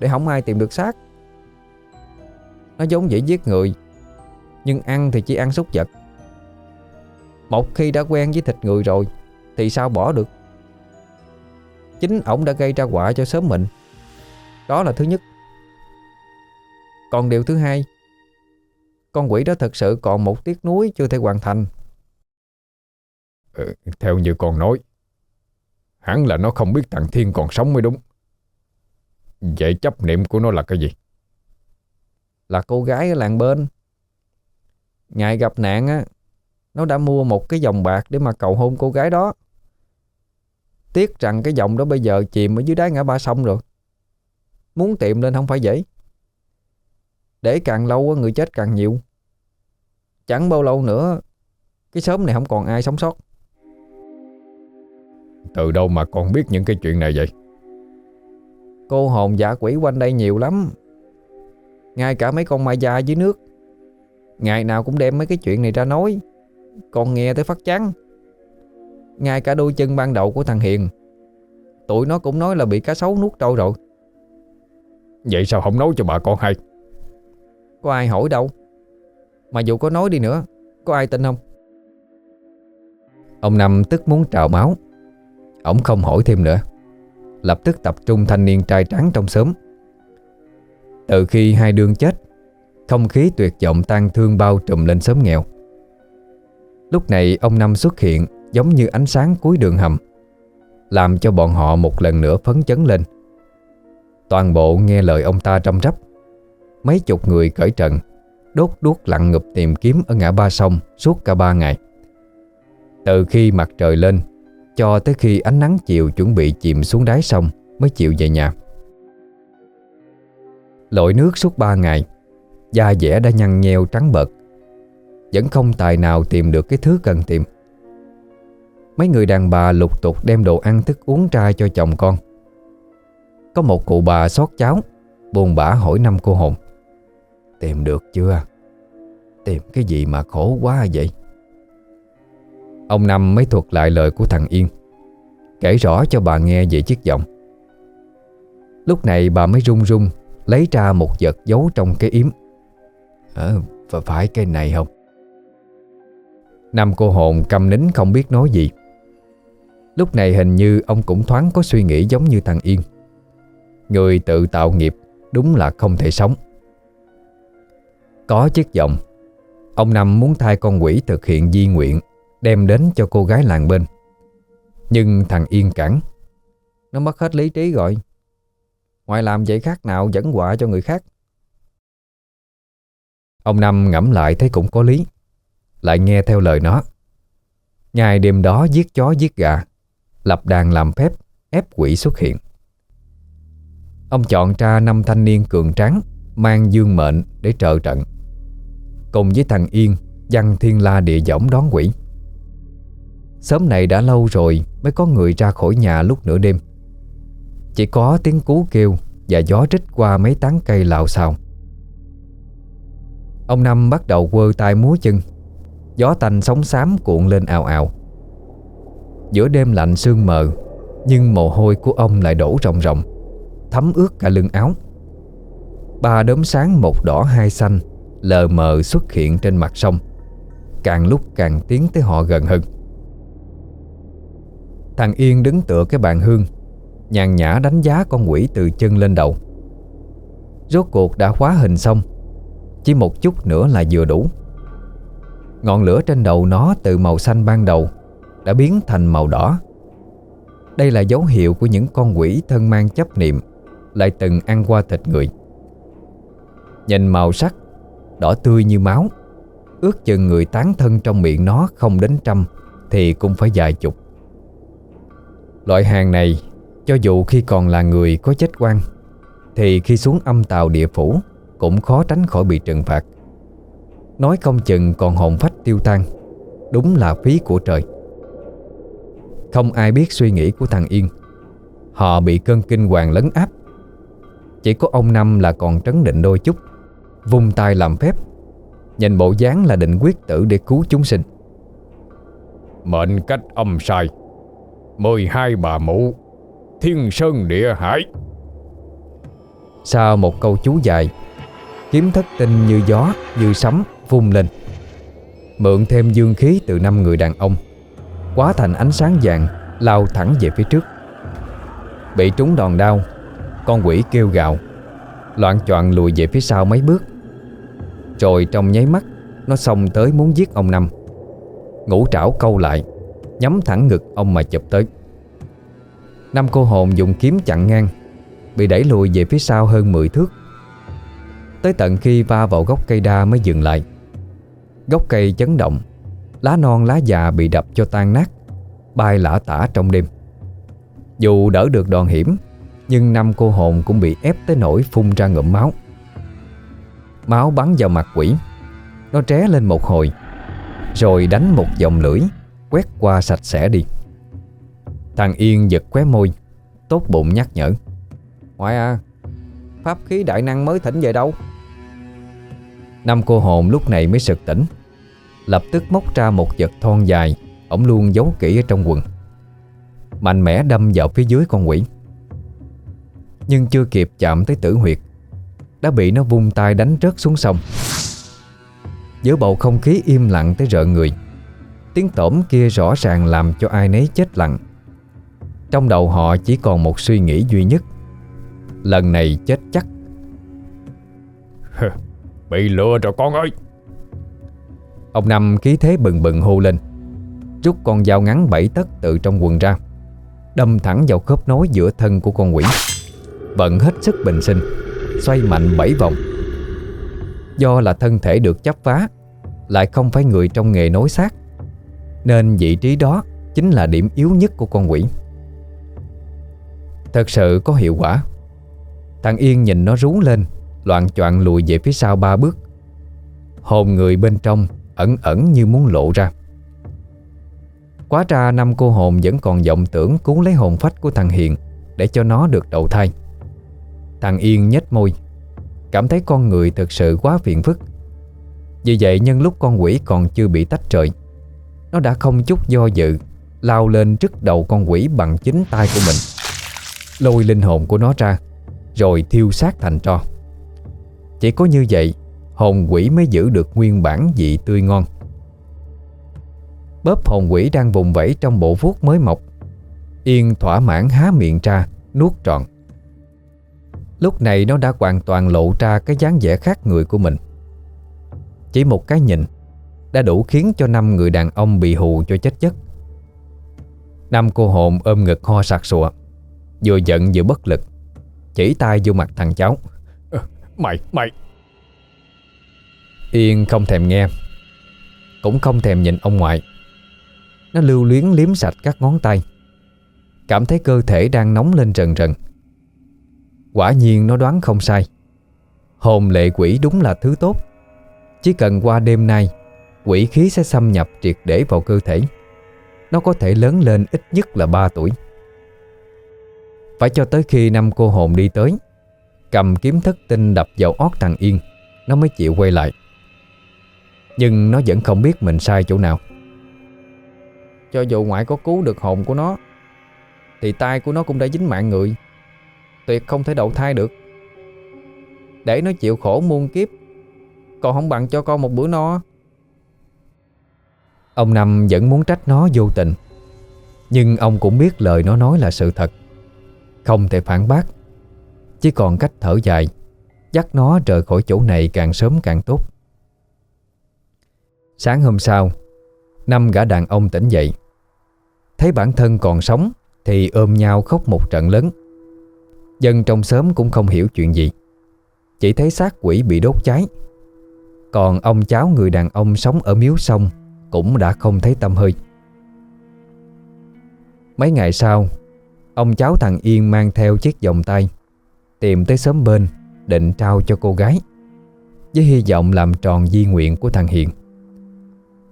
Để không ai tìm được xác. Nó giống dễ giết người Nhưng ăn thì chỉ ăn súc vật. Một khi đã quen với thịt người rồi Thì sao bỏ được? Chính ổng đã gây ra quả cho sớm mình. Đó là thứ nhất. Còn điều thứ hai con quỷ đó thật sự còn một tiếc núi chưa thể hoàn thành. Ừ, Theo như con nói Hẳn là nó không biết thằng Thiên còn sống mới đúng. Vậy chấp niệm của nó là cái gì? Là cô gái ở làng bên. Ngày gặp nạn á, Nó đã mua một cái vòng bạc để mà cầu hôn cô gái đó. Tiếc rằng cái vòng đó bây giờ chìm ở dưới đáy ngã ba sông rồi. Muốn tìm lên không phải dễ để càng lâu người chết càng nhiều. Chẳng bao lâu nữa, Cái xóm này không còn ai sống sót. Từ đâu mà con biết những cái chuyện này vậy? Cô hồn giả quỷ quanh đây nhiều lắm. Ngay cả mấy con ma da dưới nước. Ngày nào cũng đem mấy cái chuyện này ra nói. Con nghe tới phát chán. Ngay cả đôi chân ban đầu của thằng Hiền. Tụi nó cũng nói là bị cá sấu nuốt trâu rồi. Vậy sao không nấu cho bà con hay? Có ai hỏi đâu. Mà dù có nói đi nữa Có ai tin không? Ông Năm tức muốn trào máu. Ông không hỏi thêm nữa Lập tức tập trung thanh niên trai tráng trong xóm. Từ khi hai đương chết, Không khí tuyệt vọng tan thương bao trùm lên xóm nghèo. Lúc này ông Năm xuất hiện Giống như ánh sáng cuối đường hầm, Làm cho bọn họ một lần nữa phấn chấn lên. Toàn bộ nghe lời ông ta trăm rắp, Mấy chục người cởi trận Đốt đuốc lặng ngụp tìm kiếm Ở ngã ba sông suốt cả ba ngày. Từ khi mặt trời lên cho tới khi ánh nắng chiều Chuẩn bị chìm xuống đáy sông Mới chịu về nhà Lội nước suốt ba ngày, Da dẻ đã nhăn nheo trắng bợt Vẫn không tài nào tìm được cái thứ cần tìm Mấy người đàn bà lục tục đem đồ ăn thức uống ra cho chồng con Có một cụ bà xót cháo Buồn bã hỏi năm cô hồn, Tìm được chưa? Tìm cái gì mà khổ quá vậy? Ông Năm mới thuật lại lời của thằng Yên Kể rõ cho bà nghe về chiếc giọng. Lúc này bà mới run run Lấy ra một vật giấu trong cái yếm. Ờ, phải cái này không? Năm cô hồn câm nín không biết nói gì. Lúc này hình như ông cũng thoáng có suy nghĩ giống như thằng Yên. Người tự tạo nghiệp đúng là không thể sống. Có chiếc giọng Ông Năm muốn thay con quỷ thực hiện di nguyện. Đem đến cho cô gái làng bên. Nhưng thằng Yên cản Nó mất hết lý trí rồi. Ngoài làm vậy khác nào dẫn họa cho người khác? Ông Năm ngẫm lại thấy cũng có lý, Lại nghe theo lời nó. Ngày đêm đó giết chó giết gà, Lập đàn làm phép, Ép quỷ xuất hiện. Ông chọn ra năm thanh niên cường tráng, Mang dương mệnh để trợ trận. Cùng với thằng Yên, Văn thiên la địa võng đón quỷ. Sớm này đã lâu rồi Mới có người ra khỏi nhà lúc nửa đêm. Chỉ có tiếng cú kêu Và gió rít qua mấy tán cây lạo xào. Ông Năm bắt đầu quơ tay múa chân. Gió tanh sóng xám cuộn lên ào ào. Giữa đêm lạnh sương mờ, Nhưng mồ hôi của ông lại đổ ròng ròng, Thấm ướt cả lưng áo. Ba đốm sáng một đỏ hai xanh Lờ mờ xuất hiện trên mặt sông. Càng lúc càng tiến tới họ gần hơn. Thằng Yên đứng tựa cái bàn hương. Nhàn nhã đánh giá con quỷ từ chân lên đầu. Rốt cuộc đã khóa hình xong. Chỉ một chút nữa là vừa đủ. Ngọn lửa trên đầu nó từ màu xanh ban đầu Đã biến thành màu đỏ. Đây là dấu hiệu của những con quỷ thân mang chấp niệm, Lại từng ăn qua thịt người. Nhìn màu sắc, Đỏ tươi như máu. Ước chừng người tán thân trong miệng nó không đến trăm Thì cũng phải vài chục. Loại hàng này, Cho dù khi còn là người có chết quan Thì khi xuống âm tàu địa phủ Cũng khó tránh khỏi bị trừng phạt. Nói không chừng còn hồn phách tiêu tan, Đúng là phí của trời. Không ai biết suy nghĩ của thằng Yên. Họ bị cơn kinh hoàng lấn áp. Chỉ có ông Năm là còn trấn định đôi chút, Vung tay làm phép, Nhìn bộ dáng là định quyết tử để cứu chúng sinh. Mệnh cách âm sai mười hai bà mụ. Thiên sơn địa hải. Sau một câu chú dài, Kiếm thất tinh như gió, Như sấm vung lên. Mượn thêm dương khí từ năm người đàn ông Quá thành ánh sáng vàng, Lao thẳng về phía trước. Bị trúng đòn đau, Con quỷ kêu gào, Loạn choạng lùi về phía sau mấy bước. Rồi trong nháy mắt, Nó xông tới muốn giết ông Năm. Ngũ trảo câu lại Nhắm thẳng ngực ông mà chụp tới. Năm cô hồn dùng kiếm chặn ngang, Bị đẩy lùi về phía sau hơn 10 thước. Tới tận khi va vào gốc cây đa mới dừng lại. Gốc cây chấn động, Lá non lá già bị đập cho tan nát, Bay lả tả trong đêm. Dù đỡ được đòn hiểm, Nhưng năm cô hồn cũng bị ép tới nỗi phun ra ngụm máu. Máu bắn vào mặt quỷ, Nó tré lên một hồi, Rồi đánh một dòng lưỡi. Quét qua sạch sẽ đi. Thằng Yên giật khóe môi Tốt bụng nhắc nhở. Ngoại à Pháp khí đại năng mới thỉnh về đâu? Năm cô hồn lúc này mới sực tỉnh Lập tức móc ra một vật thon dài Ổng luôn giấu kỹ ở trong quần. Mạnh mẽ đâm vào phía dưới con quỷ. Nhưng chưa kịp chạm tới tử huyệt Đã bị nó vung tay đánh rớt xuống sông. Giữa bầu không khí im lặng tới rợn người Tiếng tổm kia rõ ràng làm cho ai nấy chết lặng. Trong đầu họ chỉ còn một suy nghĩ duy nhất Lần này chết chắc. Bị lừa rồi con ơi. Ông Năm khí thế bừng bừng hô lên. Rút con dao ngắn bảy tấc từ trong quần ra Đâm thẳng vào khớp nối giữa thân của con quỷ. Vận hết sức bình sinh Xoay mạnh bảy vòng. Do là thân thể được chấp phá Lại không phải người trong nghề nối xác nên vị trí đó Chính là điểm yếu nhất của con quỷ. Thật sự có hiệu quả. Thằng Yên nhìn nó rú lên, Loạn choạng lùi về phía sau ba bước. Hồn người bên trong Ẩn ẩn như muốn lộ ra. Quá ra năm cô hồn vẫn còn vọng tưởng cứu lấy hồn phách của thằng Hiền Để cho nó được đầu thai. Thằng Yên nhếch môi, Cảm thấy con người thực sự quá phiền phức. Vì vậy nhân lúc con quỷ còn chưa bị tách rời nó đã không chút do dự, Lao lên trước đầu con quỷ bằng chính tay của mình. Lôi linh hồn của nó ra, Rồi thiêu xác thành tro. Chỉ có như vậy, Hồn quỷ mới giữ được nguyên bản vị tươi ngon. Bóp hồn quỷ đang vùng vẫy trong bộ vuốt mới mọc, Yên thỏa mãn há miệng ra, Nuốt trọn. Lúc này nó đã hoàn toàn lộ ra Cái dáng vẻ khác người của mình. Chỉ một cái nhìn đã đủ khiến cho năm người đàn ông Bị hù cho chết chất Năm cô hồn ôm ngực ho sặc sụa Vừa giận vừa bất lực Chỉ tay vô mặt thằng cháu. Mày, mày. Yên không thèm nghe Cũng không thèm nhìn ông ngoại. Nó lưu luyến liếm sạch các ngón tay Cảm thấy cơ thể đang nóng lên rần rần. Quả nhiên nó đoán không sai Hồn lệ quỷ đúng là thứ tốt. Chỉ cần qua đêm nay Quỷ khí sẽ xâm nhập triệt để vào cơ thể. Nó có thể lớn lên ít nhất là 3 tuổi. Phải cho tới khi năm cô hồn đi tới, Cầm kiếm thất tinh đập vào ót thằng Yên, Nó mới chịu quay lại. Nhưng nó vẫn không biết mình sai chỗ nào. Cho dù ngoại có cứu được hồn của nó, Thì tay của nó cũng đã dính mạng người. Tuyệt không thể đậu thai được. Để nó chịu khổ muôn kiếp, Còn không bằng cho con một bữa no. Ông Năm vẫn muốn trách nó vô tình. Nhưng ông cũng biết lời nó nói là sự thật. Không thể phản bác. Chỉ còn cách thở dài, Dắt nó rời khỏi chỗ này càng sớm càng tốt. Sáng hôm sau, Năm gã đàn ông tỉnh dậy. Thấy bản thân còn sống Thì ôm nhau khóc một trận lớn. Dân trong xóm cũng không hiểu chuyện gì. Chỉ thấy xác quỷ bị đốt cháy. Còn ông cháu người đàn ông sống ở miếu sông cũng đã không thấy tâm hơi. Mấy ngày sau, Ông cháu thằng Yên mang theo chiếc vòng tay, Tìm tới xóm bên, Định trao cho cô gái, Với hy vọng làm tròn di nguyện của thằng Hiền.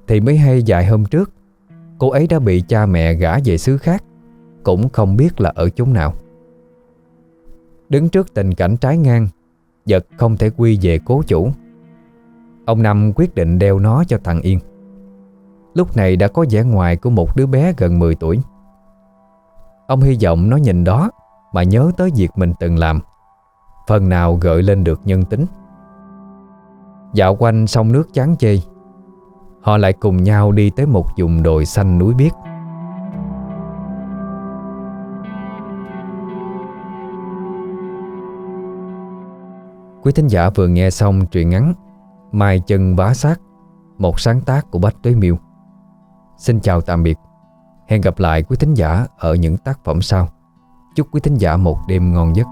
Thì mới hay vài hôm trước, Cô ấy đã bị cha mẹ gả về xứ khác, Cũng không biết là ở chúng nào. Đứng trước tình cảnh trái ngang, Vật không thể quy về cố chủ. Ông Năm quyết định đeo nó cho thằng Yên. Lúc này đã có vẻ ngoài của một đứa bé gần 10 tuổi. Ông hy vọng nó nhìn đó Mà nhớ tới việc mình từng làm. Phần nào gợi lên được nhân tính. Dạo quanh sông nước chán chê, Họ lại cùng nhau đi tới một vùng đồi xanh núi biếc. Quý thính giả vừa nghe xong truyện ngắn Mai chân bá sát Một sáng tác của Bách Tuế Miêu. Xin chào tạm biệt. Hẹn gặp lại quý thính giả ở những tác phẩm sau. Chúc quý thính giả một đêm ngon giấc.